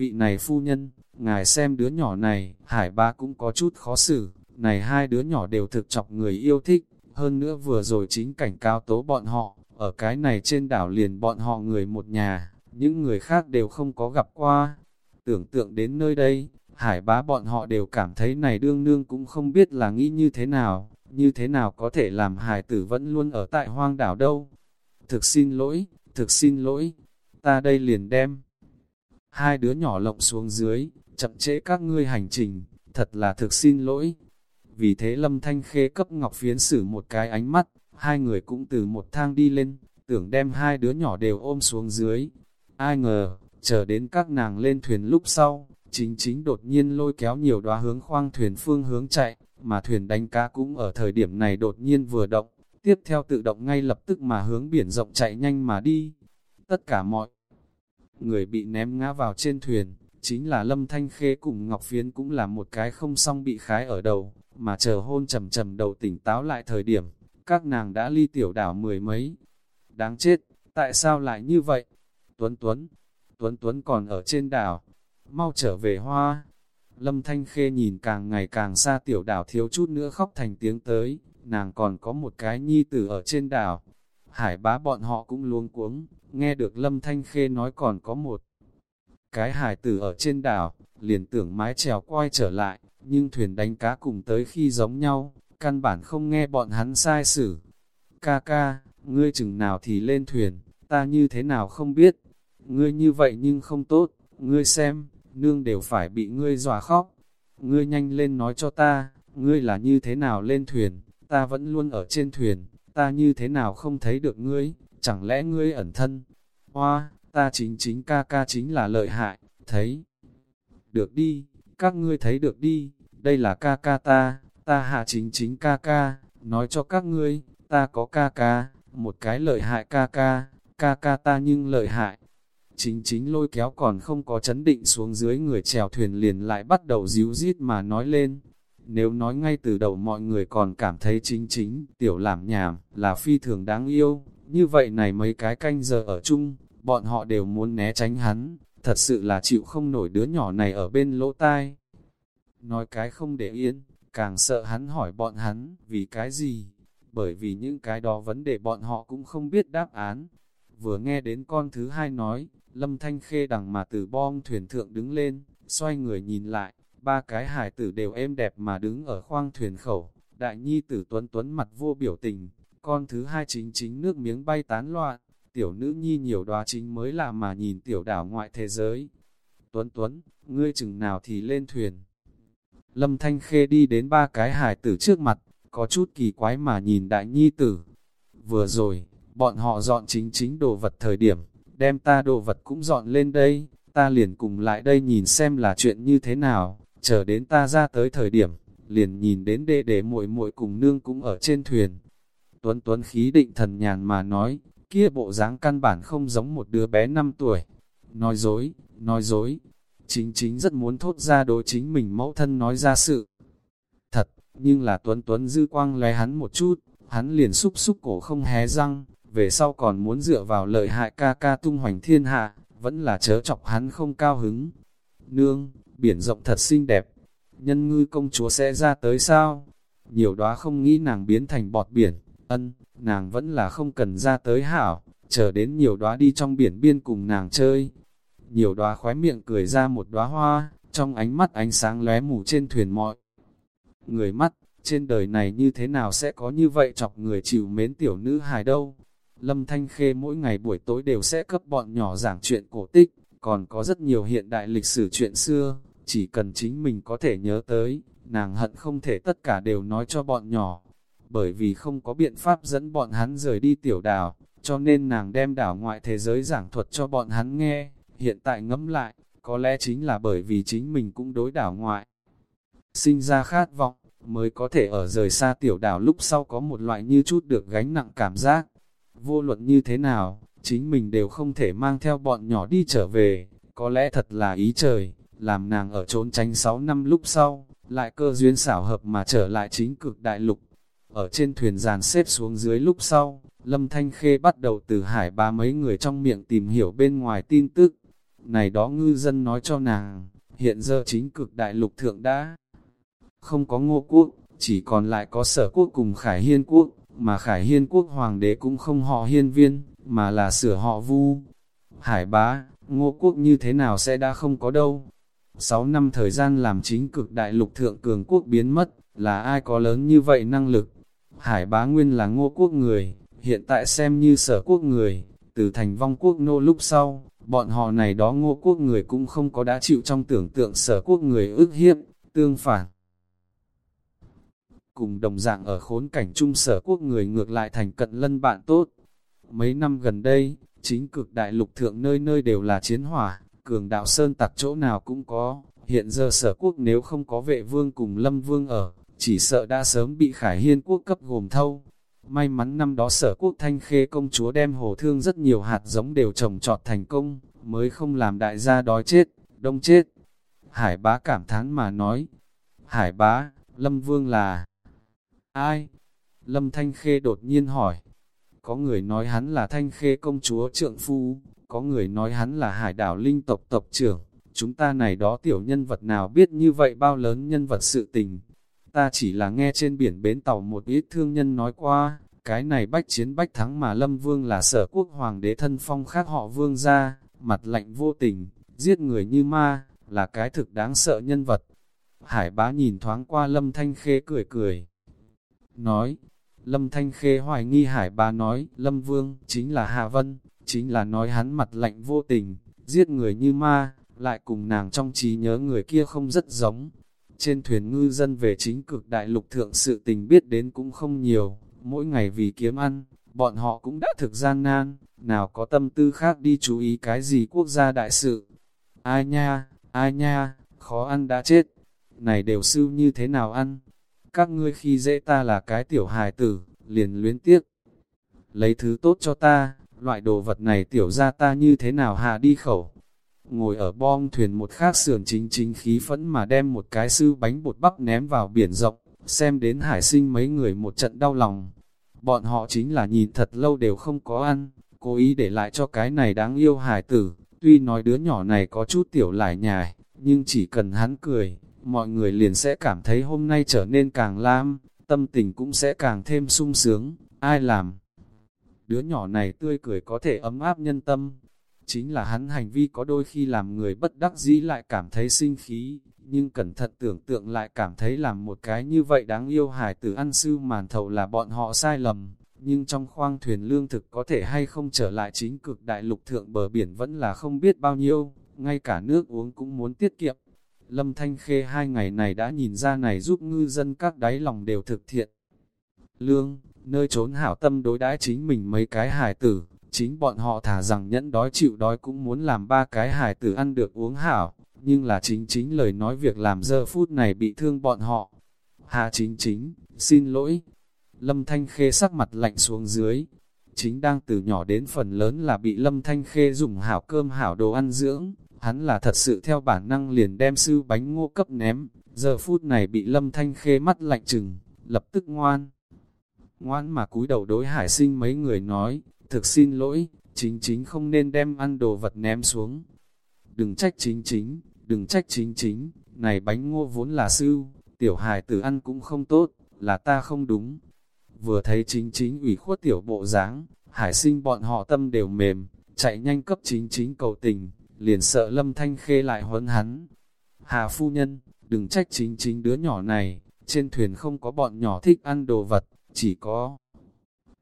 vị này phu nhân, ngài xem đứa nhỏ này, hải ba cũng có chút khó xử, này hai đứa nhỏ đều thực chọc người yêu thích, hơn nữa vừa rồi chính cảnh cao tố bọn họ, ở cái này trên đảo liền bọn họ người một nhà, những người khác đều không có gặp qua. Tưởng tượng đến nơi đây, hải bá bọn họ đều cảm thấy này đương nương cũng không biết là nghĩ như thế nào, như thế nào có thể làm hải tử vẫn luôn ở tại hoang đảo đâu. Thực xin lỗi, thực xin lỗi, ta đây liền đem. Hai đứa nhỏ lộng xuống dưới, chậm trễ các ngươi hành trình, thật là thực xin lỗi. Vì thế Lâm Thanh Khê cấp Ngọc Phiến xử một cái ánh mắt, hai người cũng từ một thang đi lên, tưởng đem hai đứa nhỏ đều ôm xuống dưới. Ai ngờ, chờ đến các nàng lên thuyền lúc sau, chính chính đột nhiên lôi kéo nhiều đóa hướng khoang thuyền phương hướng chạy, mà thuyền đánh cá cũng ở thời điểm này đột nhiên vừa động, tiếp theo tự động ngay lập tức mà hướng biển rộng chạy nhanh mà đi. Tất cả mọi người bị ném ngã vào trên thuyền, chính là Lâm Thanh Khê cùng Ngọc Phiến cũng là một cái không song bị khái ở đầu, mà chờ hôn trầm trầm đầu tỉnh táo lại thời điểm, các nàng đã ly tiểu đảo mười mấy. Đáng chết, tại sao lại như vậy? Tuấn Tuấn, Tuấn Tuấn còn ở trên đảo, mau trở về hoa. Lâm Thanh Khê nhìn càng ngày càng xa tiểu đảo thiếu chút nữa khóc thành tiếng tới, nàng còn có một cái nhi tử ở trên đảo. Hải bá bọn họ cũng luống cuống, nghe được Lâm Thanh Khê nói còn có một cái hải tử ở trên đảo, liền tưởng mái chèo quay trở lại, nhưng thuyền đánh cá cùng tới khi giống nhau, căn bản không nghe bọn hắn sai xử. Ca ca, ngươi chừng nào thì lên thuyền, ta như thế nào không biết, ngươi như vậy nhưng không tốt, ngươi xem, nương đều phải bị ngươi dọa khóc. Ngươi nhanh lên nói cho ta, ngươi là như thế nào lên thuyền, ta vẫn luôn ở trên thuyền, ta như thế nào không thấy được ngươi, chẳng lẽ ngươi ẩn thân? Hoa, ta chính chính ca ca chính là lợi hại, thấy. Được đi, các ngươi thấy được đi, đây là ca ca ta, ta hạ chính chính ca ca, nói cho các ngươi, ta có ca ca, một cái lợi hại ca ca, ca ca ta nhưng lợi hại, chính chính lôi kéo còn không có chấn định xuống dưới người chèo thuyền liền lại bắt đầu díu rít mà nói lên. Nếu nói ngay từ đầu mọi người còn cảm thấy chính chính, tiểu làm nhảm, là phi thường đáng yêu, như vậy này mấy cái canh giờ ở chung, bọn họ đều muốn né tránh hắn, thật sự là chịu không nổi đứa nhỏ này ở bên lỗ tai. Nói cái không để yên, càng sợ hắn hỏi bọn hắn, vì cái gì? Bởi vì những cái đó vấn đề bọn họ cũng không biết đáp án. Vừa nghe đến con thứ hai nói, Lâm Thanh Khê đằng mà từ bom thuyền thượng đứng lên, xoay người nhìn lại, ba cái hải tử đều êm đẹp mà đứng ở khoang thuyền khẩu. Đại nhi tử tuấn tuấn mặt vô biểu tình, con thứ hai chính chính nước miếng bay tán loạn, tiểu nữ nhi nhiều đoá chính mới là mà nhìn tiểu đảo ngoại thế giới. Tuấn Tuấn, ngươi chừng nào thì lên thuyền. Lâm Thanh Khê đi đến ba cái hải tử trước mặt, có chút kỳ quái mà nhìn đại nhi tử. Vừa rồi, bọn họ dọn chính chính đồ vật thời điểm, đem ta đồ vật cũng dọn lên đây, ta liền cùng lại đây nhìn xem là chuyện như thế nào, chờ đến ta ra tới thời điểm, liền nhìn đến đệ đệ muội muội cùng nương cũng ở trên thuyền. Tuấn Tuấn khí định thần nhàn mà nói, kia bộ dáng căn bản không giống một đứa bé 5 tuổi. Nói dối, nói dối, chính chính rất muốn thốt ra đối chính mình mẫu thân nói ra sự. Thật, nhưng là Tuấn Tuấn dư quang lé hắn một chút, hắn liền xúc xúc cổ không hé răng, về sau còn muốn dựa vào lợi hại ca ca tung hoành thiên hạ, vẫn là chớ chọc hắn không cao hứng. Nương, biển rộng thật xinh đẹp, nhân ngư công chúa sẽ ra tới sao? Nhiều đóa không nghĩ nàng biến thành bọt biển, ân, nàng vẫn là không cần ra tới hảo, chờ đến nhiều đóa đi trong biển biên cùng nàng chơi. Nhiều đóa khóe miệng cười ra một đóa hoa, trong ánh mắt ánh sáng lóe mù trên thuyền mọi. Người mắt, trên đời này như thế nào sẽ có như vậy chọc người chịu mến tiểu nữ hài đâu. Lâm Thanh Khê mỗi ngày buổi tối đều sẽ cấp bọn nhỏ giảng chuyện cổ tích, còn có rất nhiều hiện đại lịch sử chuyện xưa, chỉ cần chính mình có thể nhớ tới, nàng hận không thể tất cả đều nói cho bọn nhỏ. Bởi vì không có biện pháp dẫn bọn hắn rời đi tiểu đảo, cho nên nàng đem đảo ngoại thế giới giảng thuật cho bọn hắn nghe. Hiện tại ngẫm lại, có lẽ chính là bởi vì chính mình cũng đối đảo ngoại. Sinh ra khát vọng, mới có thể ở rời xa tiểu đảo lúc sau có một loại như chút được gánh nặng cảm giác. Vô luận như thế nào, chính mình đều không thể mang theo bọn nhỏ đi trở về, có lẽ thật là ý trời, làm nàng ở trốn tránh 6 năm lúc sau, lại cơ duyên xảo hợp mà trở lại chính cực đại lục. Ở trên thuyền giàn xếp xuống dưới lúc sau, Lâm Thanh Khê bắt đầu từ hải ba mấy người trong miệng tìm hiểu bên ngoài tin tức. Này đó ngư dân nói cho nàng, hiện giờ chính cực đại lục thượng đã không có ngô quốc, chỉ còn lại có sở quốc cùng khải hiên quốc, mà khải hiên quốc hoàng đế cũng không họ hiên viên, mà là sửa họ vu. Hải bá, ngô quốc như thế nào sẽ đã không có đâu. Sáu năm thời gian làm chính cực đại lục thượng cường quốc biến mất, là ai có lớn như vậy năng lực. Hải bá nguyên là ngô quốc người, hiện tại xem như sở quốc người, từ thành vong quốc nô lúc sau, bọn họ này đó ngô quốc người cũng không có đã chịu trong tưởng tượng sở quốc người ức hiếp, tương phản. Cùng đồng dạng ở khốn cảnh chung sở quốc người ngược lại thành cận lân bạn tốt. Mấy năm gần đây, chính cực đại lục thượng nơi nơi đều là chiến hỏa, cường đạo sơn tặc chỗ nào cũng có. Hiện giờ sở quốc nếu không có vệ vương cùng lâm vương ở, chỉ sợ đã sớm bị khải hiên quốc cấp gồm thâu. May mắn năm đó sở quốc thanh khê công chúa đem hồ thương rất nhiều hạt giống đều trồng trọt thành công, mới không làm đại gia đói chết, đông chết. Hải bá cảm thán mà nói, Hải bá, Lâm Vương là ai? Lâm Thanh Khê đột nhiên hỏi, có người nói hắn là Thanh Khê công chúa trượng phu, có người nói hắn là hải đảo linh tộc tộc trưởng, chúng ta này đó tiểu nhân vật nào biết như vậy bao lớn nhân vật sự tình. Ta chỉ là nghe trên biển bến tàu một ít thương nhân nói qua, cái này bách chiến bách thắng mà Lâm Vương là sở quốc hoàng đế thân phong khác họ Vương ra, mặt lạnh vô tình, giết người như ma, là cái thực đáng sợ nhân vật. Hải bá nhìn thoáng qua Lâm Thanh Khê cười cười. Nói, Lâm Thanh Khê hoài nghi Hải bá nói, Lâm Vương chính là Hà Vân, chính là nói hắn mặt lạnh vô tình, giết người như ma, lại cùng nàng trong trí nhớ người kia không rất giống. Trên thuyền ngư dân về chính cực đại lục thượng sự tình biết đến cũng không nhiều, mỗi ngày vì kiếm ăn, bọn họ cũng đã thực gian nan, nào có tâm tư khác đi chú ý cái gì quốc gia đại sự. Ai nha, ai nha, khó ăn đã chết, này đều sư như thế nào ăn? Các ngươi khi dễ ta là cái tiểu hài tử, liền luyến tiếc. Lấy thứ tốt cho ta, loại đồ vật này tiểu ra ta như thế nào hạ đi khẩu ngồi ở bom thuyền một khác sườn chính chính khí phẫn mà đem một cái sư bánh bột bắp ném vào biển rộng, xem đến hải sinh mấy người một trận đau lòng. Bọn họ chính là nhìn thật lâu đều không có ăn, cố ý để lại cho cái này đáng yêu hải tử, tuy nói đứa nhỏ này có chút tiểu lại nhài, nhưng chỉ cần hắn cười, mọi người liền sẽ cảm thấy hôm nay trở nên càng lam, tâm tình cũng sẽ càng thêm sung sướng, ai làm. Đứa nhỏ này tươi cười có thể ấm áp nhân tâm, chính là hắn hành vi có đôi khi làm người bất đắc dĩ lại cảm thấy sinh khí, nhưng cẩn thận tưởng tượng lại cảm thấy làm một cái như vậy đáng yêu hải tử ăn sư màn thầu là bọn họ sai lầm, nhưng trong khoang thuyền lương thực có thể hay không trở lại chính cực đại lục thượng bờ biển vẫn là không biết bao nhiêu, ngay cả nước uống cũng muốn tiết kiệm. Lâm Thanh Khê hai ngày này đã nhìn ra này giúp ngư dân các đáy lòng đều thực thiện. Lương, nơi trốn hảo tâm đối đãi chính mình mấy cái hải tử, chính bọn họ thả rằng nhẫn đói chịu đói cũng muốn làm ba cái hải tử ăn được uống hảo, nhưng là chính chính lời nói việc làm giờ phút này bị thương bọn họ. hạ chính chính, xin lỗi. Lâm Thanh Khê sắc mặt lạnh xuống dưới. Chính đang từ nhỏ đến phần lớn là bị Lâm Thanh Khê dùng hảo cơm hảo đồ ăn dưỡng. Hắn là thật sự theo bản năng liền đem sư bánh ngô cấp ném. Giờ phút này bị Lâm Thanh Khê mắt lạnh chừng, lập tức ngoan. Ngoan mà cúi đầu đối hải sinh mấy người nói, thực xin lỗi, chính chính không nên đem ăn đồ vật ném xuống. Đừng trách chính chính, đừng trách chính chính, này bánh ngô vốn là sư, tiểu hài tử ăn cũng không tốt, là ta không đúng. Vừa thấy chính chính ủy khuất tiểu bộ dáng, hải sinh bọn họ tâm đều mềm, chạy nhanh cấp chính chính cầu tình, liền sợ lâm thanh khê lại huấn hắn. Hà phu nhân, đừng trách chính chính đứa nhỏ này, trên thuyền không có bọn nhỏ thích ăn đồ vật, chỉ có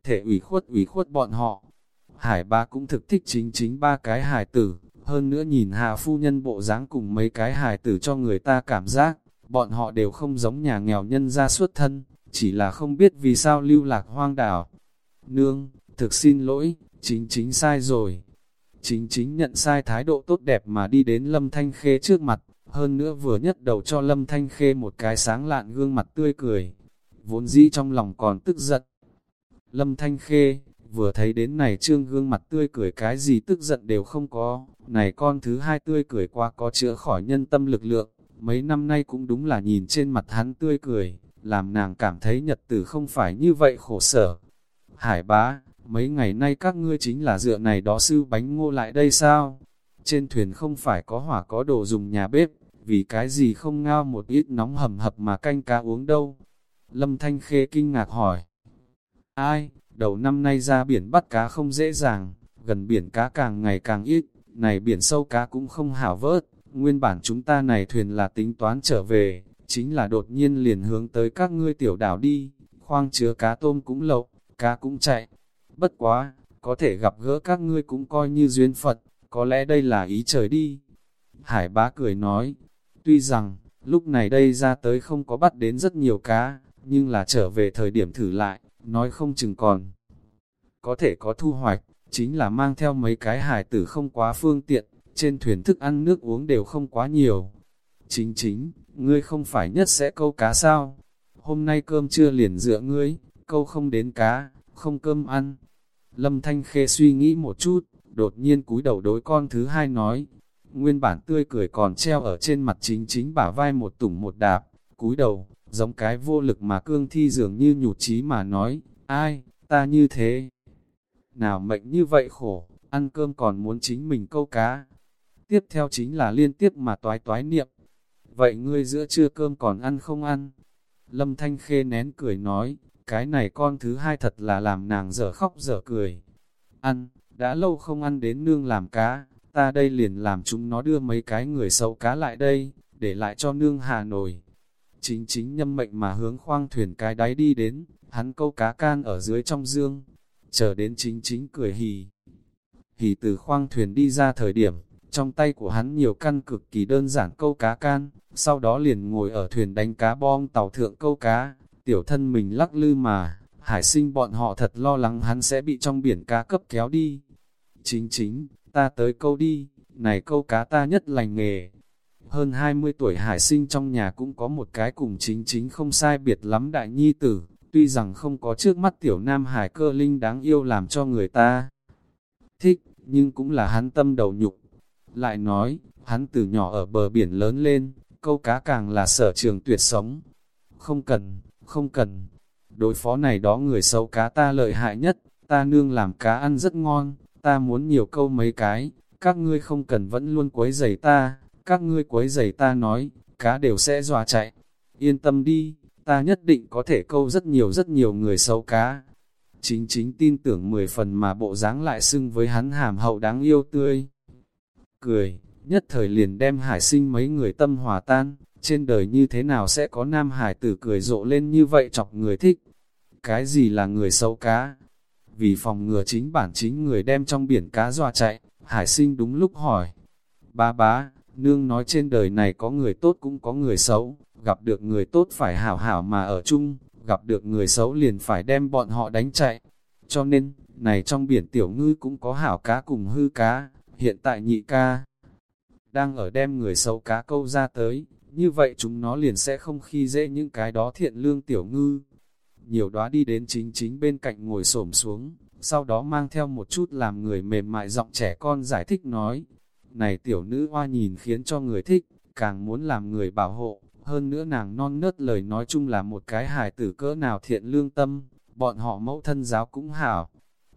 thể ủy khuất ủy khuất bọn họ. Hải ba cũng thực thích chính chính ba cái hải tử, hơn nữa nhìn hạ phu nhân bộ dáng cùng mấy cái hài tử cho người ta cảm giác, bọn họ đều không giống nhà nghèo nhân ra xuất thân, chỉ là không biết vì sao lưu lạc hoang đảo. Nương, thực xin lỗi, chính chính sai rồi. Chính chính nhận sai thái độ tốt đẹp mà đi đến Lâm Thanh Khê trước mặt, hơn nữa vừa nhất đầu cho Lâm Thanh Khê một cái sáng lạn gương mặt tươi cười. Vốn dĩ trong lòng còn tức giận. Lâm Thanh Khê, vừa thấy đến này trương gương mặt tươi cười cái gì tức giận đều không có, này con thứ hai tươi cười qua có chữa khỏi nhân tâm lực lượng, mấy năm nay cũng đúng là nhìn trên mặt hắn tươi cười, làm nàng cảm thấy nhật tử không phải như vậy khổ sở. Hải bá, mấy ngày nay các ngươi chính là dựa này đó sư bánh ngô lại đây sao? Trên thuyền không phải có hỏa có đồ dùng nhà bếp, vì cái gì không ngao một ít nóng hầm hập mà canh cá uống đâu? Lâm Thanh Khê kinh ngạc hỏi. Ai, đầu năm nay ra biển bắt cá không dễ dàng, gần biển cá càng ngày càng ít, này biển sâu cá cũng không hảo vớt, nguyên bản chúng ta này thuyền là tính toán trở về, chính là đột nhiên liền hướng tới các ngươi tiểu đảo đi, khoang chứa cá tôm cũng lậu, cá cũng chạy. Bất quá, có thể gặp gỡ các ngươi cũng coi như duyên Phật, có lẽ đây là ý trời đi. Hải bá cười nói, tuy rằng, lúc này đây ra tới không có bắt đến rất nhiều cá, nhưng là trở về thời điểm thử lại, nói không chừng còn. Có thể có thu hoạch, chính là mang theo mấy cái hải tử không quá phương tiện, trên thuyền thức ăn nước uống đều không quá nhiều. Chính chính, ngươi không phải nhất sẽ câu cá sao? Hôm nay cơm chưa liền dựa ngươi, câu không đến cá, không cơm ăn. Lâm Thanh Khê suy nghĩ một chút, đột nhiên cúi đầu đối con thứ hai nói. Nguyên bản tươi cười còn treo ở trên mặt chính chính bả vai một tủng một đạp, cúi đầu, giống cái vô lực mà cương thi dường như nhụt chí mà nói, ai, ta như thế nào mệnh như vậy khổ, ăn cơm còn muốn chính mình câu cá. Tiếp theo chính là liên tiếp mà toái toái niệm. Vậy ngươi giữa trưa cơm còn ăn không ăn? Lâm Thanh Khê nén cười nói, cái này con thứ hai thật là làm nàng dở khóc dở cười. Ăn, đã lâu không ăn đến nương làm cá, ta đây liền làm chúng nó đưa mấy cái người sâu cá lại đây, để lại cho nương Hà Nội. Chính chính nhâm mệnh mà hướng khoang thuyền cái đáy đi đến, hắn câu cá can ở dưới trong dương, chờ đến chính chính cười hì. Hì từ khoang thuyền đi ra thời điểm, trong tay của hắn nhiều căn cực kỳ đơn giản câu cá can, sau đó liền ngồi ở thuyền đánh cá bom tàu thượng câu cá, tiểu thân mình lắc lư mà, hải sinh bọn họ thật lo lắng hắn sẽ bị trong biển cá cấp kéo đi. Chính chính, ta tới câu đi, này câu cá ta nhất lành nghề. Hơn 20 tuổi hải sinh trong nhà cũng có một cái cùng chính chính không sai biệt lắm đại nhi tử, Tuy rằng không có trước mắt tiểu nam hải cơ linh đáng yêu làm cho người ta thích, nhưng cũng là hắn tâm đầu nhục. lại nói, hắn từ nhỏ ở bờ biển lớn lên, câu cá càng là sở trường tuyệt sống. Không cần, không cần, đối phó này đó người xấu cá ta lợi hại nhất, ta nương làm cá ăn rất ngon, ta muốn nhiều câu mấy cái, các ngươi không cần vẫn luôn quấy giày ta, các ngươi quấy giày ta nói, cá đều sẽ dọa chạy. Yên tâm đi, ta nhất định có thể câu rất nhiều rất nhiều người xấu cá. Chính chính tin tưởng mười phần mà bộ dáng lại xưng với hắn hàm hậu đáng yêu tươi. Cười, nhất thời liền đem hải sinh mấy người tâm hòa tan, trên đời như thế nào sẽ có nam hải tử cười rộ lên như vậy chọc người thích. Cái gì là người xấu cá? Vì phòng ngừa chính bản chính người đem trong biển cá dọa chạy, hải sinh đúng lúc hỏi. Ba bá, nương nói trên đời này có người tốt cũng có người xấu, gặp được người tốt phải hảo hảo mà ở chung, gặp được người xấu liền phải đem bọn họ đánh chạy. Cho nên, này trong biển tiểu ngư cũng có hảo cá cùng hư cá, hiện tại nhị ca đang ở đem người xấu cá câu ra tới, như vậy chúng nó liền sẽ không khi dễ những cái đó thiện lương tiểu ngư. Nhiều đóa đi đến chính chính bên cạnh ngồi xổm xuống, sau đó mang theo một chút làm người mềm mại giọng trẻ con giải thích nói, này tiểu nữ hoa nhìn khiến cho người thích, càng muốn làm người bảo hộ, hơn nữa nàng non nớt lời nói chung là một cái hài tử cỡ nào thiện lương tâm, bọn họ mẫu thân giáo cũng hảo.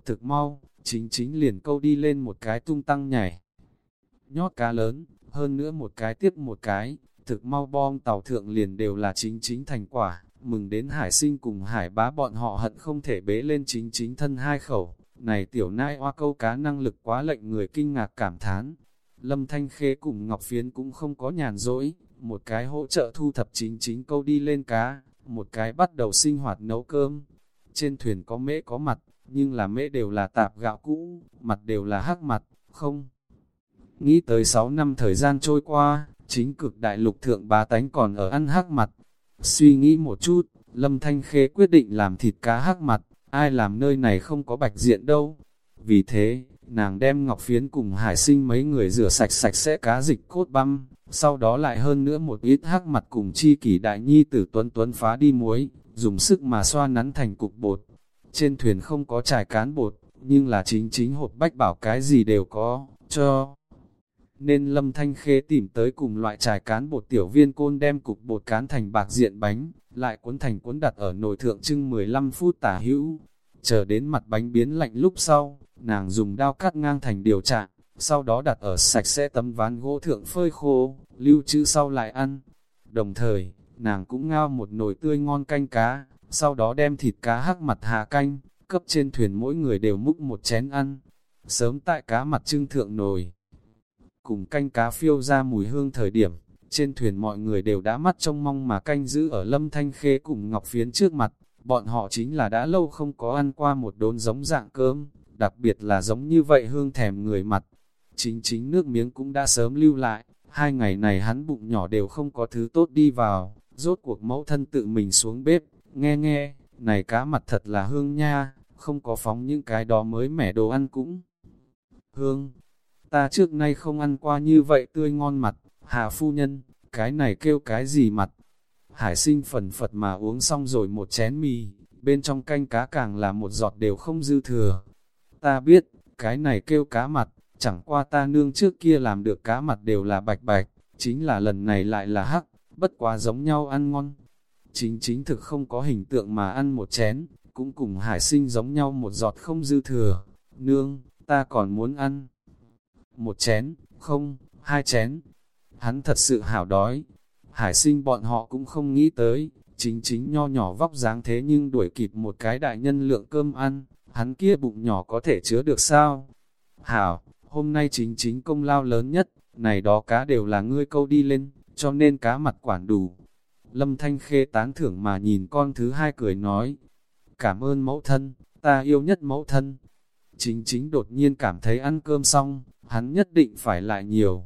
Thực mau, chính chính liền câu đi lên một cái tung tăng nhảy. Nhót cá lớn, hơn nữa một cái tiếp một cái, thực mau bom tàu thượng liền đều là chính chính thành quả, mừng đến hải sinh cùng hải bá bọn họ hận không thể bế lên chính chính thân hai khẩu. Này tiểu nai hoa câu cá năng lực quá lệnh người kinh ngạc cảm thán. Lâm Thanh Khê cùng Ngọc Phiến cũng không có nhàn rỗi, một cái hỗ trợ thu thập chính chính câu đi lên cá, một cái bắt đầu sinh hoạt nấu cơm. Trên thuyền có mễ có mặt, nhưng là mễ đều là tạp gạo cũ, mặt đều là hắc mặt, không. Nghĩ tới 6 năm thời gian trôi qua, chính cực đại lục thượng bá tánh còn ở ăn hắc mặt. Suy nghĩ một chút, Lâm Thanh Khê quyết định làm thịt cá hắc mặt, ai làm nơi này không có bạch diện đâu. Vì thế, nàng đem ngọc phiến cùng hải sinh mấy người rửa sạch sạch sẽ cá dịch cốt băm, sau đó lại hơn nữa một ít hắc mặt cùng chi kỷ đại nhi tử tuấn tuấn phá đi muối, dùng sức mà xoa nắn thành cục bột. Trên thuyền không có trải cán bột, nhưng là chính chính hộp bách bảo cái gì đều có, cho. Nên lâm thanh khê tìm tới cùng loại trải cán bột tiểu viên côn đem cục bột cán thành bạc diện bánh, lại cuốn thành cuốn đặt ở nồi thượng trưng 15 phút tả hữu. Chờ đến mặt bánh biến lạnh lúc sau, nàng dùng đao cắt ngang thành điều trạng, sau đó đặt ở sạch sẽ tấm ván gỗ thượng phơi khô, lưu trữ sau lại ăn. Đồng thời, nàng cũng ngao một nồi tươi ngon canh cá, sau đó đem thịt cá hắc mặt hạ canh, cấp trên thuyền mỗi người đều múc một chén ăn. Sớm tại cá mặt trưng thượng nồi, cùng canh cá phiêu ra mùi hương thời điểm, trên thuyền mọi người đều đã mắt trông mong mà canh giữ ở lâm thanh khê cùng ngọc phiến trước mặt, bọn họ chính là đã lâu không có ăn qua một đốn giống dạng cơm, đặc biệt là giống như vậy hương thèm người mặt. Chính chính nước miếng cũng đã sớm lưu lại, hai ngày này hắn bụng nhỏ đều không có thứ tốt đi vào, rốt cuộc mẫu thân tự mình xuống bếp, nghe nghe, này cá mặt thật là hương nha, không có phóng những cái đó mới mẻ đồ ăn cũng hương. Ta trước nay không ăn qua như vậy tươi ngon mặt, hạ phu nhân, cái này kêu cái gì mặt. Hải sinh phần phật mà uống xong rồi một chén mì, bên trong canh cá càng là một giọt đều không dư thừa. Ta biết, cái này kêu cá mặt, chẳng qua ta nương trước kia làm được cá mặt đều là bạch bạch, chính là lần này lại là hắc, bất quá giống nhau ăn ngon. Chính chính thực không có hình tượng mà ăn một chén, cũng cùng hải sinh giống nhau một giọt không dư thừa. Nương, ta còn muốn ăn. Một chén, không, hai chén. Hắn thật sự hảo đói. Hải sinh bọn họ cũng không nghĩ tới, chính chính nho nhỏ vóc dáng thế nhưng đuổi kịp một cái đại nhân lượng cơm ăn, hắn kia bụng nhỏ có thể chứa được sao? Hảo, hôm nay chính chính công lao lớn nhất, này đó cá đều là ngươi câu đi lên, cho nên cá mặt quản đủ. Lâm Thanh Khê tán thưởng mà nhìn con thứ hai cười nói, cảm ơn mẫu thân, ta yêu nhất mẫu thân. Chính chính đột nhiên cảm thấy ăn cơm xong, hắn nhất định phải lại nhiều.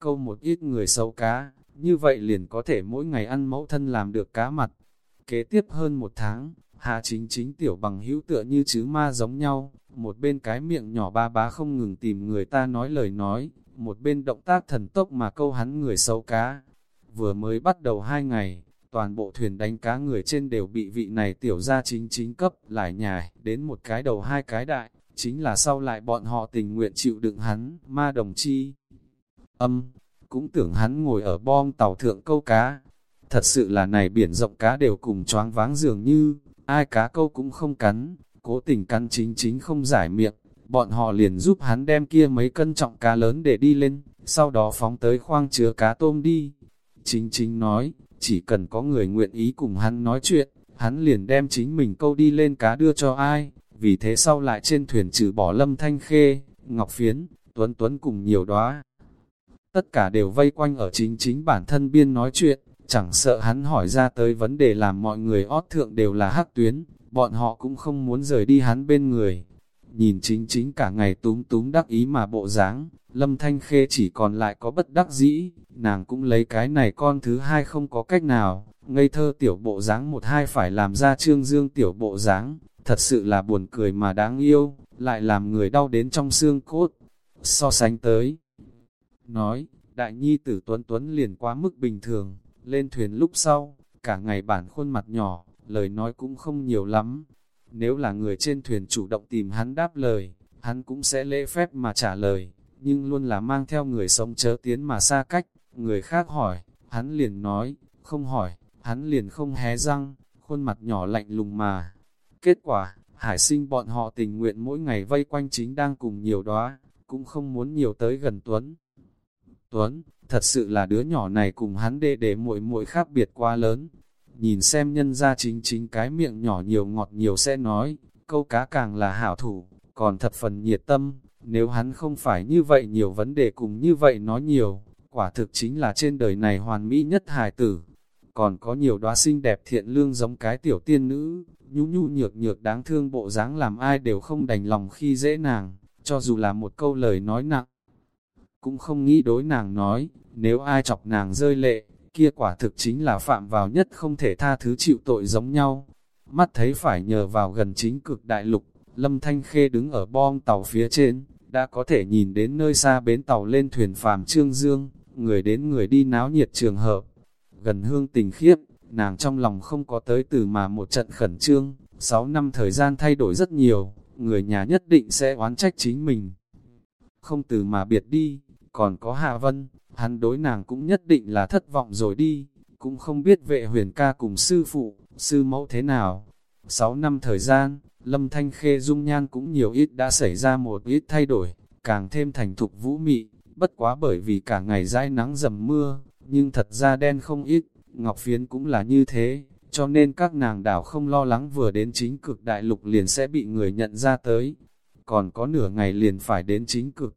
Câu một ít người sâu cá, như vậy liền có thể mỗi ngày ăn mẫu thân làm được cá mặt. Kế tiếp hơn một tháng, Hà chính chính tiểu bằng hữu tựa như chứ ma giống nhau, một bên cái miệng nhỏ ba bá không ngừng tìm người ta nói lời nói, một bên động tác thần tốc mà câu hắn người sâu cá. Vừa mới bắt đầu hai ngày, toàn bộ thuyền đánh cá người trên đều bị vị này tiểu ra chính chính cấp, lại nhài, đến một cái đầu hai cái đại, chính là sau lại bọn họ tình nguyện chịu đựng hắn, ma đồng chi. âm, cũng tưởng hắn ngồi ở bom tàu thượng câu cá. Thật sự là này biển rộng cá đều cùng choáng váng dường như, ai cá câu cũng không cắn, cố tình cắn chính chính không giải miệng, bọn họ liền giúp hắn đem kia mấy cân trọng cá lớn để đi lên, sau đó phóng tới khoang chứa cá tôm đi. Chính chính nói, chỉ cần có người nguyện ý cùng hắn nói chuyện, hắn liền đem chính mình câu đi lên cá đưa cho ai, vì thế sau lại trên thuyền trừ bỏ lâm thanh khê, ngọc phiến, tuấn tuấn cùng nhiều đóa Tất cả đều vây quanh ở chính chính bản thân biên nói chuyện, chẳng sợ hắn hỏi ra tới vấn đề làm mọi người ót thượng đều là hắc tuyến, bọn họ cũng không muốn rời đi hắn bên người. Nhìn chính chính cả ngày túm túm đắc ý mà bộ dáng, lâm thanh khê chỉ còn lại có bất đắc dĩ, nàng cũng lấy cái này con thứ hai không có cách nào, ngây thơ tiểu bộ dáng một hai phải làm ra trương dương tiểu bộ dáng, thật sự là buồn cười mà đáng yêu, lại làm người đau đến trong xương cốt. So sánh tới, nói, đại nhi tử Tuấn Tuấn liền quá mức bình thường, lên thuyền lúc sau, cả ngày bản khuôn mặt nhỏ, lời nói cũng không nhiều lắm. Nếu là người trên thuyền chủ động tìm hắn đáp lời, hắn cũng sẽ lễ phép mà trả lời, nhưng luôn là mang theo người sống chớ tiến mà xa cách, người khác hỏi, hắn liền nói, không hỏi, hắn liền không hé răng, khuôn mặt nhỏ lạnh lùng mà. Kết quả, hải sinh bọn họ tình nguyện mỗi ngày vây quanh chính đang cùng nhiều đóa, cũng không muốn nhiều tới gần Tuấn. Tuấn, thật sự là đứa nhỏ này cùng hắn đệ để muội muội khác biệt quá lớn. Nhìn xem nhân ra chính chính cái miệng nhỏ nhiều ngọt nhiều sẽ nói, câu cá càng là hảo thủ, còn thật phần nhiệt tâm, nếu hắn không phải như vậy nhiều vấn đề cùng như vậy nói nhiều, quả thực chính là trên đời này hoàn mỹ nhất hài tử. Còn có nhiều đóa xinh đẹp thiện lương giống cái tiểu tiên nữ, nhu nhu nhược nhược đáng thương bộ dáng làm ai đều không đành lòng khi dễ nàng, cho dù là một câu lời nói nặng cũng không nghĩ đối nàng nói, nếu ai chọc nàng rơi lệ, kia quả thực chính là phạm vào nhất không thể tha thứ chịu tội giống nhau. Mắt thấy phải nhờ vào gần chính cực đại lục, Lâm Thanh Khê đứng ở bom tàu phía trên, đã có thể nhìn đến nơi xa bến tàu lên thuyền phàm Trương Dương, người đến người đi náo nhiệt trường hợp. Gần hương tình khiếp, nàng trong lòng không có tới từ mà một trận khẩn trương, 6 năm thời gian thay đổi rất nhiều, người nhà nhất định sẽ oán trách chính mình. Không từ mà biệt đi, còn có Hạ Vân, hắn đối nàng cũng nhất định là thất vọng rồi đi, cũng không biết vệ huyền ca cùng sư phụ, sư mẫu thế nào. Sáu năm thời gian, Lâm Thanh Khê dung nhan cũng nhiều ít đã xảy ra một ít thay đổi, càng thêm thành thục vũ mị, bất quá bởi vì cả ngày dãi nắng dầm mưa, nhưng thật ra đen không ít, Ngọc Phiến cũng là như thế, cho nên các nàng đảo không lo lắng vừa đến chính cực đại lục liền sẽ bị người nhận ra tới, còn có nửa ngày liền phải đến chính cực.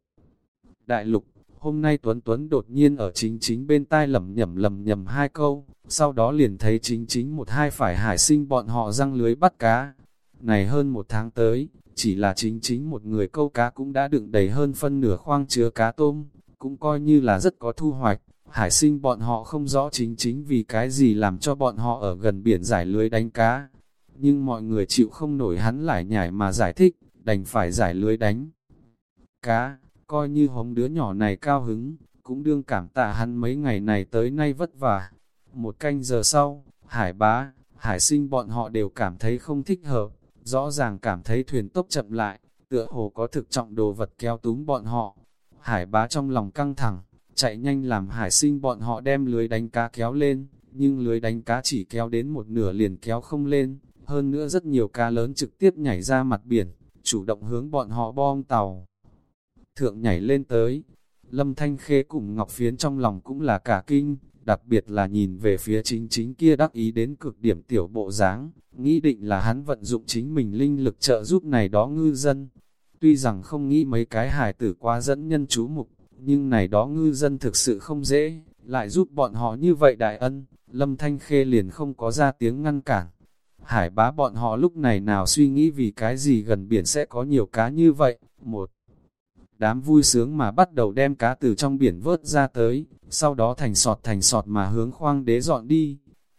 Đại lục, Hôm nay Tuấn Tuấn đột nhiên ở chính chính bên tai lầm nhầm lầm nhầm hai câu, sau đó liền thấy chính chính một hai phải hải sinh bọn họ răng lưới bắt cá. Này hơn một tháng tới, chỉ là chính chính một người câu cá cũng đã đựng đầy hơn phân nửa khoang chứa cá tôm, cũng coi như là rất có thu hoạch. Hải sinh bọn họ không rõ chính chính vì cái gì làm cho bọn họ ở gần biển giải lưới đánh cá. Nhưng mọi người chịu không nổi hắn lại nhảy mà giải thích, đành phải giải lưới đánh cá coi như hống đứa nhỏ này cao hứng, cũng đương cảm tạ hắn mấy ngày này tới nay vất vả. Một canh giờ sau, hải bá, hải sinh bọn họ đều cảm thấy không thích hợp, rõ ràng cảm thấy thuyền tốc chậm lại, tựa hồ có thực trọng đồ vật kéo túm bọn họ. Hải bá trong lòng căng thẳng, chạy nhanh làm hải sinh bọn họ đem lưới đánh cá kéo lên, nhưng lưới đánh cá chỉ kéo đến một nửa liền kéo không lên, hơn nữa rất nhiều cá lớn trực tiếp nhảy ra mặt biển, chủ động hướng bọn họ bom tàu thượng nhảy lên tới. Lâm Thanh Khê cùng Ngọc Phiến trong lòng cũng là cả kinh, đặc biệt là nhìn về phía chính chính kia đắc ý đến cực điểm tiểu bộ dáng, nghĩ định là hắn vận dụng chính mình linh lực trợ giúp này đó ngư dân. Tuy rằng không nghĩ mấy cái hài tử quá dẫn nhân chú mục, nhưng này đó ngư dân thực sự không dễ, lại giúp bọn họ như vậy đại ân, Lâm Thanh Khê liền không có ra tiếng ngăn cản. Hải bá bọn họ lúc này nào suy nghĩ vì cái gì gần biển sẽ có nhiều cá như vậy, một Đám vui sướng mà bắt đầu đem cá từ trong biển vớt ra tới, sau đó thành sọt thành sọt mà hướng khoang đế dọn đi.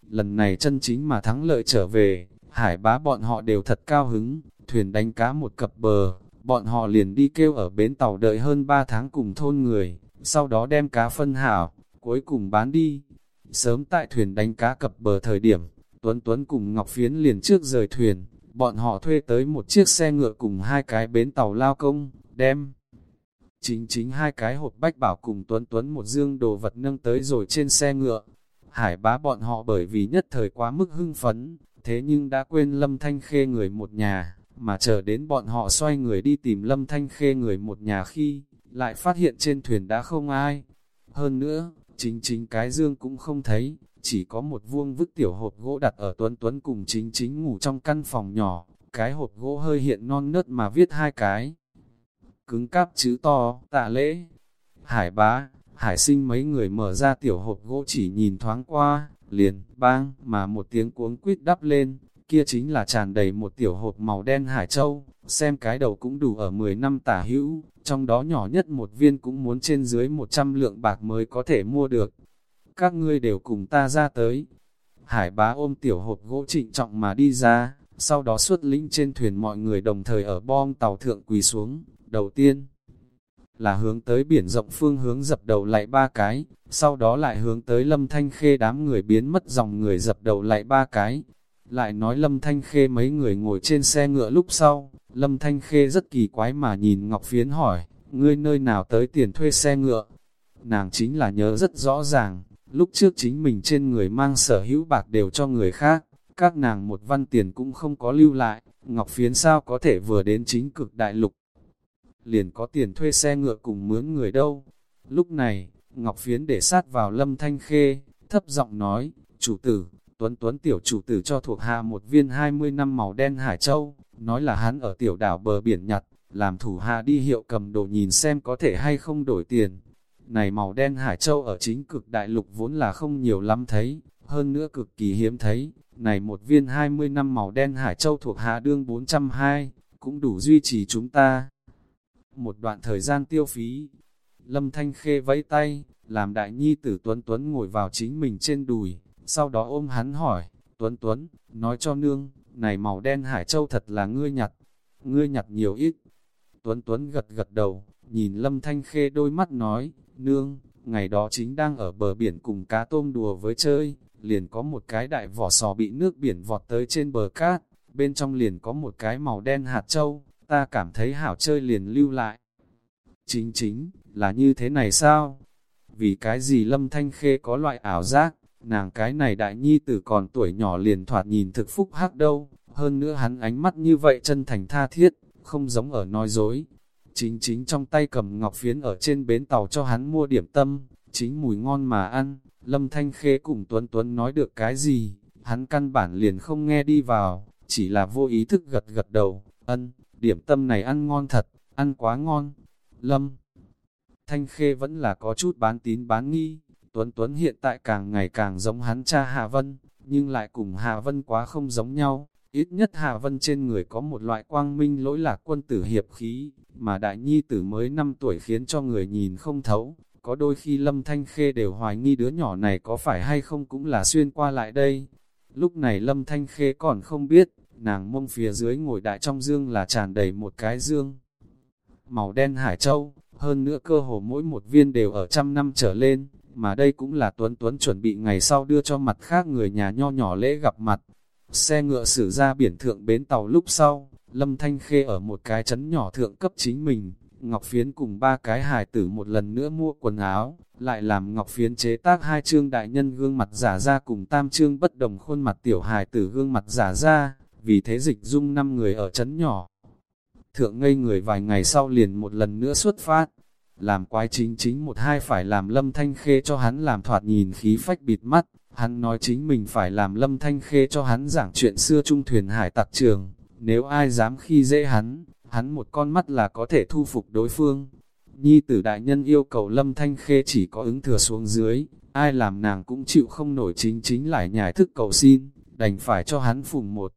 Lần này chân chính mà thắng lợi trở về, hải bá bọn họ đều thật cao hứng, thuyền đánh cá một cập bờ, bọn họ liền đi kêu ở bến tàu đợi hơn 3 tháng cùng thôn người, sau đó đem cá phân hảo, cuối cùng bán đi. Sớm tại thuyền đánh cá cập bờ thời điểm, Tuấn Tuấn cùng Ngọc Phiến liền trước rời thuyền, bọn họ thuê tới một chiếc xe ngựa cùng hai cái bến tàu lao công, đem Chính chính hai cái hộp bách bảo cùng Tuấn Tuấn một dương đồ vật nâng tới rồi trên xe ngựa. Hải bá bọn họ bởi vì nhất thời quá mức hưng phấn, thế nhưng đã quên Lâm Thanh Khê người một nhà, mà chờ đến bọn họ xoay người đi tìm Lâm Thanh Khê người một nhà khi, lại phát hiện trên thuyền đã không ai. Hơn nữa, chính chính cái dương cũng không thấy, chỉ có một vuông vức tiểu hộp gỗ đặt ở Tuấn Tuấn cùng chính chính ngủ trong căn phòng nhỏ, cái hộp gỗ hơi hiện non nớt mà viết hai cái. Cứng cáp chữ to, tạ lễ, hải bá, hải sinh mấy người mở ra tiểu hộp gỗ chỉ nhìn thoáng qua, liền, bang, mà một tiếng cuống quýt đắp lên, kia chính là tràn đầy một tiểu hộp màu đen hải châu, xem cái đầu cũng đủ ở 10 năm tả hữu, trong đó nhỏ nhất một viên cũng muốn trên dưới 100 lượng bạc mới có thể mua được. Các ngươi đều cùng ta ra tới. Hải bá ôm tiểu hộp gỗ trịnh trọng mà đi ra, sau đó xuất lĩnh trên thuyền mọi người đồng thời ở bom tàu thượng quỳ xuống, đầu tiên là hướng tới biển rộng phương hướng dập đầu lại ba cái, sau đó lại hướng tới lâm thanh khê đám người biến mất dòng người dập đầu lại ba cái. Lại nói lâm thanh khê mấy người ngồi trên xe ngựa lúc sau, lâm thanh khê rất kỳ quái mà nhìn Ngọc Phiến hỏi, ngươi nơi nào tới tiền thuê xe ngựa? Nàng chính là nhớ rất rõ ràng, lúc trước chính mình trên người mang sở hữu bạc đều cho người khác, các nàng một văn tiền cũng không có lưu lại, Ngọc Phiến sao có thể vừa đến chính cực đại lục. Liền có tiền thuê xe ngựa cùng mướn người đâu. Lúc này, Ngọc Phiến để sát vào lâm thanh khê, thấp giọng nói, chủ tử, Tuấn Tuấn tiểu chủ tử cho thuộc hạ một viên 20 năm màu đen Hải Châu, nói là hắn ở tiểu đảo bờ biển nhặt, làm thủ hạ đi hiệu cầm đồ nhìn xem có thể hay không đổi tiền. Này màu đen Hải Châu ở chính cực đại lục vốn là không nhiều lắm thấy, hơn nữa cực kỳ hiếm thấy, này một viên 20 năm màu đen Hải Châu thuộc hạ đương 420, cũng đủ duy trì chúng ta. Một đoạn thời gian tiêu phí, Lâm Thanh Khê vẫy tay, làm đại nhi tử Tuấn Tuấn ngồi vào chính mình trên đùi, sau đó ôm hắn hỏi, Tuấn Tuấn, nói cho nương, này màu đen Hải Châu thật là ngươi nhặt, ngươi nhặt nhiều ít. Tuấn Tuấn gật gật đầu, nhìn Lâm Thanh Khê đôi mắt nói, nương, ngày đó chính đang ở bờ biển cùng cá tôm đùa với chơi, liền có một cái đại vỏ sò bị nước biển vọt tới trên bờ cát, bên trong liền có một cái màu đen hạt châu, ta cảm thấy hảo chơi liền lưu lại. Chính chính, là như thế này sao? Vì cái gì Lâm Thanh Khê có loại ảo giác, nàng cái này đại nhi tử còn tuổi nhỏ liền thoạt nhìn thực phúc hắc đâu, hơn nữa hắn ánh mắt như vậy chân thành tha thiết, không giống ở nói dối. Chính chính trong tay cầm ngọc phiến ở trên bến tàu cho hắn mua điểm tâm, chính mùi ngon mà ăn, Lâm Thanh Khê cùng Tuấn Tuấn nói được cái gì, hắn căn bản liền không nghe đi vào, chỉ là vô ý thức gật gật đầu, ân, điểm tâm này ăn ngon thật, ăn quá ngon. Lâm Thanh Khê vẫn là có chút bán tín bán nghi, Tuấn Tuấn hiện tại càng ngày càng giống hắn cha Hà Vân, nhưng lại cùng Hà Vân quá không giống nhau. Ít nhất Hà Vân trên người có một loại quang minh lỗi lạc quân tử hiệp khí, mà đại nhi tử mới 5 tuổi khiến cho người nhìn không thấu. Có đôi khi Lâm Thanh Khê đều hoài nghi đứa nhỏ này có phải hay không cũng là xuyên qua lại đây. Lúc này Lâm Thanh Khê còn không biết, nàng mông phía dưới ngồi đại trong dương là tràn đầy một cái dương. Màu đen hải châu, hơn nữa cơ hồ mỗi một viên đều ở trăm năm trở lên, mà đây cũng là Tuấn Tuấn chuẩn bị ngày sau đưa cho mặt khác người nhà nho nhỏ lễ gặp mặt. Xe ngựa xử ra biển thượng bến tàu lúc sau, Lâm Thanh Khê ở một cái chấn nhỏ thượng cấp chính mình, Ngọc Phiến cùng ba cái hài tử một lần nữa mua quần áo, lại làm Ngọc Phiến chế tác hai chương đại nhân gương mặt giả ra cùng tam chương bất đồng khuôn mặt tiểu hài tử gương mặt giả ra, vì thế dịch dung năm người ở chấn nhỏ. Thượng ngây người vài ngày sau liền một lần nữa xuất phát, làm quái chính chính một hai phải làm lâm thanh khê cho hắn làm thoạt nhìn khí phách bịt mắt, hắn nói chính mình phải làm lâm thanh khê cho hắn giảng chuyện xưa trung thuyền hải tặc trường, nếu ai dám khi dễ hắn, hắn một con mắt là có thể thu phục đối phương. Nhi tử đại nhân yêu cầu lâm thanh khê chỉ có ứng thừa xuống dưới, ai làm nàng cũng chịu không nổi chính chính lại nhài thức cầu xin, đành phải cho hắn phùng một.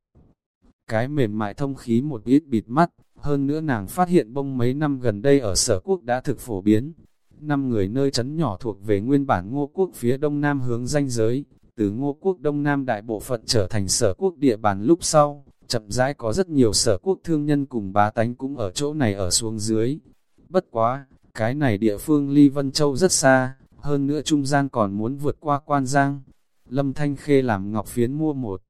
Cái mềm mại thông khí một ít bịt mắt, hơn nữa nàng phát hiện bông mấy năm gần đây ở sở quốc đã thực phổ biến. Năm người nơi chấn nhỏ thuộc về nguyên bản ngô quốc phía đông nam hướng danh giới, từ ngô quốc đông nam đại bộ phận trở thành sở quốc địa bàn lúc sau, chậm rãi có rất nhiều sở quốc thương nhân cùng bá tánh cũng ở chỗ này ở xuống dưới. Bất quá, cái này địa phương ly Vân Châu rất xa, hơn nữa trung gian còn muốn vượt qua quan giang. Lâm Thanh Khê làm ngọc phiến mua một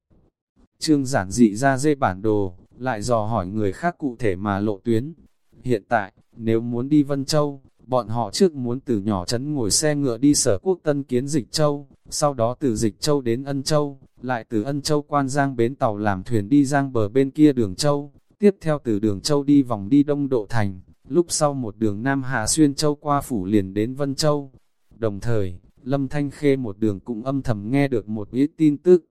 trương giản dị ra dê bản đồ, lại dò hỏi người khác cụ thể mà lộ tuyến. Hiện tại, Nếu muốn đi Vân Châu, bọn họ trước muốn từ nhỏ trấn ngồi xe ngựa đi sở quốc tân kiến Dịch Châu, sau đó từ Dịch Châu đến Ân Châu, lại từ Ân Châu quan giang bến tàu làm thuyền đi giang bờ bên kia đường Châu, tiếp theo từ đường Châu đi vòng đi Đông Độ Thành, lúc sau một đường Nam Hà Xuyên Châu qua phủ liền đến Vân Châu. Đồng thời, Lâm Thanh Khê một đường cũng âm thầm nghe được một ít tin tức,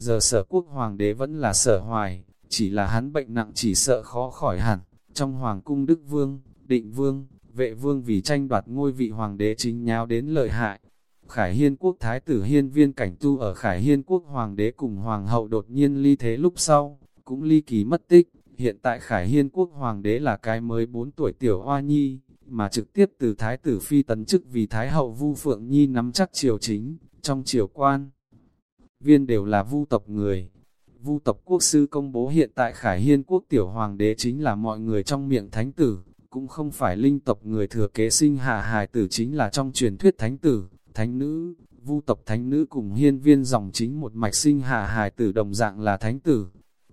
giờ sở quốc hoàng đế vẫn là sở hoài, chỉ là hắn bệnh nặng chỉ sợ khó khỏi hẳn, trong hoàng cung Đức Vương, Định Vương, vệ vương vì tranh đoạt ngôi vị hoàng đế chính nháo đến lợi hại. Khải Hiên quốc thái tử hiên viên cảnh tu ở Khải Hiên quốc hoàng đế cùng hoàng hậu đột nhiên ly thế lúc sau, cũng ly kỳ mất tích. Hiện tại Khải Hiên quốc hoàng đế là cái mới 4 tuổi tiểu hoa nhi, mà trực tiếp từ thái tử phi tấn chức vì thái hậu Vu Phượng Nhi nắm chắc triều chính, trong triều quan. Viên đều là vu tộc người. Vu tộc quốc sư công bố hiện tại Khải Hiên quốc tiểu hoàng đế chính là mọi người trong miệng thánh tử, cũng không phải linh tộc người thừa kế sinh hạ hài tử chính là trong truyền thuyết thánh tử, thánh nữ, vu tộc thánh nữ cùng hiên viên dòng chính một mạch sinh hạ hài tử đồng dạng là thánh tử.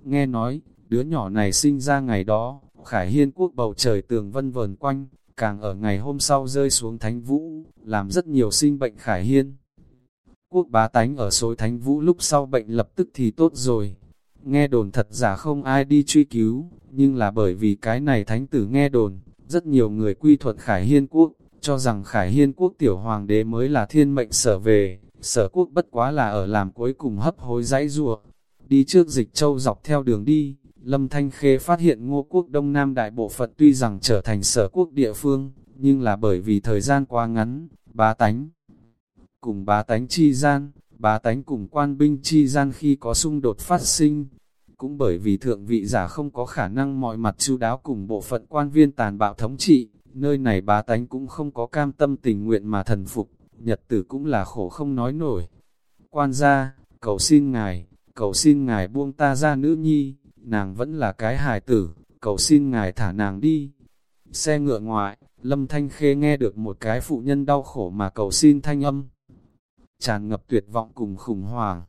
Nghe nói, đứa nhỏ này sinh ra ngày đó, Khải Hiên quốc bầu trời tường vân vờn quanh, càng ở ngày hôm sau rơi xuống thánh vũ, làm rất nhiều sinh bệnh Khải Hiên. Quốc bá tánh ở số thánh vũ lúc sau bệnh lập tức thì tốt rồi. Nghe đồn thật giả không ai đi truy cứu, nhưng là bởi vì cái này thánh tử nghe đồn, rất nhiều người quy thuận Khải Hiên Quốc, cho rằng Khải Hiên Quốc tiểu hoàng đế mới là thiên mệnh sở về, sở quốc bất quá là ở làm cuối cùng hấp hối dãy rùa. Đi trước dịch châu dọc theo đường đi, Lâm Thanh Khê phát hiện ngô quốc Đông Nam đại bộ phận tuy rằng trở thành sở quốc địa phương, nhưng là bởi vì thời gian quá ngắn, bá tánh. Cùng bá tánh chi gian, bá tánh cùng quan binh chi gian khi có xung đột phát sinh, cũng bởi vì thượng vị giả không có khả năng mọi mặt chu đáo cùng bộ phận quan viên tàn bạo thống trị, nơi này bá tánh cũng không có cam tâm tình nguyện mà thần phục, nhật tử cũng là khổ không nói nổi. Quan gia, cầu xin ngài, cầu xin ngài buông ta ra nữ nhi, nàng vẫn là cái hài tử, cầu xin ngài thả nàng đi. Xe ngựa ngoại, Lâm Thanh Khê nghe được một cái phụ nhân đau khổ mà cầu xin thanh âm. Tràn ngập tuyệt vọng cùng khủng hoảng,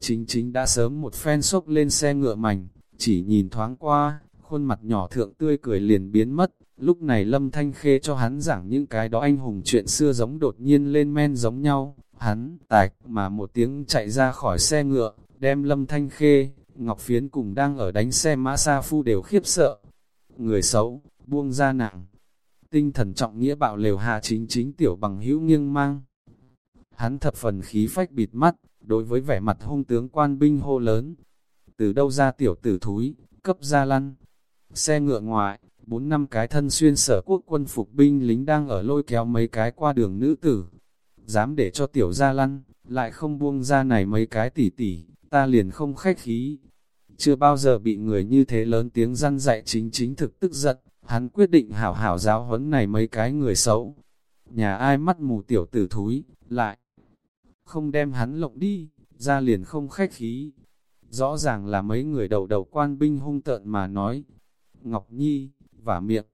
Chính chính đã sớm một phen sốc lên xe ngựa mảnh, chỉ nhìn thoáng qua, khuôn mặt nhỏ thượng tươi cười liền biến mất. Lúc này Lâm Thanh Khê cho hắn giảng những cái đó anh hùng chuyện xưa giống đột nhiên lên men giống nhau. Hắn, tạch, mà một tiếng chạy ra khỏi xe ngựa, đem Lâm Thanh Khê, Ngọc Phiến cùng đang ở đánh xe mã sa phu đều khiếp sợ. Người xấu, buông ra nặng. Tinh thần trọng nghĩa bạo lều hạ chính chính tiểu bằng hữu nghiêng mang. Hắn thập phần khí phách bịt mắt, đối với vẻ mặt hung tướng quan binh hô lớn. Từ đâu ra tiểu tử thúi, cấp ra lăn. Xe ngựa ngoại, bốn năm cái thân xuyên sở quốc quân phục binh lính đang ở lôi kéo mấy cái qua đường nữ tử. Dám để cho tiểu ra lăn, lại không buông ra này mấy cái tỉ tỉ, ta liền không khách khí. Chưa bao giờ bị người như thế lớn tiếng răn dạy chính chính thực tức giận, hắn quyết định hảo hảo giáo huấn này mấy cái người xấu. Nhà ai mắt mù tiểu tử thúi, lại không đem hắn lộng đi, ra liền không khách khí. Rõ ràng là mấy người đầu đầu quan binh hung tợn mà nói. Ngọc Nhi, và miệng.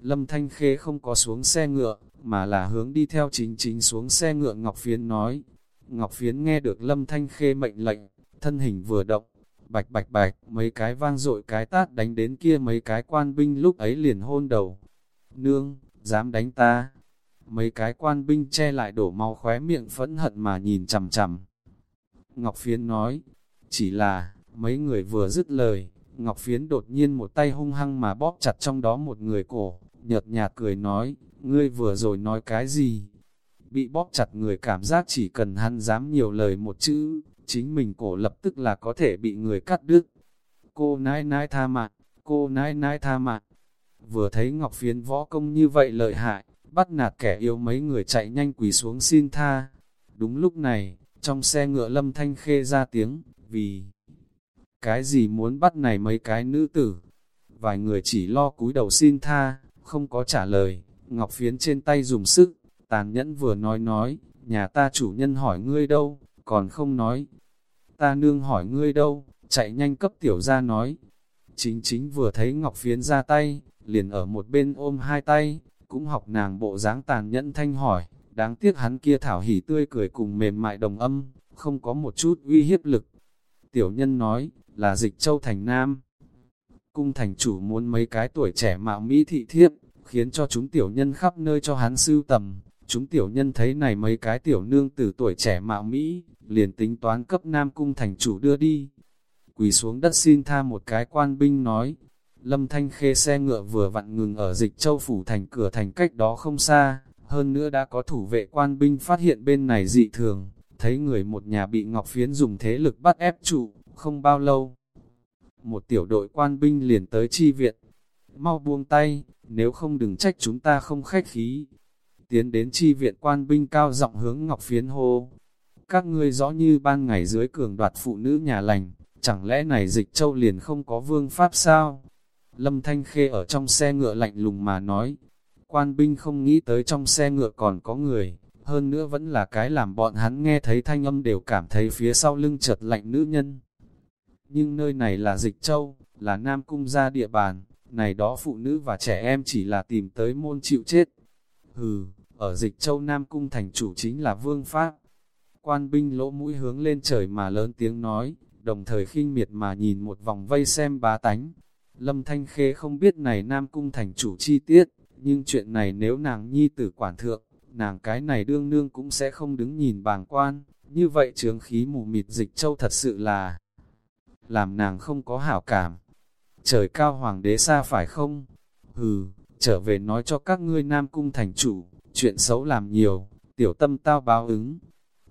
Lâm Thanh Khê không có xuống xe ngựa, mà là hướng đi theo chính chính xuống xe ngựa Ngọc Phiến nói. Ngọc Phiến nghe được Lâm Thanh Khê mệnh lệnh, thân hình vừa động, bạch bạch bạch, mấy cái vang dội cái tát đánh đến kia mấy cái quan binh lúc ấy liền hôn đầu. Nương, dám đánh ta, mấy cái quan binh che lại đổ mau khóe miệng phẫn hận mà nhìn chằm chằm. Ngọc Phiến nói, chỉ là, mấy người vừa dứt lời, Ngọc Phiến đột nhiên một tay hung hăng mà bóp chặt trong đó một người cổ, nhợt nhạt cười nói, ngươi vừa rồi nói cái gì? Bị bóp chặt người cảm giác chỉ cần hắn dám nhiều lời một chữ, chính mình cổ lập tức là có thể bị người cắt đứt. Cô nãi nãi tha mạng, cô nãi nãi tha mạng. Vừa thấy Ngọc Phiến võ công như vậy lợi hại, bắt nạt kẻ yêu mấy người chạy nhanh quỳ xuống xin tha. Đúng lúc này, trong xe ngựa lâm thanh khê ra tiếng, vì cái gì muốn bắt này mấy cái nữ tử. Vài người chỉ lo cúi đầu xin tha, không có trả lời, ngọc phiến trên tay dùng sức, tàn nhẫn vừa nói nói, nhà ta chủ nhân hỏi ngươi đâu, còn không nói. Ta nương hỏi ngươi đâu, chạy nhanh cấp tiểu ra nói. Chính chính vừa thấy ngọc phiến ra tay, liền ở một bên ôm hai tay, cũng học nàng bộ dáng tàn nhẫn thanh hỏi, đáng tiếc hắn kia thảo hỉ tươi cười cùng mềm mại đồng âm, không có một chút uy hiếp lực. Tiểu nhân nói, là dịch châu thành nam. Cung thành chủ muốn mấy cái tuổi trẻ mạo Mỹ thị thiếp, khiến cho chúng tiểu nhân khắp nơi cho hắn sưu tầm. Chúng tiểu nhân thấy này mấy cái tiểu nương từ tuổi trẻ mạo Mỹ, liền tính toán cấp Nam Cung thành chủ đưa đi. Quỳ xuống đất xin tha một cái quan binh nói, Lâm Thanh Khê xe ngựa vừa vặn ngừng ở dịch châu phủ thành cửa thành cách đó không xa, hơn nữa đã có thủ vệ quan binh phát hiện bên này dị thường, thấy người một nhà bị Ngọc Phiến dùng thế lực bắt ép trụ, không bao lâu. Một tiểu đội quan binh liền tới chi viện, mau buông tay, nếu không đừng trách chúng ta không khách khí. Tiến đến chi viện quan binh cao giọng hướng Ngọc Phiến hô. Các ngươi rõ như ban ngày dưới cường đoạt phụ nữ nhà lành, chẳng lẽ này dịch châu liền không có vương pháp sao? Lâm Thanh Khê ở trong xe ngựa lạnh lùng mà nói, quan binh không nghĩ tới trong xe ngựa còn có người, hơn nữa vẫn là cái làm bọn hắn nghe thấy thanh âm đều cảm thấy phía sau lưng chợt lạnh nữ nhân. Nhưng nơi này là dịch châu, là Nam Cung gia địa bàn, này đó phụ nữ và trẻ em chỉ là tìm tới môn chịu chết. Hừ, ở dịch châu Nam Cung thành chủ chính là vương pháp. Quan binh lỗ mũi hướng lên trời mà lớn tiếng nói, đồng thời khinh miệt mà nhìn một vòng vây xem bá tánh. Lâm Thanh Khê không biết này Nam Cung thành chủ chi tiết, nhưng chuyện này nếu nàng nhi tử quản thượng, nàng cái này đương nương cũng sẽ không đứng nhìn bàng quan, như vậy trướng khí mù mịt dịch châu thật sự là làm nàng không có hảo cảm. Trời cao hoàng đế xa phải không? Hừ, trở về nói cho các ngươi Nam Cung thành chủ, chuyện xấu làm nhiều, tiểu tâm tao báo ứng.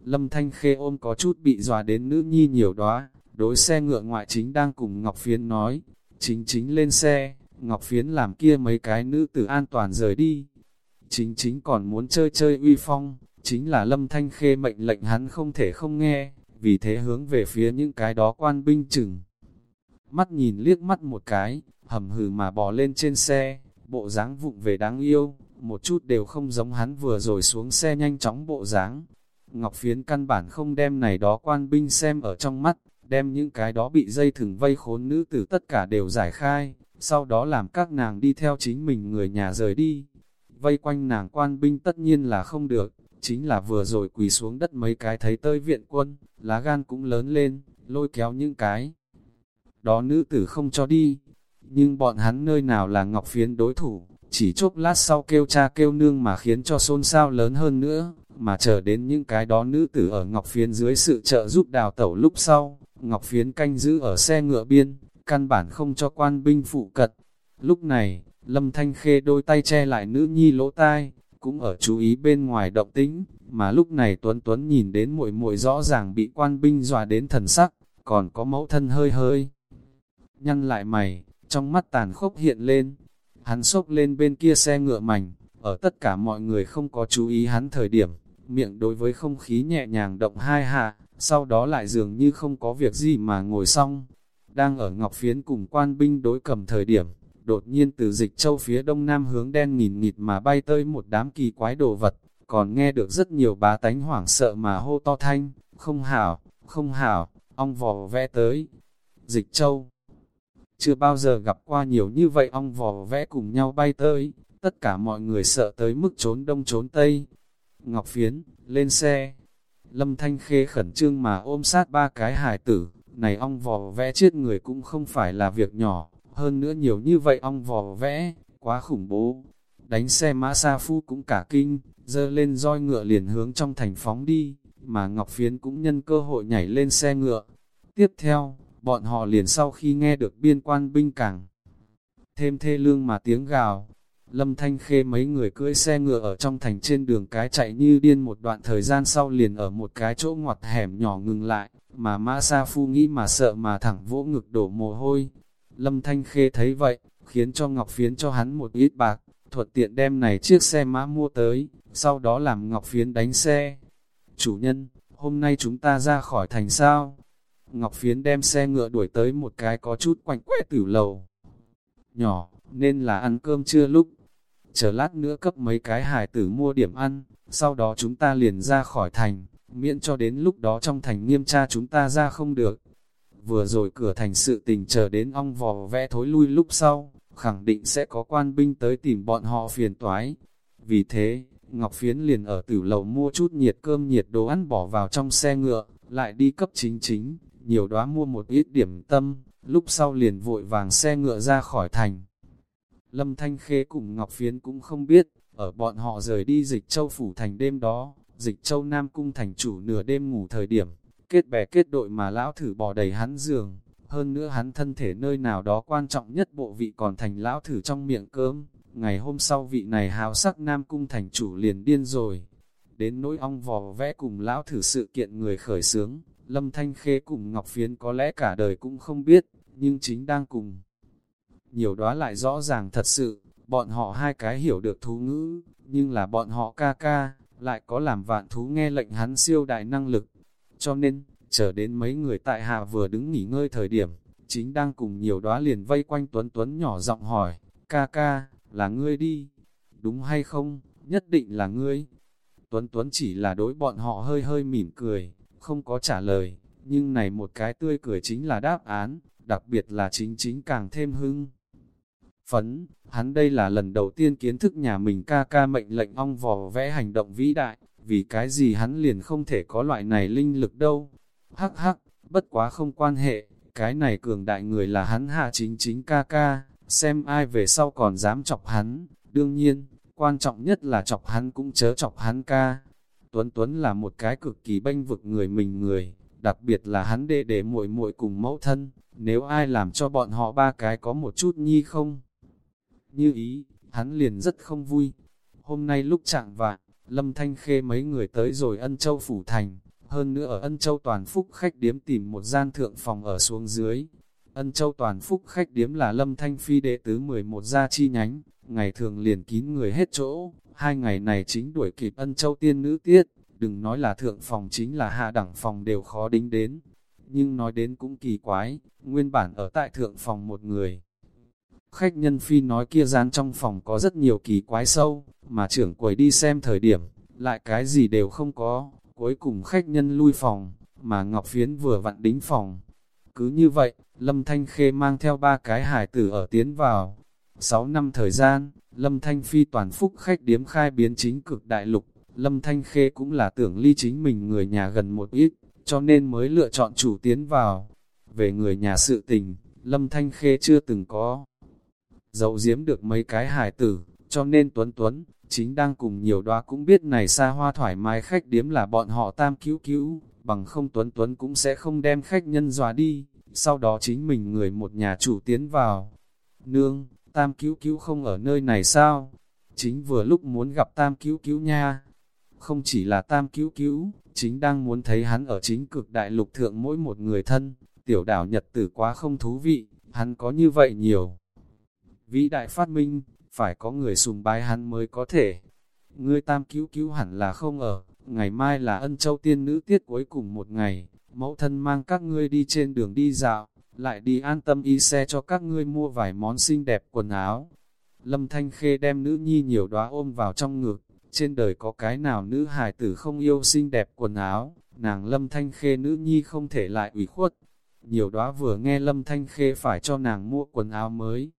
Lâm Thanh Khê ôm có chút bị dọa đến nữ nhi nhiều đóa, đối xe ngựa ngoại chính đang cùng Ngọc Phiến nói, chính chính lên xe, Ngọc Phiến làm kia mấy cái nữ tử an toàn rời đi. Chính chính còn muốn chơi chơi uy phong, chính là Lâm Thanh Khê mệnh lệnh hắn không thể không nghe, vì thế hướng về phía những cái đó quan binh chừng. Mắt nhìn liếc mắt một cái, hầm hừ mà bò lên trên xe, bộ dáng vụng về đáng yêu, một chút đều không giống hắn vừa rồi xuống xe nhanh chóng bộ dáng. Ngọc Phiến căn bản không đem này đó quan binh xem ở trong mắt, đem những cái đó bị dây thừng vây khốn nữ tử tất cả đều giải khai, sau đó làm các nàng đi theo chính mình người nhà rời đi. Vây quanh nàng quan binh tất nhiên là không được, chính là vừa rồi quỳ xuống đất mấy cái thấy tơi viện quân, lá gan cũng lớn lên, lôi kéo những cái. Đó nữ tử không cho đi, nhưng bọn hắn nơi nào là ngọc phiến đối thủ, chỉ chốc lát sau kêu cha kêu nương mà khiến cho xôn xao lớn hơn nữa, mà chờ đến những cái đó nữ tử ở ngọc phiến dưới sự trợ giúp đào tẩu lúc sau, ngọc phiến canh giữ ở xe ngựa biên, căn bản không cho quan binh phụ cận. Lúc này, Lâm Thanh Khê đôi tay che lại nữ nhi lỗ tai, cũng ở chú ý bên ngoài động tĩnh, mà lúc này Tuấn Tuấn nhìn đến muội muội rõ ràng bị quan binh dọa đến thần sắc, còn có mẫu thân hơi hơi. Nhăn lại mày, trong mắt tàn khốc hiện lên, hắn sốc lên bên kia xe ngựa mảnh, ở tất cả mọi người không có chú ý hắn thời điểm, miệng đối với không khí nhẹ nhàng động hai hạ, sau đó lại dường như không có việc gì mà ngồi xong. Đang ở Ngọc Phiến cùng quan binh đối cầm thời điểm, đột nhiên từ dịch châu phía đông nam hướng đen nghìn nghịt mà bay tới một đám kỳ quái đồ vật, còn nghe được rất nhiều bá tánh hoảng sợ mà hô to thanh, không hảo, không hảo, ong vò vẽ tới. Dịch châu chưa bao giờ gặp qua nhiều như vậy ong vò vẽ cùng nhau bay tới, tất cả mọi người sợ tới mức trốn đông trốn tây. Ngọc Phiến, lên xe. Lâm Thanh Khê khẩn trương mà ôm sát ba cái hài tử, này ong vò vẽ chết người cũng không phải là việc nhỏ, hơn nữa nhiều như vậy ong vò vẽ, quá khủng bố. Đánh xe mã sa phu cũng cả kinh, dơ lên roi ngựa liền hướng trong thành phóng đi, mà Ngọc Phiến cũng nhân cơ hội nhảy lên xe ngựa. Tiếp theo, bọn họ liền sau khi nghe được biên quan binh càng thêm thê lương mà tiếng gào. Lâm Thanh Khê mấy người cưỡi xe ngựa ở trong thành trên đường cái chạy như điên một đoạn thời gian sau liền ở một cái chỗ ngoặt hẻm nhỏ ngừng lại, mà Mã Sa Phu nghĩ mà sợ mà thẳng vỗ ngực đổ mồ hôi. Lâm Thanh Khê thấy vậy, khiến cho Ngọc Phiến cho hắn một ít bạc, thuật tiện đem này chiếc xe mã mua tới, sau đó làm Ngọc Phiến đánh xe. Chủ nhân, hôm nay chúng ta ra khỏi thành sao? Ngọc Phiến đem xe ngựa đuổi tới một cái có chút quạnh quẽ tử lầu. Nhỏ, nên là ăn cơm trưa lúc. Chờ lát nữa cấp mấy cái hải tử mua điểm ăn, sau đó chúng ta liền ra khỏi thành, miễn cho đến lúc đó trong thành nghiêm tra chúng ta ra không được. Vừa rồi cửa thành sự tình chờ đến ong vò vẽ thối lui lúc sau, khẳng định sẽ có quan binh tới tìm bọn họ phiền toái. Vì thế, Ngọc Phiến liền ở tử lầu mua chút nhiệt cơm nhiệt đồ ăn bỏ vào trong xe ngựa, lại đi cấp chính chính, nhiều đóa mua một ít điểm tâm, lúc sau liền vội vàng xe ngựa ra khỏi thành. Lâm Thanh Khê cùng Ngọc Phiến cũng không biết, ở bọn họ rời đi dịch châu phủ thành đêm đó, dịch châu Nam Cung thành chủ nửa đêm ngủ thời điểm, kết bè kết đội mà lão thử bỏ đầy hắn giường, hơn nữa hắn thân thể nơi nào đó quan trọng nhất bộ vị còn thành lão thử trong miệng cơm, ngày hôm sau vị này hào sắc Nam Cung thành chủ liền điên rồi. Đến nỗi ong vò vẽ cùng lão thử sự kiện người khởi sướng, Lâm Thanh Khê cùng Ngọc Phiến có lẽ cả đời cũng không biết, nhưng chính đang cùng. Nhiều đó lại rõ ràng thật sự, bọn họ hai cái hiểu được thú ngữ, nhưng là bọn họ ca ca, lại có làm vạn thú nghe lệnh hắn siêu đại năng lực. Cho nên, chờ đến mấy người tại hạ vừa đứng nghỉ ngơi thời điểm, chính đang cùng nhiều đóa liền vây quanh Tuấn Tuấn nhỏ giọng hỏi, ca ca, là ngươi đi, đúng hay không, nhất định là ngươi. Tuấn Tuấn chỉ là đối bọn họ hơi hơi mỉm cười, không có trả lời, nhưng này một cái tươi cười chính là đáp án, đặc biệt là chính chính càng thêm hưng. Phấn, hắn đây là lần đầu tiên kiến thức nhà mình ca ca mệnh lệnh ong vò vẽ hành động vĩ đại, vì cái gì hắn liền không thể có loại này linh lực đâu. Hắc hắc, bất quá không quan hệ, cái này cường đại người là hắn hạ chính chính ca ca, xem ai về sau còn dám chọc hắn, đương nhiên, quan trọng nhất là chọc hắn cũng chớ chọc hắn ca. Tuấn Tuấn là một cái cực kỳ bênh vực người mình người, đặc biệt là hắn đệ để muội muội cùng mẫu thân, nếu ai làm cho bọn họ ba cái có một chút nhi không. Như ý, hắn liền rất không vui. Hôm nay lúc trạng vạn, Lâm Thanh Khê mấy người tới rồi Ân Châu Phủ Thành, hơn nữa ở Ân Châu Toàn Phúc khách điếm tìm một gian thượng phòng ở xuống dưới. Ân Châu Toàn Phúc khách điếm là Lâm Thanh Phi đệ tứ 11 gia chi nhánh, ngày thường liền kín người hết chỗ, hai ngày này chính đuổi kịp Ân Châu tiên nữ tiết, đừng nói là thượng phòng chính là hạ đẳng phòng đều khó đính đến. Nhưng nói đến cũng kỳ quái, nguyên bản ở tại thượng phòng một người. Khách nhân phi nói kia gian trong phòng có rất nhiều kỳ quái sâu, mà trưởng quầy đi xem thời điểm, lại cái gì đều không có, cuối cùng khách nhân lui phòng, mà Ngọc Phiến vừa vặn đính phòng. Cứ như vậy, Lâm Thanh Khê mang theo ba cái hải tử ở tiến vào. Sáu năm thời gian, Lâm Thanh Phi toàn phúc khách điếm khai biến chính cực đại lục, Lâm Thanh Khê cũng là tưởng ly chính mình người nhà gần một ít, cho nên mới lựa chọn chủ tiến vào. Về người nhà sự tình, Lâm Thanh Khê chưa từng có. Dậu diếm được mấy cái hài tử, cho nên Tuấn Tuấn, chính đang cùng nhiều đoá cũng biết này xa hoa thoải mái khách điếm là bọn họ tam cứu cứu, bằng không Tuấn Tuấn cũng sẽ không đem khách nhân dòa đi, sau đó chính mình người một nhà chủ tiến vào. Nương, tam cứu cứu không ở nơi này sao? Chính vừa lúc muốn gặp tam cứu cứu nha. Không chỉ là tam cứu cứu, chính đang muốn thấy hắn ở chính cực đại lục thượng mỗi một người thân, tiểu đảo nhật tử quá không thú vị, hắn có như vậy nhiều. Vĩ đại phát minh, phải có người sùng bái hắn mới có thể. Ngươi tam cứu cứu hẳn là không ở, ngày mai là ân châu tiên nữ tiết cuối cùng một ngày, mẫu thân mang các ngươi đi trên đường đi dạo, lại đi an tâm y xe cho các ngươi mua vài món xinh đẹp quần áo. Lâm Thanh Khê đem nữ nhi nhiều đóa ôm vào trong ngực, trên đời có cái nào nữ hài tử không yêu xinh đẹp quần áo, nàng Lâm Thanh Khê nữ nhi không thể lại ủy khuất. Nhiều đóa vừa nghe Lâm Thanh Khê phải cho nàng mua quần áo mới.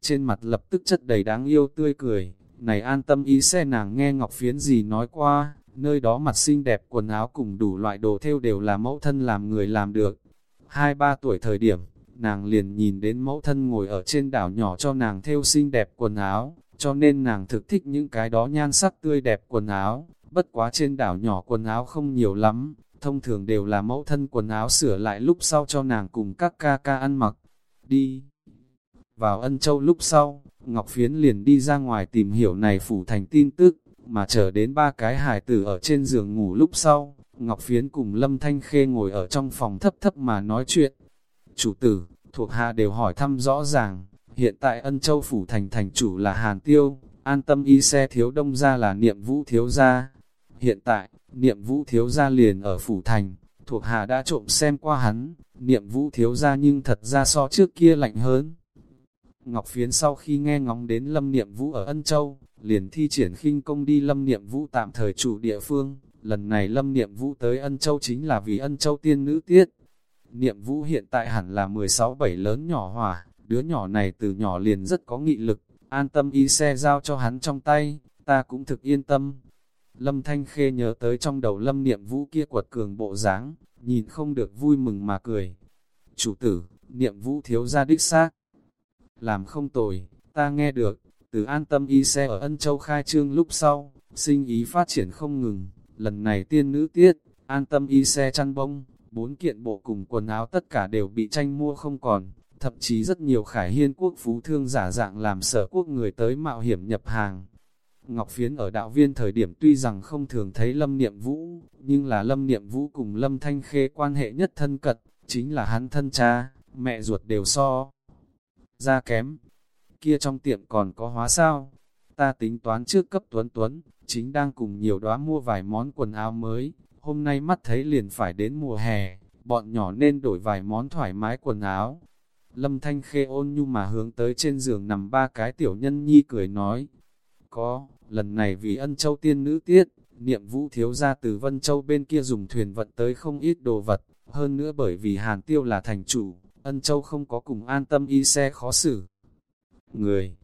Trên mặt lập tức chất đầy đáng yêu tươi cười, này an tâm ý xe nàng nghe Ngọc Phiến gì nói qua, nơi đó mặt xinh đẹp quần áo cùng đủ loại đồ theo đều là mẫu thân làm người làm được. Hai ba tuổi thời điểm, nàng liền nhìn đến mẫu thân ngồi ở trên đảo nhỏ cho nàng theo xinh đẹp quần áo, cho nên nàng thực thích những cái đó nhan sắc tươi đẹp quần áo, bất quá trên đảo nhỏ quần áo không nhiều lắm, thông thường đều là mẫu thân quần áo sửa lại lúc sau cho nàng cùng các ca ca ăn mặc. Đi! Vào ân châu lúc sau, Ngọc Phiến liền đi ra ngoài tìm hiểu này phủ thành tin tức, mà chờ đến ba cái hài tử ở trên giường ngủ lúc sau, Ngọc Phiến cùng Lâm Thanh Khê ngồi ở trong phòng thấp thấp mà nói chuyện. Chủ tử, thuộc hạ đều hỏi thăm rõ ràng, hiện tại ân châu phủ thành thành chủ là Hàn Tiêu, an tâm y xe thiếu đông ra là niệm vũ thiếu gia. Hiện tại, niệm vũ thiếu gia liền ở phủ thành, thuộc hạ đã trộm xem qua hắn, niệm vũ thiếu gia nhưng thật ra so trước kia lạnh hơn. Ngọc Phiến sau khi nghe ngóng đến Lâm Niệm Vũ ở Ân Châu, liền thi triển khinh công đi Lâm Niệm Vũ tạm thời chủ địa phương. Lần này Lâm Niệm Vũ tới Ân Châu chính là vì Ân Châu tiên nữ tiết. Niệm Vũ hiện tại hẳn là 16-7 lớn nhỏ hỏa, đứa nhỏ này từ nhỏ liền rất có nghị lực, an tâm y xe giao cho hắn trong tay, ta cũng thực yên tâm. Lâm Thanh Khê nhớ tới trong đầu Lâm Niệm Vũ kia quật cường bộ dáng, nhìn không được vui mừng mà cười. Chủ tử, niệm vũ thiếu gia đích xác. Làm không tồi, ta nghe được, từ an tâm y xe ở Ân Châu khai trương lúc sau, sinh ý phát triển không ngừng, lần này tiên nữ tiết, an tâm y xe chăn bông, bốn kiện bộ cùng quần áo tất cả đều bị tranh mua không còn, thậm chí rất nhiều khải hiên quốc phú thương giả dạng làm sở quốc người tới mạo hiểm nhập hàng. Ngọc Phiến ở đạo viên thời điểm tuy rằng không thường thấy Lâm Niệm Vũ, nhưng là Lâm Niệm Vũ cùng Lâm Thanh Khê quan hệ nhất thân cật, chính là hắn thân cha, mẹ ruột đều so. Ra kém, kia trong tiệm còn có hóa sao? Ta tính toán trước cấp Tuấn Tuấn, chính đang cùng nhiều đóa mua vài món quần áo mới, hôm nay mắt thấy liền phải đến mùa hè, bọn nhỏ nên đổi vài món thoải mái quần áo. Lâm Thanh Khê ôn nhu mà hướng tới trên giường nằm ba cái tiểu nhân nhi cười nói, có, lần này vì ân châu tiên nữ tiết, niệm vũ thiếu ra từ Vân Châu bên kia dùng thuyền vận tới không ít đồ vật, hơn nữa bởi vì Hàn Tiêu là thành chủ, ân châu không có cùng an tâm y xe khó xử. Người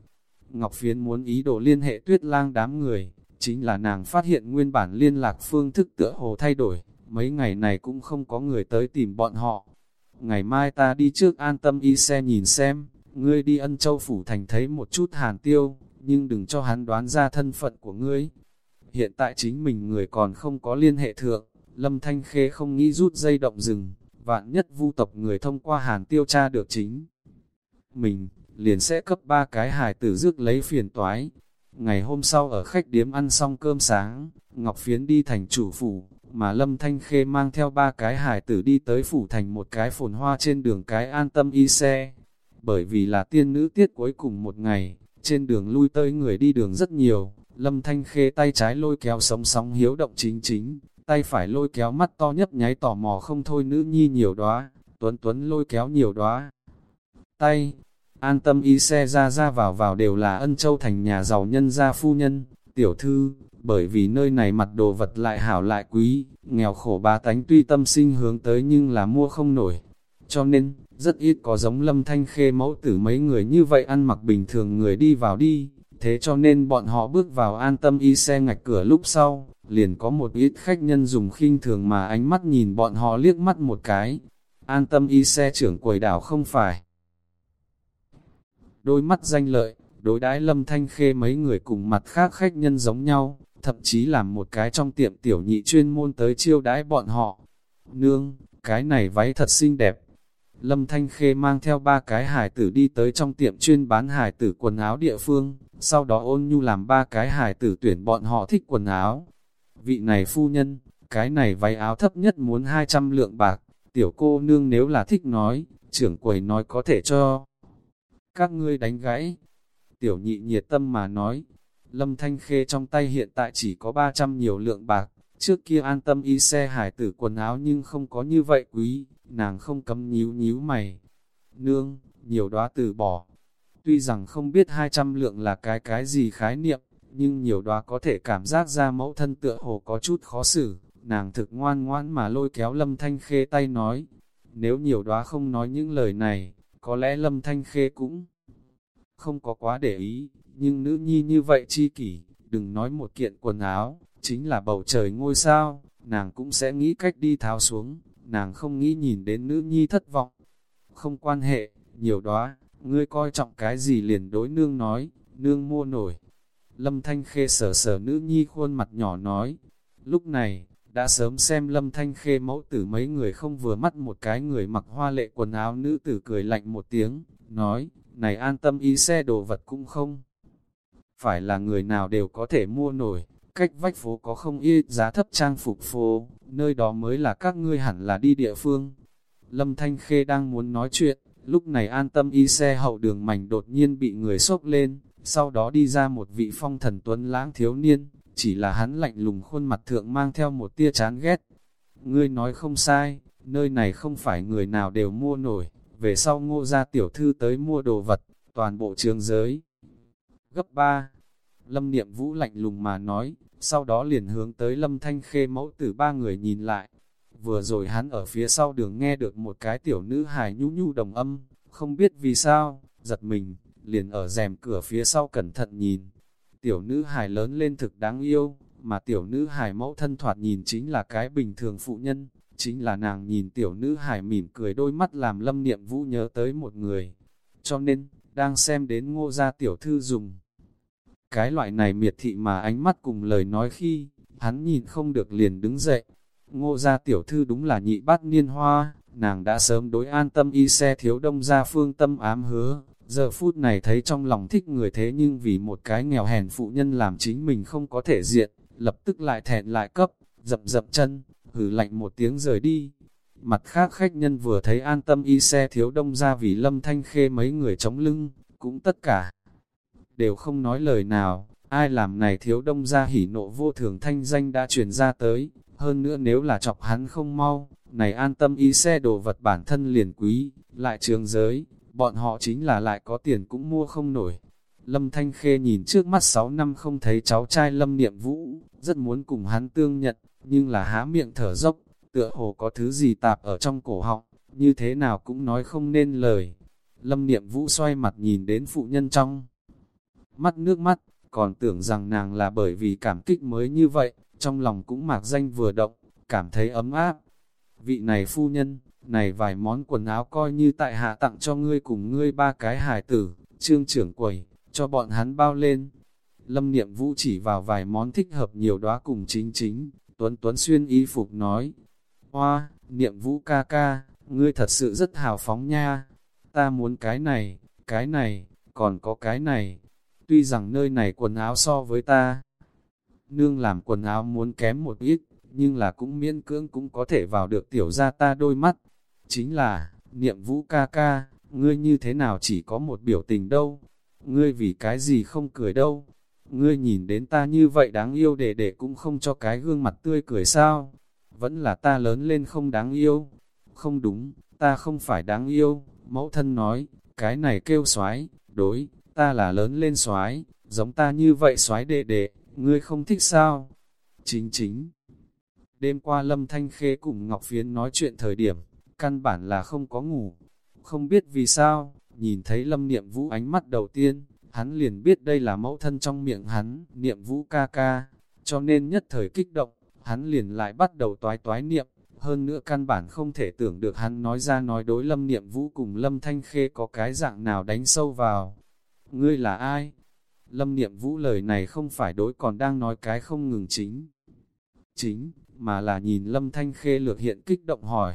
Ngọc Phiến muốn ý đồ liên hệ tuyết lang đám người, chính là nàng phát hiện nguyên bản liên lạc phương thức tựa hồ thay đổi, mấy ngày này cũng không có người tới tìm bọn họ. Ngày mai ta đi trước an tâm y xe nhìn xem, ngươi đi ân châu phủ thành thấy một chút hàn tiêu, nhưng đừng cho hắn đoán ra thân phận của ngươi. Hiện tại chính mình người còn không có liên hệ thượng, Lâm Thanh Khê không nghĩ rút dây động rừng, vạn nhất vu tộc người thông qua hàn tiêu tra được chính. Mình, liền sẽ cấp ba cái hài tử rước lấy phiền toái. Ngày hôm sau ở khách điếm ăn xong cơm sáng, Ngọc Phiến đi thành chủ phủ, mà Lâm Thanh Khê mang theo ba cái hài tử đi tới phủ thành một cái phồn hoa trên đường cái an tâm y xe. Bởi vì là tiên nữ tiết cuối cùng một ngày, trên đường lui tới người đi đường rất nhiều, Lâm Thanh Khê tay trái lôi kéo sống sóng hiếu động chính chính, tay phải lôi kéo mắt to nhấp nháy tò mò không thôi nữ nhi nhiều đóa, Tuấn Tuấn lôi kéo nhiều đóa. Tay, an tâm y xe ra ra vào vào đều là ân châu thành nhà giàu nhân gia phu nhân, tiểu thư, bởi vì nơi này mặt đồ vật lại hảo lại quý, nghèo khổ ba tánh tuy tâm sinh hướng tới nhưng là mua không nổi. Cho nên, rất ít có giống lâm thanh khê mẫu tử mấy người như vậy ăn mặc bình thường người đi vào đi, thế cho nên bọn họ bước vào an tâm y xe ngạch cửa lúc sau, liền có một ít khách nhân dùng khinh thường mà ánh mắt nhìn bọn họ liếc mắt một cái. An tâm y xe trưởng quầy đảo không phải. Đôi mắt danh lợi, đối đãi lâm thanh khê mấy người cùng mặt khác khách nhân giống nhau, thậm chí làm một cái trong tiệm tiểu nhị chuyên môn tới chiêu đãi bọn họ. Nương, cái này váy thật xinh đẹp. Lâm Thanh Khê mang theo ba cái hải tử đi tới trong tiệm chuyên bán hải tử quần áo địa phương, sau đó ôn nhu làm ba cái hải tử tuyển bọn họ thích quần áo. Vị này phu nhân, cái này váy áo thấp nhất muốn 200 lượng bạc, tiểu cô nương nếu là thích nói, trưởng quầy nói có thể cho. Các ngươi đánh gãy. Tiểu nhị nhiệt tâm mà nói, Lâm Thanh Khê trong tay hiện tại chỉ có 300 nhiều lượng bạc, trước kia an tâm y xe hải tử quần áo nhưng không có như vậy quý, nàng không cấm nhíu nhíu mày. Nương, nhiều đóa từ bỏ. Tuy rằng không biết 200 lượng là cái cái gì khái niệm, nhưng nhiều đoá có thể cảm giác ra mẫu thân tựa hồ có chút khó xử. Nàng thực ngoan ngoãn mà lôi kéo Lâm Thanh Khê tay nói. Nếu nhiều đoá không nói những lời này, có lẽ Lâm Thanh Khê cũng không có quá để ý, nhưng nữ nhi như vậy chi kỷ, đừng nói một kiện quần áo, chính là bầu trời ngôi sao, nàng cũng sẽ nghĩ cách đi tháo xuống, nàng không nghĩ nhìn đến nữ nhi thất vọng. Không quan hệ, nhiều đó, ngươi coi trọng cái gì liền đối nương nói, nương mua nổi. Lâm Thanh Khê sờ sờ nữ nhi khuôn mặt nhỏ nói, lúc này, đã sớm xem Lâm Thanh Khê mẫu tử mấy người không vừa mắt một cái người mặc hoa lệ quần áo nữ tử cười lạnh một tiếng, nói, này an tâm ý xe đồ vật cũng không. Phải là người nào đều có thể mua nổi, cách vách phố có không y giá thấp trang phục phố, nơi đó mới là các ngươi hẳn là đi địa phương. Lâm Thanh Khê đang muốn nói chuyện, lúc này an tâm y xe hậu đường mảnh đột nhiên bị người sốc lên, sau đó đi ra một vị phong thần tuấn lãng thiếu niên, chỉ là hắn lạnh lùng khuôn mặt thượng mang theo một tia chán ghét. Ngươi nói không sai, nơi này không phải người nào đều mua nổi, về sau ngô ra tiểu thư tới mua đồ vật, toàn bộ trường giới. Gấp 3. Lâm Niệm Vũ lạnh lùng mà nói, sau đó liền hướng tới Lâm Thanh Khê mẫu tử ba người nhìn lại. Vừa rồi hắn ở phía sau đường nghe được một cái tiểu nữ hài nhu nhu đồng âm, không biết vì sao, giật mình, liền ở rèm cửa phía sau cẩn thận nhìn. Tiểu nữ hài lớn lên thực đáng yêu, mà tiểu nữ hài mẫu thân thoạt nhìn chính là cái bình thường phụ nhân, Chính là nàng nhìn tiểu nữ hài mỉm cười đôi mắt làm lâm niệm vũ nhớ tới một người. Cho nên, đang xem đến ngô gia tiểu thư dùng. Cái loại này miệt thị mà ánh mắt cùng lời nói khi, hắn nhìn không được liền đứng dậy. Ngô gia tiểu thư đúng là nhị bát niên hoa, nàng đã sớm đối an tâm y xe thiếu đông gia phương tâm ám hứa. Giờ phút này thấy trong lòng thích người thế nhưng vì một cái nghèo hèn phụ nhân làm chính mình không có thể diện, lập tức lại thẹn lại cấp, dập dập chân, hử lạnh một tiếng rời đi. Mặt khác khách nhân vừa thấy an tâm y xe thiếu đông ra vì lâm thanh khê mấy người chống lưng, cũng tất cả đều không nói lời nào, ai làm này thiếu đông ra hỉ nộ vô thường thanh danh đã truyền ra tới, hơn nữa nếu là chọc hắn không mau, này an tâm y xe đồ vật bản thân liền quý, lại trường giới, bọn họ chính là lại có tiền cũng mua không nổi. Lâm Thanh Khê nhìn trước mắt 6 năm không thấy cháu trai Lâm Niệm Vũ, rất muốn cùng hắn tương nhận, nhưng là há miệng thở dốc, tựa hồ có thứ gì tạp ở trong cổ họng, như thế nào cũng nói không nên lời. Lâm Niệm Vũ xoay mặt nhìn đến phụ nhân trong mắt nước mắt, còn tưởng rằng nàng là bởi vì cảm kích mới như vậy, trong lòng cũng mạc danh vừa động, cảm thấy ấm áp. Vị này phu nhân, này vài món quần áo coi như tại hạ tặng cho ngươi cùng ngươi ba cái hài tử, trương trưởng quầy, cho bọn hắn bao lên. Lâm Niệm Vũ chỉ vào vài món thích hợp nhiều đóa cùng chính chính, Tuấn Tuấn xuyên y phục nói, Hoa, Niệm Vũ ca ca, ngươi thật sự rất hào phóng nha, ta muốn cái này, cái này, còn có cái này, tuy rằng nơi này quần áo so với ta, nương làm quần áo muốn kém một ít, nhưng là cũng miễn cưỡng cũng có thể vào được tiểu ra ta đôi mắt. Chính là, niệm vũ ca ca, ngươi như thế nào chỉ có một biểu tình đâu, ngươi vì cái gì không cười đâu, ngươi nhìn đến ta như vậy đáng yêu để để cũng không cho cái gương mặt tươi cười sao, vẫn là ta lớn lên không đáng yêu, không đúng, ta không phải đáng yêu, mẫu thân nói, cái này kêu xoái, đối, ta là lớn lên xoái, giống ta như vậy xoái đệ đệ, ngươi không thích sao? Chính chính. Đêm qua Lâm Thanh Khê cùng Ngọc Phiến nói chuyện thời điểm, căn bản là không có ngủ. Không biết vì sao, nhìn thấy Lâm Niệm Vũ ánh mắt đầu tiên, hắn liền biết đây là mẫu thân trong miệng hắn, Niệm Vũ ca ca. Cho nên nhất thời kích động, hắn liền lại bắt đầu toái toái niệm. Hơn nữa căn bản không thể tưởng được hắn nói ra nói đối Lâm Niệm Vũ cùng Lâm Thanh Khê có cái dạng nào đánh sâu vào. Ngươi là ai? Lâm Niệm Vũ lời này không phải đối còn đang nói cái không ngừng chính. Chính, mà là nhìn Lâm Thanh Khê lược hiện kích động hỏi.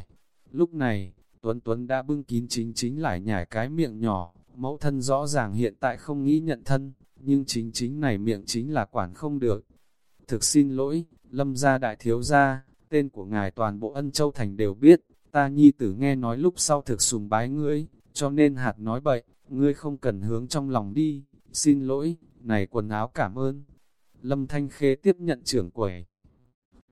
Lúc này, Tuấn Tuấn đã bưng kín chính chính lại nhảy cái miệng nhỏ, mẫu thân rõ ràng hiện tại không nghĩ nhận thân, nhưng chính chính này miệng chính là quản không được. Thực xin lỗi, Lâm gia đại thiếu gia, tên của ngài toàn bộ ân châu thành đều biết, ta nhi tử nghe nói lúc sau thực sùng bái ngươi, cho nên hạt nói bậy, ngươi không cần hướng trong lòng đi, xin lỗi, này quần áo cảm ơn. Lâm Thanh Khê tiếp nhận trưởng quầy,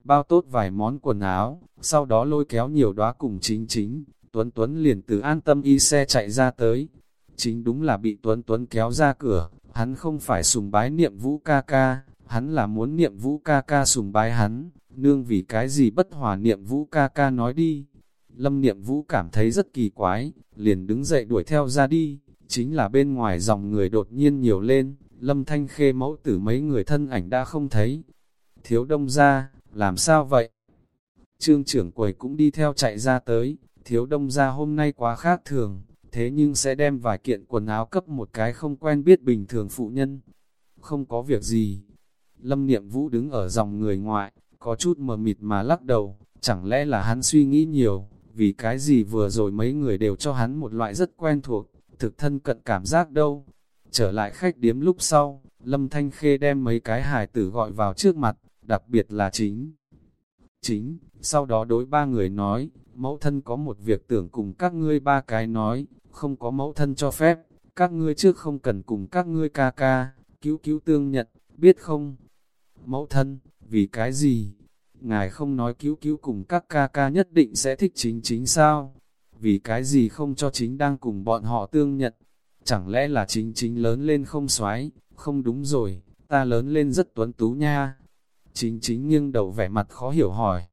bao tốt vài món quần áo, sau đó lôi kéo nhiều đóa cùng chính chính, Tuấn Tuấn liền từ an tâm y xe chạy ra tới. Chính đúng là bị Tuấn Tuấn kéo ra cửa, hắn không phải sùng bái niệm vũ ca ca, hắn là muốn niệm vũ ca ca sùng bái hắn, nương vì cái gì bất hòa niệm vũ ca ca nói đi. Lâm niệm vũ cảm thấy rất kỳ quái, liền đứng dậy đuổi theo ra đi, chính là bên ngoài dòng người đột nhiên nhiều lên, lâm thanh khê mẫu tử mấy người thân ảnh đã không thấy. Thiếu đông ra, làm sao vậy? Trương trưởng quầy cũng đi theo chạy ra tới, thiếu đông ra hôm nay quá khác thường, thế nhưng sẽ đem vài kiện quần áo cấp một cái không quen biết bình thường phụ nhân. Không có việc gì. Lâm Niệm Vũ đứng ở dòng người ngoại, có chút mờ mịt mà lắc đầu, chẳng lẽ là hắn suy nghĩ nhiều, vì cái gì vừa rồi mấy người đều cho hắn một loại rất quen thuộc, thực thân cận cảm giác đâu. Trở lại khách điếm lúc sau, Lâm Thanh Khê đem mấy cái hài tử gọi vào trước mặt, đặc biệt là chính. Chính, sau đó đối ba người nói, mẫu thân có một việc tưởng cùng các ngươi ba cái nói, không có mẫu thân cho phép, các ngươi trước không cần cùng các ngươi ca ca, cứu cứu tương nhận, biết không? Mẫu thân, vì cái gì? Ngài không nói cứu cứu cùng các ca ca nhất định sẽ thích chính chính sao? Vì cái gì không cho chính đang cùng bọn họ tương nhận? Chẳng lẽ là chính chính lớn lên không xoái? Không đúng rồi, ta lớn lên rất tuấn tú nha. Chính chính nghiêng đầu vẻ mặt khó hiểu hỏi.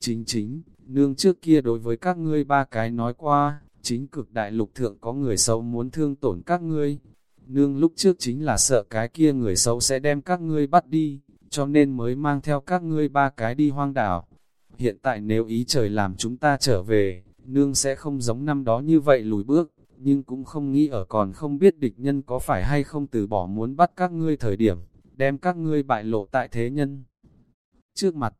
Chính chính, nương trước kia đối với các ngươi ba cái nói qua, chính cực đại lục thượng có người xấu muốn thương tổn các ngươi. Nương lúc trước chính là sợ cái kia người xấu sẽ đem các ngươi bắt đi, cho nên mới mang theo các ngươi ba cái đi hoang đảo. hiện tại nếu ý trời làm chúng ta trở về, nương sẽ không giống năm đó như vậy lùi bước, nhưng cũng không nghĩ ở còn không biết địch nhân có phải hay không từ bỏ muốn bắt các ngươi thời điểm, đem các ngươi bại lộ tại thế nhân. Trước mặt,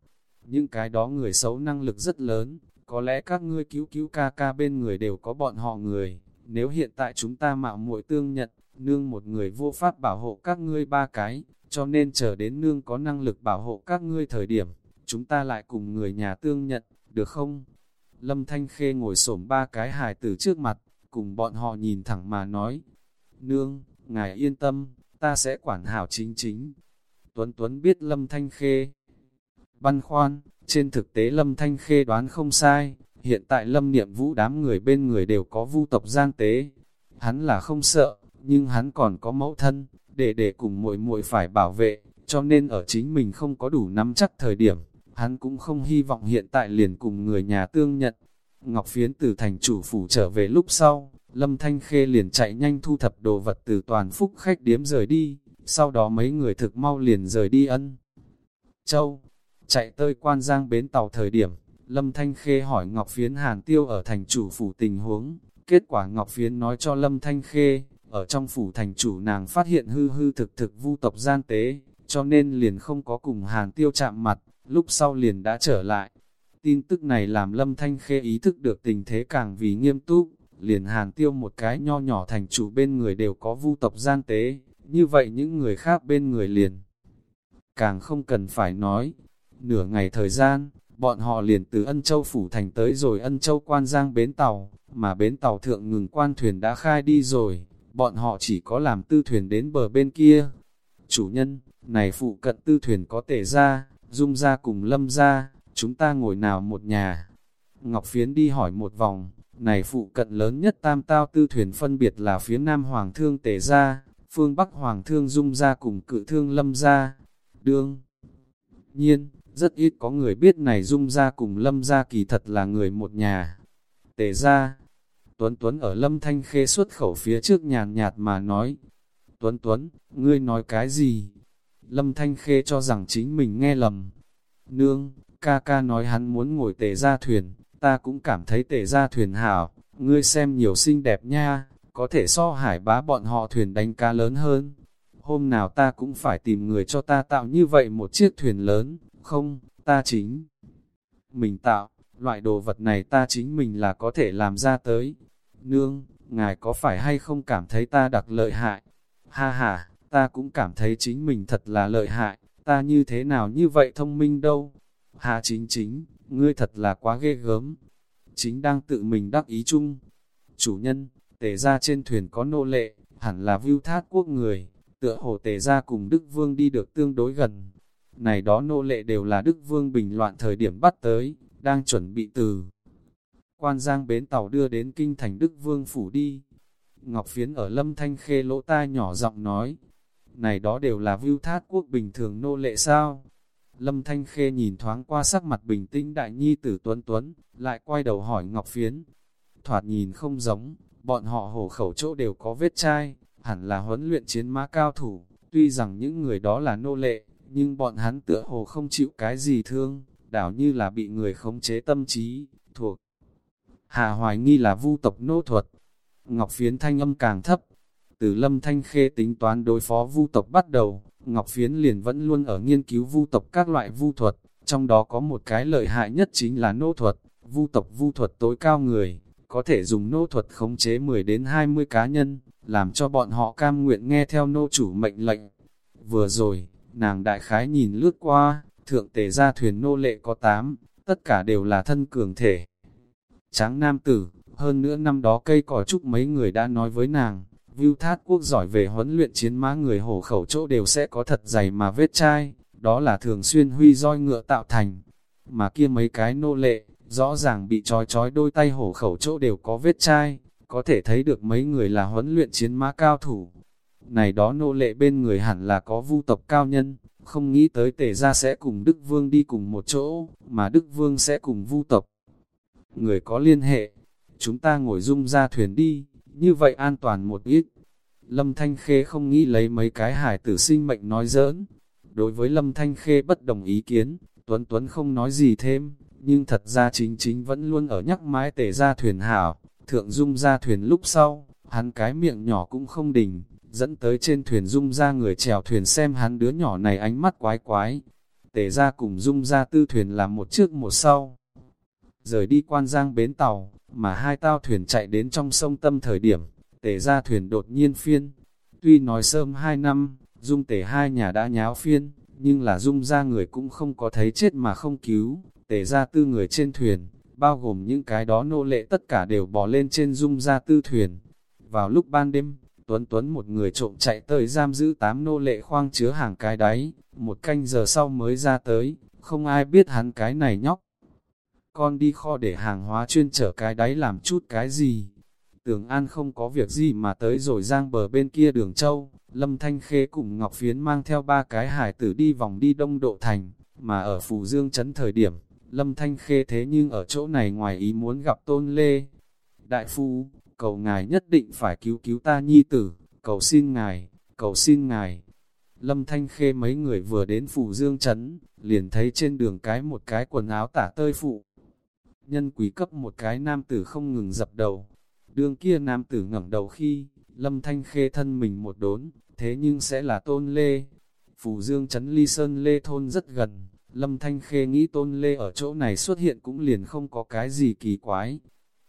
những cái đó người xấu năng lực rất lớn, có lẽ các ngươi cứu cứu ca ca bên người đều có bọn họ người, nếu hiện tại chúng ta mạo muội tương nhận, nương một người vô pháp bảo hộ các ngươi ba cái, cho nên chờ đến nương có năng lực bảo hộ các ngươi thời điểm, chúng ta lại cùng người nhà tương nhận, được không? Lâm Thanh Khê ngồi xổm ba cái hài tử trước mặt, cùng bọn họ nhìn thẳng mà nói, Nương, ngài yên tâm, ta sẽ quản hảo chính chính. Tuấn Tuấn biết Lâm Thanh Khê. Băn khoan, trên thực tế Lâm Thanh Khê đoán không sai, hiện tại Lâm Niệm Vũ đám người bên người đều có vu tộc gian tế. Hắn là không sợ, nhưng hắn còn có mẫu thân, để để cùng muội muội phải bảo vệ, cho nên ở chính mình không có đủ nắm chắc thời điểm, hắn cũng không hy vọng hiện tại liền cùng người nhà tương nhận. Ngọc Phiến từ thành chủ phủ trở về lúc sau, Lâm Thanh Khê liền chạy nhanh thu thập đồ vật từ toàn phúc khách điếm rời đi, sau đó mấy người thực mau liền rời đi ân. Châu, chạy tới quan giang bến tàu thời điểm, Lâm Thanh Khê hỏi Ngọc Phiến Hàn Tiêu ở thành chủ phủ tình huống, kết quả Ngọc Phiến nói cho Lâm Thanh Khê, ở trong phủ thành chủ nàng phát hiện hư hư thực thực vu tộc gian tế, cho nên liền không có cùng Hàn Tiêu chạm mặt, lúc sau liền đã trở lại. Tin tức này làm Lâm Thanh Khê ý thức được tình thế càng vì nghiêm túc, liền Hàn Tiêu một cái nho nhỏ thành chủ bên người đều có vu tộc gian tế, như vậy những người khác bên người liền. Càng không cần phải nói, nửa ngày thời gian, bọn họ liền từ Ân Châu Phủ Thành tới rồi Ân Châu Quan Giang bến tàu, mà bến tàu thượng ngừng quan thuyền đã khai đi rồi, bọn họ chỉ có làm tư thuyền đến bờ bên kia. Chủ nhân, này phụ cận tư thuyền có tể ra, dung ra cùng lâm ra, chúng ta ngồi nào một nhà. Ngọc Phiến đi hỏi một vòng, này phụ cận lớn nhất tam tao tư thuyền phân biệt là phía nam hoàng thương tề gia, phương bắc hoàng thương dung gia cùng cự thương lâm gia. Đương nhiên, rất ít có người biết này dung gia cùng lâm gia kỳ thật là người một nhà. tề gia Tuấn Tuấn ở lâm thanh khê xuất khẩu phía trước nhàn nhạt mà nói, Tuấn Tuấn, ngươi nói cái gì? Lâm Thanh Khê cho rằng chính mình nghe lầm. Nương, ca ca nói hắn muốn ngồi tề ra thuyền, ta cũng cảm thấy tề ra thuyền hảo, ngươi xem nhiều xinh đẹp nha, có thể so hải bá bọn họ thuyền đánh cá lớn hơn. Hôm nào ta cũng phải tìm người cho ta tạo như vậy một chiếc thuyền lớn, không, ta chính. Mình tạo, loại đồ vật này ta chính mình là có thể làm ra tới. Nương, ngài có phải hay không cảm thấy ta đặc lợi hại? Ha ha, ta cũng cảm thấy chính mình thật là lợi hại, ta như thế nào như vậy thông minh đâu. Hà chính chính, ngươi thật là quá ghê gớm. Chính đang tự mình đắc ý chung. Chủ nhân, tề ra trên thuyền có nô lệ, hẳn là view thát quốc người, tựa hồ tề ra cùng Đức Vương đi được tương đối gần. Này đó nô lệ đều là Đức Vương bình loạn thời điểm bắt tới, đang chuẩn bị từ. Quan giang bến tàu đưa đến kinh thành Đức Vương phủ đi. Ngọc Phiến ở lâm thanh khê lỗ tai nhỏ giọng nói, này đó đều là view thát quốc bình thường nô lệ sao? Lâm Thanh Khê nhìn thoáng qua sắc mặt bình tĩnh đại nhi tử Tuấn Tuấn, lại quay đầu hỏi Ngọc Phiến. Thoạt nhìn không giống, bọn họ hổ khẩu chỗ đều có vết chai, hẳn là huấn luyện chiến mã cao thủ, tuy rằng những người đó là nô lệ, nhưng bọn hắn tựa hồ không chịu cái gì thương, đảo như là bị người khống chế tâm trí, thuộc. Hà hoài nghi là vu tộc nô thuật. Ngọc Phiến thanh âm càng thấp, từ lâm thanh khê tính toán đối phó vu tộc bắt đầu, Ngọc Phiến liền vẫn luôn ở nghiên cứu vu tộc các loại vu thuật, trong đó có một cái lợi hại nhất chính là nô thuật, vu tộc vu thuật tối cao người, có thể dùng nô thuật khống chế 10 đến 20 cá nhân, làm cho bọn họ cam nguyện nghe theo nô chủ mệnh lệnh. Vừa rồi, nàng đại khái nhìn lướt qua, thượng tề ra thuyền nô lệ có 8, tất cả đều là thân cường thể. Tráng nam tử, hơn nữa năm đó cây cỏ trúc mấy người đã nói với nàng, Vưu Thát Quốc giỏi về huấn luyện chiến mã người hổ khẩu chỗ đều sẽ có thật dày mà vết chai, đó là thường xuyên huy roi ngựa tạo thành. Mà kia mấy cái nô lệ, rõ ràng bị trói trói đôi tay hổ khẩu chỗ đều có vết chai, có thể thấy được mấy người là huấn luyện chiến mã cao thủ. Này đó nô lệ bên người hẳn là có vu tộc cao nhân, không nghĩ tới tể ra sẽ cùng Đức Vương đi cùng một chỗ, mà Đức Vương sẽ cùng vu tộc. Người có liên hệ, chúng ta ngồi dung ra thuyền đi như vậy an toàn một ít. Lâm Thanh Khê không nghĩ lấy mấy cái hải tử sinh mệnh nói giỡn. Đối với Lâm Thanh Khê bất đồng ý kiến, Tuấn Tuấn không nói gì thêm, nhưng thật ra chính chính vẫn luôn ở nhắc mãi tề ra thuyền hảo, thượng dung ra thuyền lúc sau, hắn cái miệng nhỏ cũng không đình, dẫn tới trên thuyền dung ra người chèo thuyền xem hắn đứa nhỏ này ánh mắt quái quái. Tề ra cùng dung ra tư thuyền làm một trước một sau. Rời đi quan giang bến tàu, mà hai tao thuyền chạy đến trong sông tâm thời điểm, tề ra thuyền đột nhiên phiên. Tuy nói sớm hai năm, dung tề hai nhà đã nháo phiên, nhưng là dung ra người cũng không có thấy chết mà không cứu, tề ra tư người trên thuyền, bao gồm những cái đó nô lệ tất cả đều bỏ lên trên dung ra tư thuyền. Vào lúc ban đêm, Tuấn Tuấn một người trộm chạy tới giam giữ tám nô lệ khoang chứa hàng cái đáy, một canh giờ sau mới ra tới, không ai biết hắn cái này nhóc. Con đi kho để hàng hóa chuyên chở cái đáy làm chút cái gì. Tường An không có việc gì mà tới rồi giang bờ bên kia đường châu, Lâm Thanh Khê cùng Ngọc Phiến mang theo ba cái hải tử đi vòng đi đông độ thành, mà ở Phù Dương Trấn thời điểm, Lâm Thanh Khê thế nhưng ở chỗ này ngoài ý muốn gặp Tôn Lê. Đại phu, cầu ngài nhất định phải cứu cứu ta nhi tử, cầu xin ngài, cầu xin ngài. Lâm Thanh Khê mấy người vừa đến Phù Dương Trấn, liền thấy trên đường cái một cái quần áo tả tơi phụ. Nhân quý cấp một cái nam tử không ngừng dập đầu. Đường kia nam tử ngẩng đầu khi, Lâm Thanh Khê thân mình một đốn, thế nhưng sẽ là Tôn Lê. Phù Dương chấn Ly Sơn Lê Thôn rất gần, Lâm Thanh Khê nghĩ Tôn Lê ở chỗ này xuất hiện cũng liền không có cái gì kỳ quái.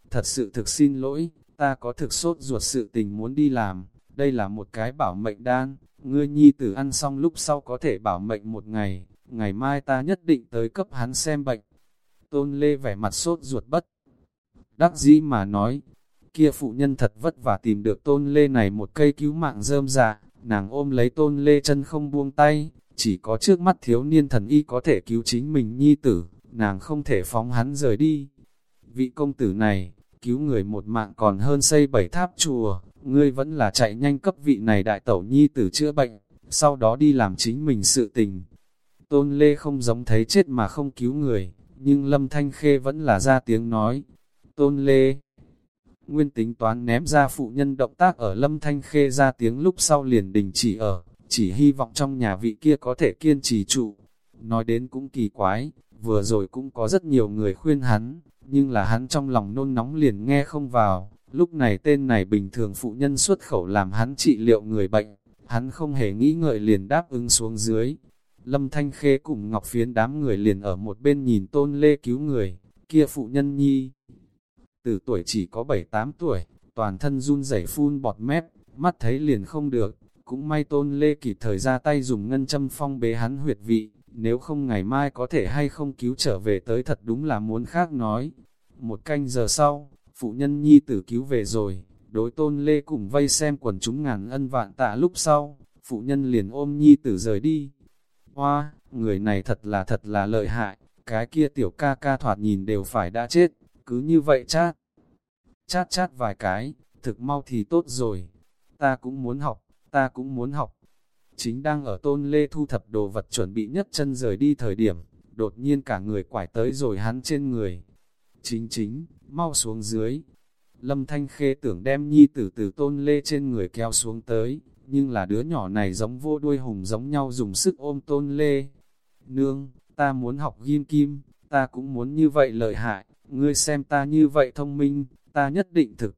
Thật sự thực xin lỗi, ta có thực sốt ruột sự tình muốn đi làm, đây là một cái bảo mệnh đan, ngươi nhi tử ăn xong lúc sau có thể bảo mệnh một ngày, ngày mai ta nhất định tới cấp hắn xem bệnh. Tôn Lê vẻ mặt sốt ruột bất. Đắc dĩ mà nói, kia phụ nhân thật vất vả tìm được Tôn Lê này một cây cứu mạng rơm dạ, nàng ôm lấy Tôn Lê chân không buông tay, chỉ có trước mắt thiếu niên thần y có thể cứu chính mình nhi tử, nàng không thể phóng hắn rời đi. Vị công tử này, cứu người một mạng còn hơn xây bảy tháp chùa, ngươi vẫn là chạy nhanh cấp vị này đại tẩu nhi tử chữa bệnh, sau đó đi làm chính mình sự tình. Tôn Lê không giống thấy chết mà không cứu người, nhưng Lâm Thanh Khê vẫn là ra tiếng nói. Tôn Lê Nguyên tính toán ném ra phụ nhân động tác ở Lâm Thanh Khê ra tiếng lúc sau liền đình chỉ ở, chỉ hy vọng trong nhà vị kia có thể kiên trì trụ. Nói đến cũng kỳ quái, vừa rồi cũng có rất nhiều người khuyên hắn, nhưng là hắn trong lòng nôn nóng liền nghe không vào. Lúc này tên này bình thường phụ nhân xuất khẩu làm hắn trị liệu người bệnh, hắn không hề nghĩ ngợi liền đáp ứng xuống dưới. Lâm Thanh Khê cùng Ngọc Phiến đám người liền ở một bên nhìn tôn lê cứu người, kia phụ nhân nhi. Từ tuổi chỉ có 7-8 tuổi, toàn thân run rẩy phun bọt mép, mắt thấy liền không được, cũng may tôn lê kịp thời ra tay dùng ngân châm phong bế hắn huyệt vị, nếu không ngày mai có thể hay không cứu trở về tới thật đúng là muốn khác nói. Một canh giờ sau, phụ nhân nhi tử cứu về rồi, đối tôn lê cùng vây xem quần chúng ngàn ân vạn tạ lúc sau, phụ nhân liền ôm nhi tử rời đi. Hoa, người này thật là thật là lợi hại, cái kia tiểu ca ca thoạt nhìn đều phải đã chết, cứ như vậy chát. Chát chát vài cái, thực mau thì tốt rồi, ta cũng muốn học, ta cũng muốn học. Chính đang ở tôn lê thu thập đồ vật chuẩn bị nhất chân rời đi thời điểm, đột nhiên cả người quải tới rồi hắn trên người. Chính chính, mau xuống dưới. Lâm Thanh Khê tưởng đem nhi tử từ tôn lê trên người kéo xuống tới, nhưng là đứa nhỏ này giống vô đuôi hùng giống nhau dùng sức ôm tôn lê. Nương, ta muốn học ghim kim, ta cũng muốn như vậy lợi hại, ngươi xem ta như vậy thông minh, ta nhất định thực.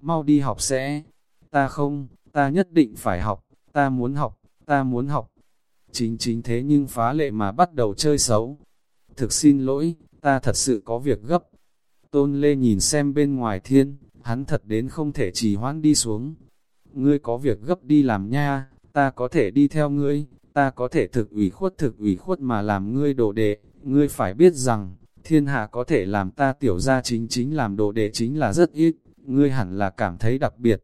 Mau đi học sẽ, ta không, ta nhất định phải học, ta muốn học, ta muốn học. Chính chính thế nhưng phá lệ mà bắt đầu chơi xấu. Thực xin lỗi, ta thật sự có việc gấp. Tôn Lê nhìn xem bên ngoài thiên, hắn thật đến không thể trì hoãn đi xuống. Ngươi có việc gấp đi làm nha, ta có thể đi theo ngươi, ta có thể thực ủy khuất thực ủy khuất mà làm ngươi đồ đệ. Ngươi phải biết rằng, thiên hạ có thể làm ta tiểu ra chính chính làm đồ đệ chính là rất ít, ngươi hẳn là cảm thấy đặc biệt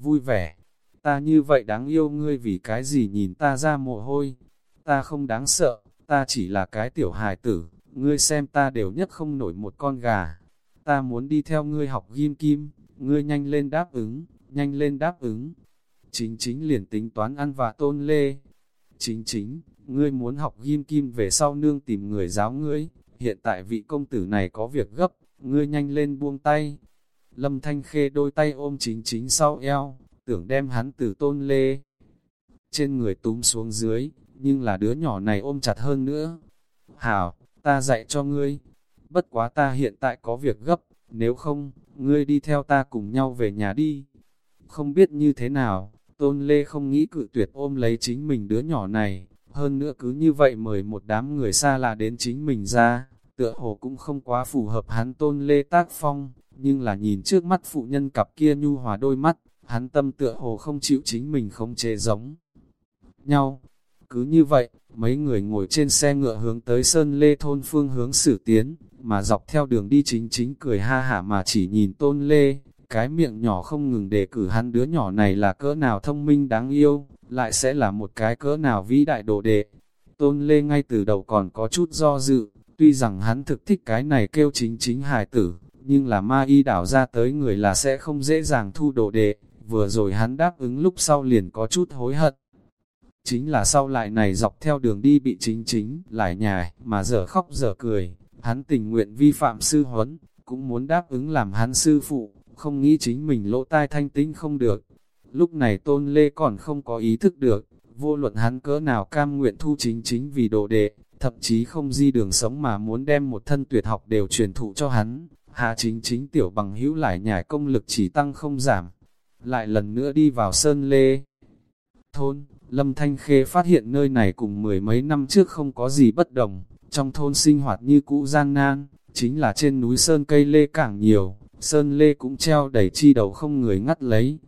vui vẻ. Ta như vậy đáng yêu ngươi vì cái gì nhìn ta ra mồ hôi. Ta không đáng sợ, ta chỉ là cái tiểu hài tử, ngươi xem ta đều nhất không nổi một con gà. Ta muốn đi theo ngươi học ghim kim, ngươi nhanh lên đáp ứng, nhanh lên đáp ứng. Chính chính liền tính toán ăn và tôn lê. Chính chính, ngươi muốn học ghim kim về sau nương tìm người giáo ngươi, hiện tại vị công tử này có việc gấp, ngươi nhanh lên buông tay, Lâm Thanh Khê đôi tay ôm chính chính sau eo, tưởng đem hắn từ tôn lê. Trên người túm xuống dưới, nhưng là đứa nhỏ này ôm chặt hơn nữa. Hảo, ta ta dạy cho ngươi. Bất quá ta hiện tại có việc gấp, nếu không, ngươi đi theo ta cùng nhau về nhà đi. Không biết như thế nào, Tôn Lê không nghĩ cự tuyệt ôm lấy chính mình đứa nhỏ này, hơn nữa cứ như vậy mời một đám người xa lạ đến chính mình ra, tựa hồ cũng không quá phù hợp hắn Tôn Lê tác phong, nhưng là nhìn trước mắt phụ nhân cặp kia nhu hòa đôi mắt, hắn tâm tựa hồ không chịu chính mình không chế giống nhau. Cứ như vậy, mấy người ngồi trên xe ngựa hướng tới Sơn Lê thôn phương hướng xử tiến, mà dọc theo đường đi chính chính cười ha hả mà chỉ nhìn Tôn Lê, cái miệng nhỏ không ngừng đề cử hắn đứa nhỏ này là cỡ nào thông minh đáng yêu, lại sẽ là một cái cỡ nào vĩ đại đồ đệ. Tôn Lê ngay từ đầu còn có chút do dự, tuy rằng hắn thực thích cái này kêu chính chính hài tử, nhưng là ma y đảo ra tới người là sẽ không dễ dàng thu đồ đệ, vừa rồi hắn đáp ứng lúc sau liền có chút hối hận. Chính là sau lại này dọc theo đường đi bị chính chính, lại nhài, mà giờ khóc giờ cười, hắn tình nguyện vi phạm sư huấn, cũng muốn đáp ứng làm hắn sư phụ, không nghĩ chính mình lỗ tai thanh tinh không được. Lúc này tôn lê còn không có ý thức được, vô luận hắn cỡ nào cam nguyện thu chính chính vì đồ đệ, thậm chí không di đường sống mà muốn đem một thân tuyệt học đều truyền thụ cho hắn. Hà chính chính tiểu bằng hữu lại nhảy công lực chỉ tăng không giảm. Lại lần nữa đi vào sơn lê. Thôn, Lâm Thanh Khê phát hiện nơi này cùng mười mấy năm trước không có gì bất đồng. Trong thôn sinh hoạt như cũ gian nan, chính là trên núi sơn cây lê càng nhiều, Sơn Lê cũng treo đầy chi đầu không người ngắt lấy.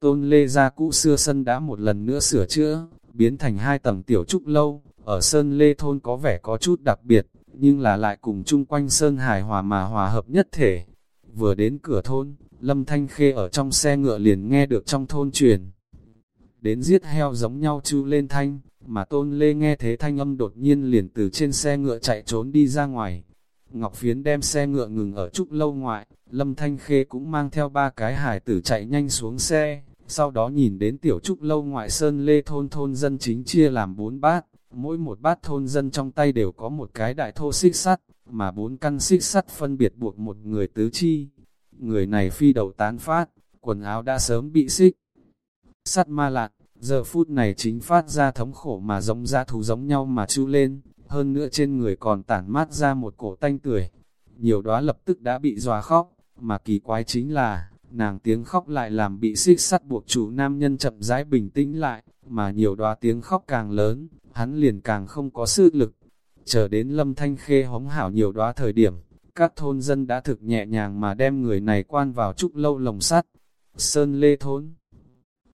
Tôn Lê ra cũ xưa sân đã một lần nữa sửa chữa, biến thành hai tầng tiểu trúc lâu. Ở Sơn Lê thôn có vẻ có chút đặc biệt, nhưng là lại cùng chung quanh Sơn Hải hòa mà hòa hợp nhất thể. Vừa đến cửa thôn, Lâm Thanh Khê ở trong xe ngựa liền nghe được trong thôn truyền. Đến giết heo giống nhau chu lên thanh, mà Tôn Lê nghe thế thanh âm đột nhiên liền từ trên xe ngựa chạy trốn đi ra ngoài. Ngọc Phiến đem xe ngựa ngừng ở trúc lâu ngoại, Lâm Thanh Khê cũng mang theo ba cái hải tử chạy nhanh xuống xe, sau đó nhìn đến tiểu trúc lâu ngoại sơn lê thôn thôn dân chính chia làm bốn bát, mỗi một bát thôn dân trong tay đều có một cái đại thô xích sắt, mà bốn căn xích sắt phân biệt buộc một người tứ chi. Người này phi đầu tán phát, quần áo đã sớm bị xích. Sắt ma lạn, giờ phút này chính phát ra thống khổ mà giống ra thú giống nhau mà chu lên, hơn nữa trên người còn tản mát ra một cổ tanh tưởi. Nhiều đóa lập tức đã bị dòa khóc, mà kỳ quái chính là, nàng tiếng khóc lại làm bị xích sắt buộc chủ nam nhân chậm rãi bình tĩnh lại, mà nhiều đóa tiếng khóc càng lớn, hắn liền càng không có sức lực. Chờ đến lâm thanh khê hống hảo nhiều đóa thời điểm, các thôn dân đã thực nhẹ nhàng mà đem người này quan vào trúc lâu lồng sắt. Sơn Lê Thôn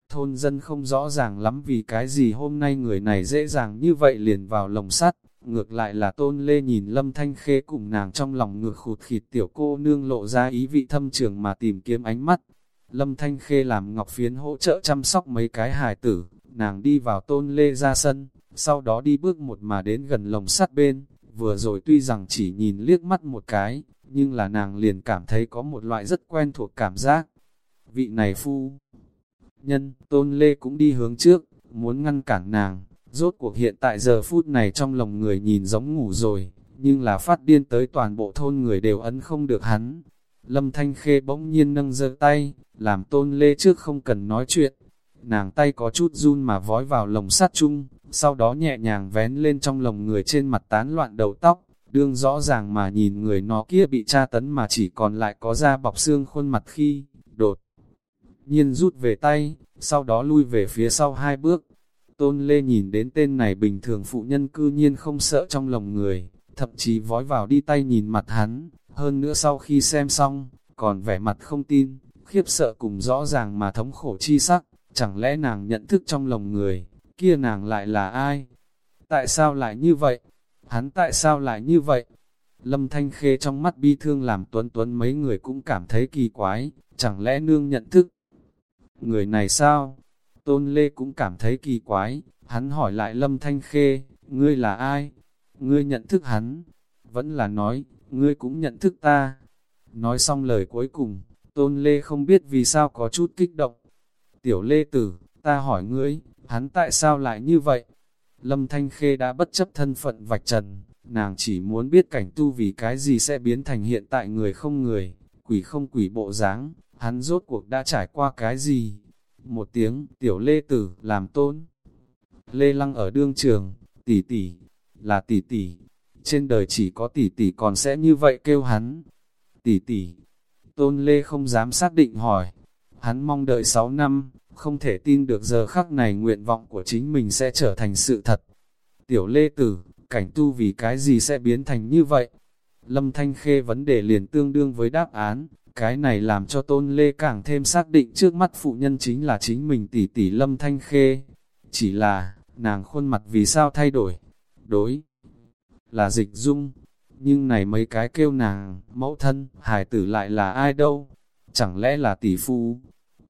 Thôn dân không rõ ràng lắm vì cái gì hôm nay người này dễ dàng như vậy liền vào lồng sắt, Ngược lại là tôn lê nhìn lâm thanh khê cùng nàng trong lòng ngược khụt khịt tiểu cô nương lộ ra ý vị thâm trường mà tìm kiếm ánh mắt. Lâm thanh khê làm ngọc phiến hỗ trợ chăm sóc mấy cái hài tử, nàng đi vào tôn lê ra sân, sau đó đi bước một mà đến gần lồng sắt bên, vừa rồi tuy rằng chỉ nhìn liếc mắt một cái, nhưng là nàng liền cảm thấy có một loại rất quen thuộc cảm giác. Vị này phu nhân, tôn lê cũng đi hướng trước, muốn ngăn cản nàng, Rốt cuộc hiện tại giờ phút này trong lòng người nhìn giống ngủ rồi, nhưng là phát điên tới toàn bộ thôn người đều ấn không được hắn. Lâm Thanh Khê bỗng nhiên nâng giơ tay, làm tôn lê trước không cần nói chuyện. Nàng tay có chút run mà vói vào lồng sắt chung, sau đó nhẹ nhàng vén lên trong lồng người trên mặt tán loạn đầu tóc, đương rõ ràng mà nhìn người nó kia bị tra tấn mà chỉ còn lại có da bọc xương khuôn mặt khi, đột nhiên rút về tay, sau đó lui về phía sau hai bước, Tôn Lê nhìn đến tên này bình thường phụ nhân cư nhiên không sợ trong lòng người, thậm chí vói vào đi tay nhìn mặt hắn, hơn nữa sau khi xem xong, còn vẻ mặt không tin, khiếp sợ cùng rõ ràng mà thống khổ chi sắc, chẳng lẽ nàng nhận thức trong lòng người, kia nàng lại là ai? Tại sao lại như vậy? Hắn tại sao lại như vậy? Lâm Thanh Khê trong mắt bi thương làm tuấn tuấn mấy người cũng cảm thấy kỳ quái, chẳng lẽ nương nhận thức? Người này sao? Tôn Lê cũng cảm thấy kỳ quái, hắn hỏi lại Lâm Thanh Khê, ngươi là ai? Ngươi nhận thức hắn? Vẫn là nói, ngươi cũng nhận thức ta. Nói xong lời cuối cùng, Tôn Lê không biết vì sao có chút kích động. Tiểu Lê Tử, ta hỏi ngươi, hắn tại sao lại như vậy? Lâm Thanh Khê đã bất chấp thân phận vạch trần, nàng chỉ muốn biết cảnh tu vì cái gì sẽ biến thành hiện tại người không người, quỷ không quỷ bộ dáng, hắn rốt cuộc đã trải qua cái gì? Một tiếng, tiểu lê tử, làm tôn. Lê lăng ở đương trường, tỷ tỷ, là tỷ tỷ, trên đời chỉ có tỷ tỷ còn sẽ như vậy kêu hắn. Tỷ tỷ, Tôn Lê không dám xác định hỏi, hắn mong đợi 6 năm, không thể tin được giờ khắc này nguyện vọng của chính mình sẽ trở thành sự thật. Tiểu Lê Tử, cảnh tu vì cái gì sẽ biến thành như vậy? Lâm Thanh Khê vấn đề liền tương đương với đáp án, cái này làm cho Tôn Lê càng thêm xác định trước mắt phụ nhân chính là chính mình tỷ tỷ Lâm Thanh Khê. Chỉ là, nàng khuôn mặt vì sao thay đổi? Đối là dịch dung, nhưng này mấy cái kêu nàng, mẫu thân, hài tử lại là ai đâu? Chẳng lẽ là tỷ phu?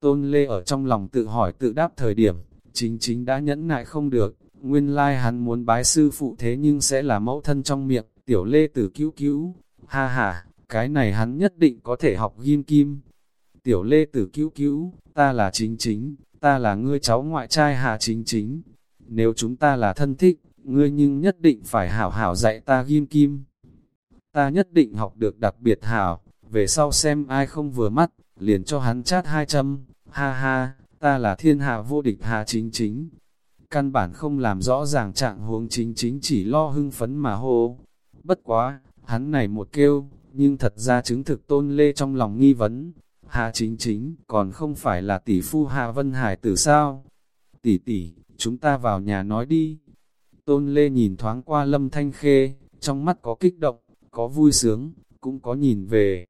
Tôn Lê ở trong lòng tự hỏi tự đáp thời điểm, chính chính đã nhẫn nại không được, nguyên lai hắn muốn bái sư phụ thế nhưng sẽ là mẫu thân trong miệng, tiểu Lê tử cứu cứu, ha ha, cái này hắn nhất định có thể học ghim kim. Tiểu Lê tử cứu cứu, ta là chính chính, ta là ngươi cháu ngoại trai hà chính chính, nếu chúng ta là thân thích, ngươi nhưng nhất định phải hảo hảo dạy ta ghim kim. Ta nhất định học được đặc biệt hảo, về sau xem ai không vừa mắt, liền cho hắn chát hai châm, ha ha, ta là thiên hạ vô địch hà chính chính. Căn bản không làm rõ ràng trạng huống chính chính chỉ lo hưng phấn mà hô. Bất quá, hắn này một kêu, nhưng thật ra chứng thực tôn lê trong lòng nghi vấn. Hà chính chính, còn không phải là tỷ phu Hà Vân Hải tử sao? Tỷ tỷ, chúng ta vào nhà nói đi. Tôn Lê nhìn thoáng qua Lâm Thanh Khê, trong mắt có kích động, có vui sướng, cũng có nhìn về.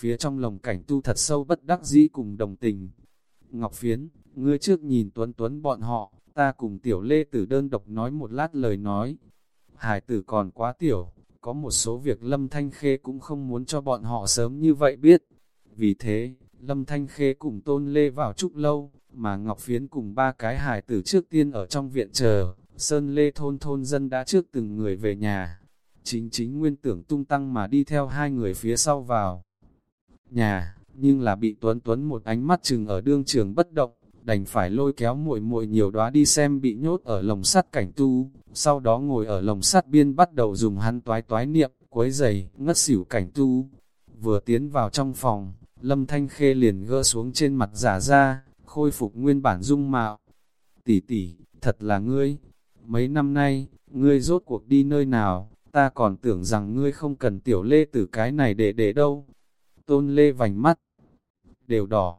Phía trong lòng cảnh tu thật sâu bất đắc dĩ cùng đồng tình. Ngọc Phiến, ngươi trước nhìn Tuấn Tuấn bọn họ, ta cùng Tiểu Lê Tử đơn độc nói một lát lời nói. Hải tử còn quá tiểu, có một số việc Lâm Thanh Khê cũng không muốn cho bọn họ sớm như vậy biết. Vì thế, Lâm Thanh Khê cùng Tôn Lê vào trúc lâu, mà Ngọc Phiến cùng ba cái hài tử trước tiên ở trong viện chờ, Sơn Lê thôn thôn dân đã trước từng người về nhà. Chính chính nguyên tưởng tung tăng mà đi theo hai người phía sau vào nhà, nhưng là bị Tuấn Tuấn một ánh mắt chừng ở đương trường bất động, đành phải lôi kéo muội muội nhiều đóa đi xem bị nhốt ở lồng sắt cảnh tu, sau đó ngồi ở lồng sắt biên bắt đầu dùng hắn toái toái niệm, quấy giày, ngất xỉu cảnh tu. Vừa tiến vào trong phòng, Lâm Thanh Khê liền gỡ xuống trên mặt giả ra, khôi phục nguyên bản dung mạo. Tỷ tỷ, thật là ngươi. Mấy năm nay, ngươi rốt cuộc đi nơi nào, ta còn tưởng rằng ngươi không cần tiểu lê tử cái này để để đâu. Tôn lê vành mắt, đều đỏ.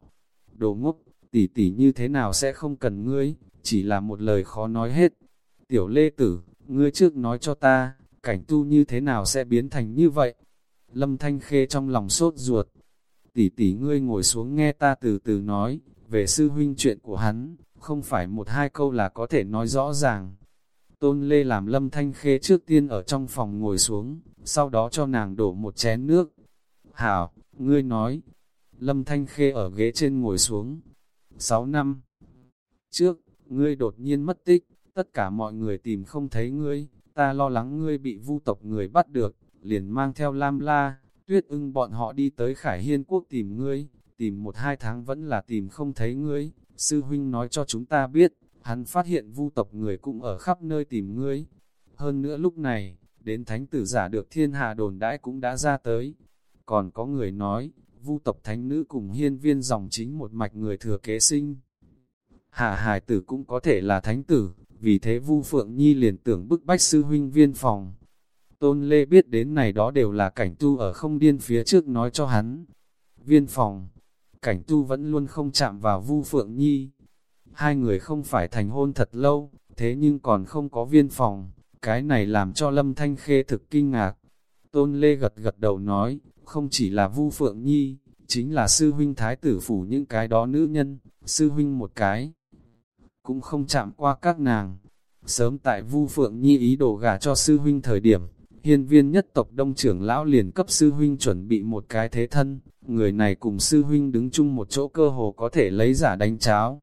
Đồ ngốc, tỷ tỷ như thế nào sẽ không cần ngươi, chỉ là một lời khó nói hết. Tiểu lê tử, ngươi trước nói cho ta, cảnh tu như thế nào sẽ biến thành như vậy? Lâm Thanh Khê trong lòng sốt ruột. Tỷ tỷ ngươi ngồi xuống nghe ta từ từ nói, về sư huynh chuyện của hắn, không phải một hai câu là có thể nói rõ ràng. Tôn Lê làm Lâm Thanh Khê trước tiên ở trong phòng ngồi xuống, sau đó cho nàng đổ một chén nước. Hảo, ngươi nói, Lâm Thanh Khê ở ghế trên ngồi xuống. Sáu năm trước, ngươi đột nhiên mất tích, tất cả mọi người tìm không thấy ngươi, ta lo lắng ngươi bị vu tộc người bắt được, liền mang theo Lam La, tuyết ưng bọn họ đi tới Khải Hiên Quốc tìm ngươi, tìm một hai tháng vẫn là tìm không thấy ngươi, sư huynh nói cho chúng ta biết, hắn phát hiện vu tộc người cũng ở khắp nơi tìm ngươi. Hơn nữa lúc này, đến thánh tử giả được thiên hạ đồn đãi cũng đã ra tới. Còn có người nói, vu tộc thánh nữ cùng hiên viên dòng chính một mạch người thừa kế sinh. Hạ hải tử cũng có thể là thánh tử, vì thế vu phượng nhi liền tưởng bức bách sư huynh viên phòng. Tôn Lê biết đến này đó đều là cảnh tu ở không điên phía trước nói cho hắn. Viên phòng, cảnh tu vẫn luôn không chạm vào vu phượng nhi. Hai người không phải thành hôn thật lâu, thế nhưng còn không có viên phòng, cái này làm cho Lâm Thanh Khê thực kinh ngạc. Tôn Lê gật gật đầu nói, không chỉ là Vu Phượng Nhi, chính là sư huynh thái tử phủ những cái đó nữ nhân, sư huynh một cái. Cũng không chạm qua các nàng. Sớm tại Vu Phượng Nhi ý đồ gả cho sư huynh thời điểm, hiên viên nhất tộc đông trưởng lão liền cấp sư huynh chuẩn bị một cái thế thân, người này cùng sư huynh đứng chung một chỗ cơ hồ có thể lấy giả đánh cháo.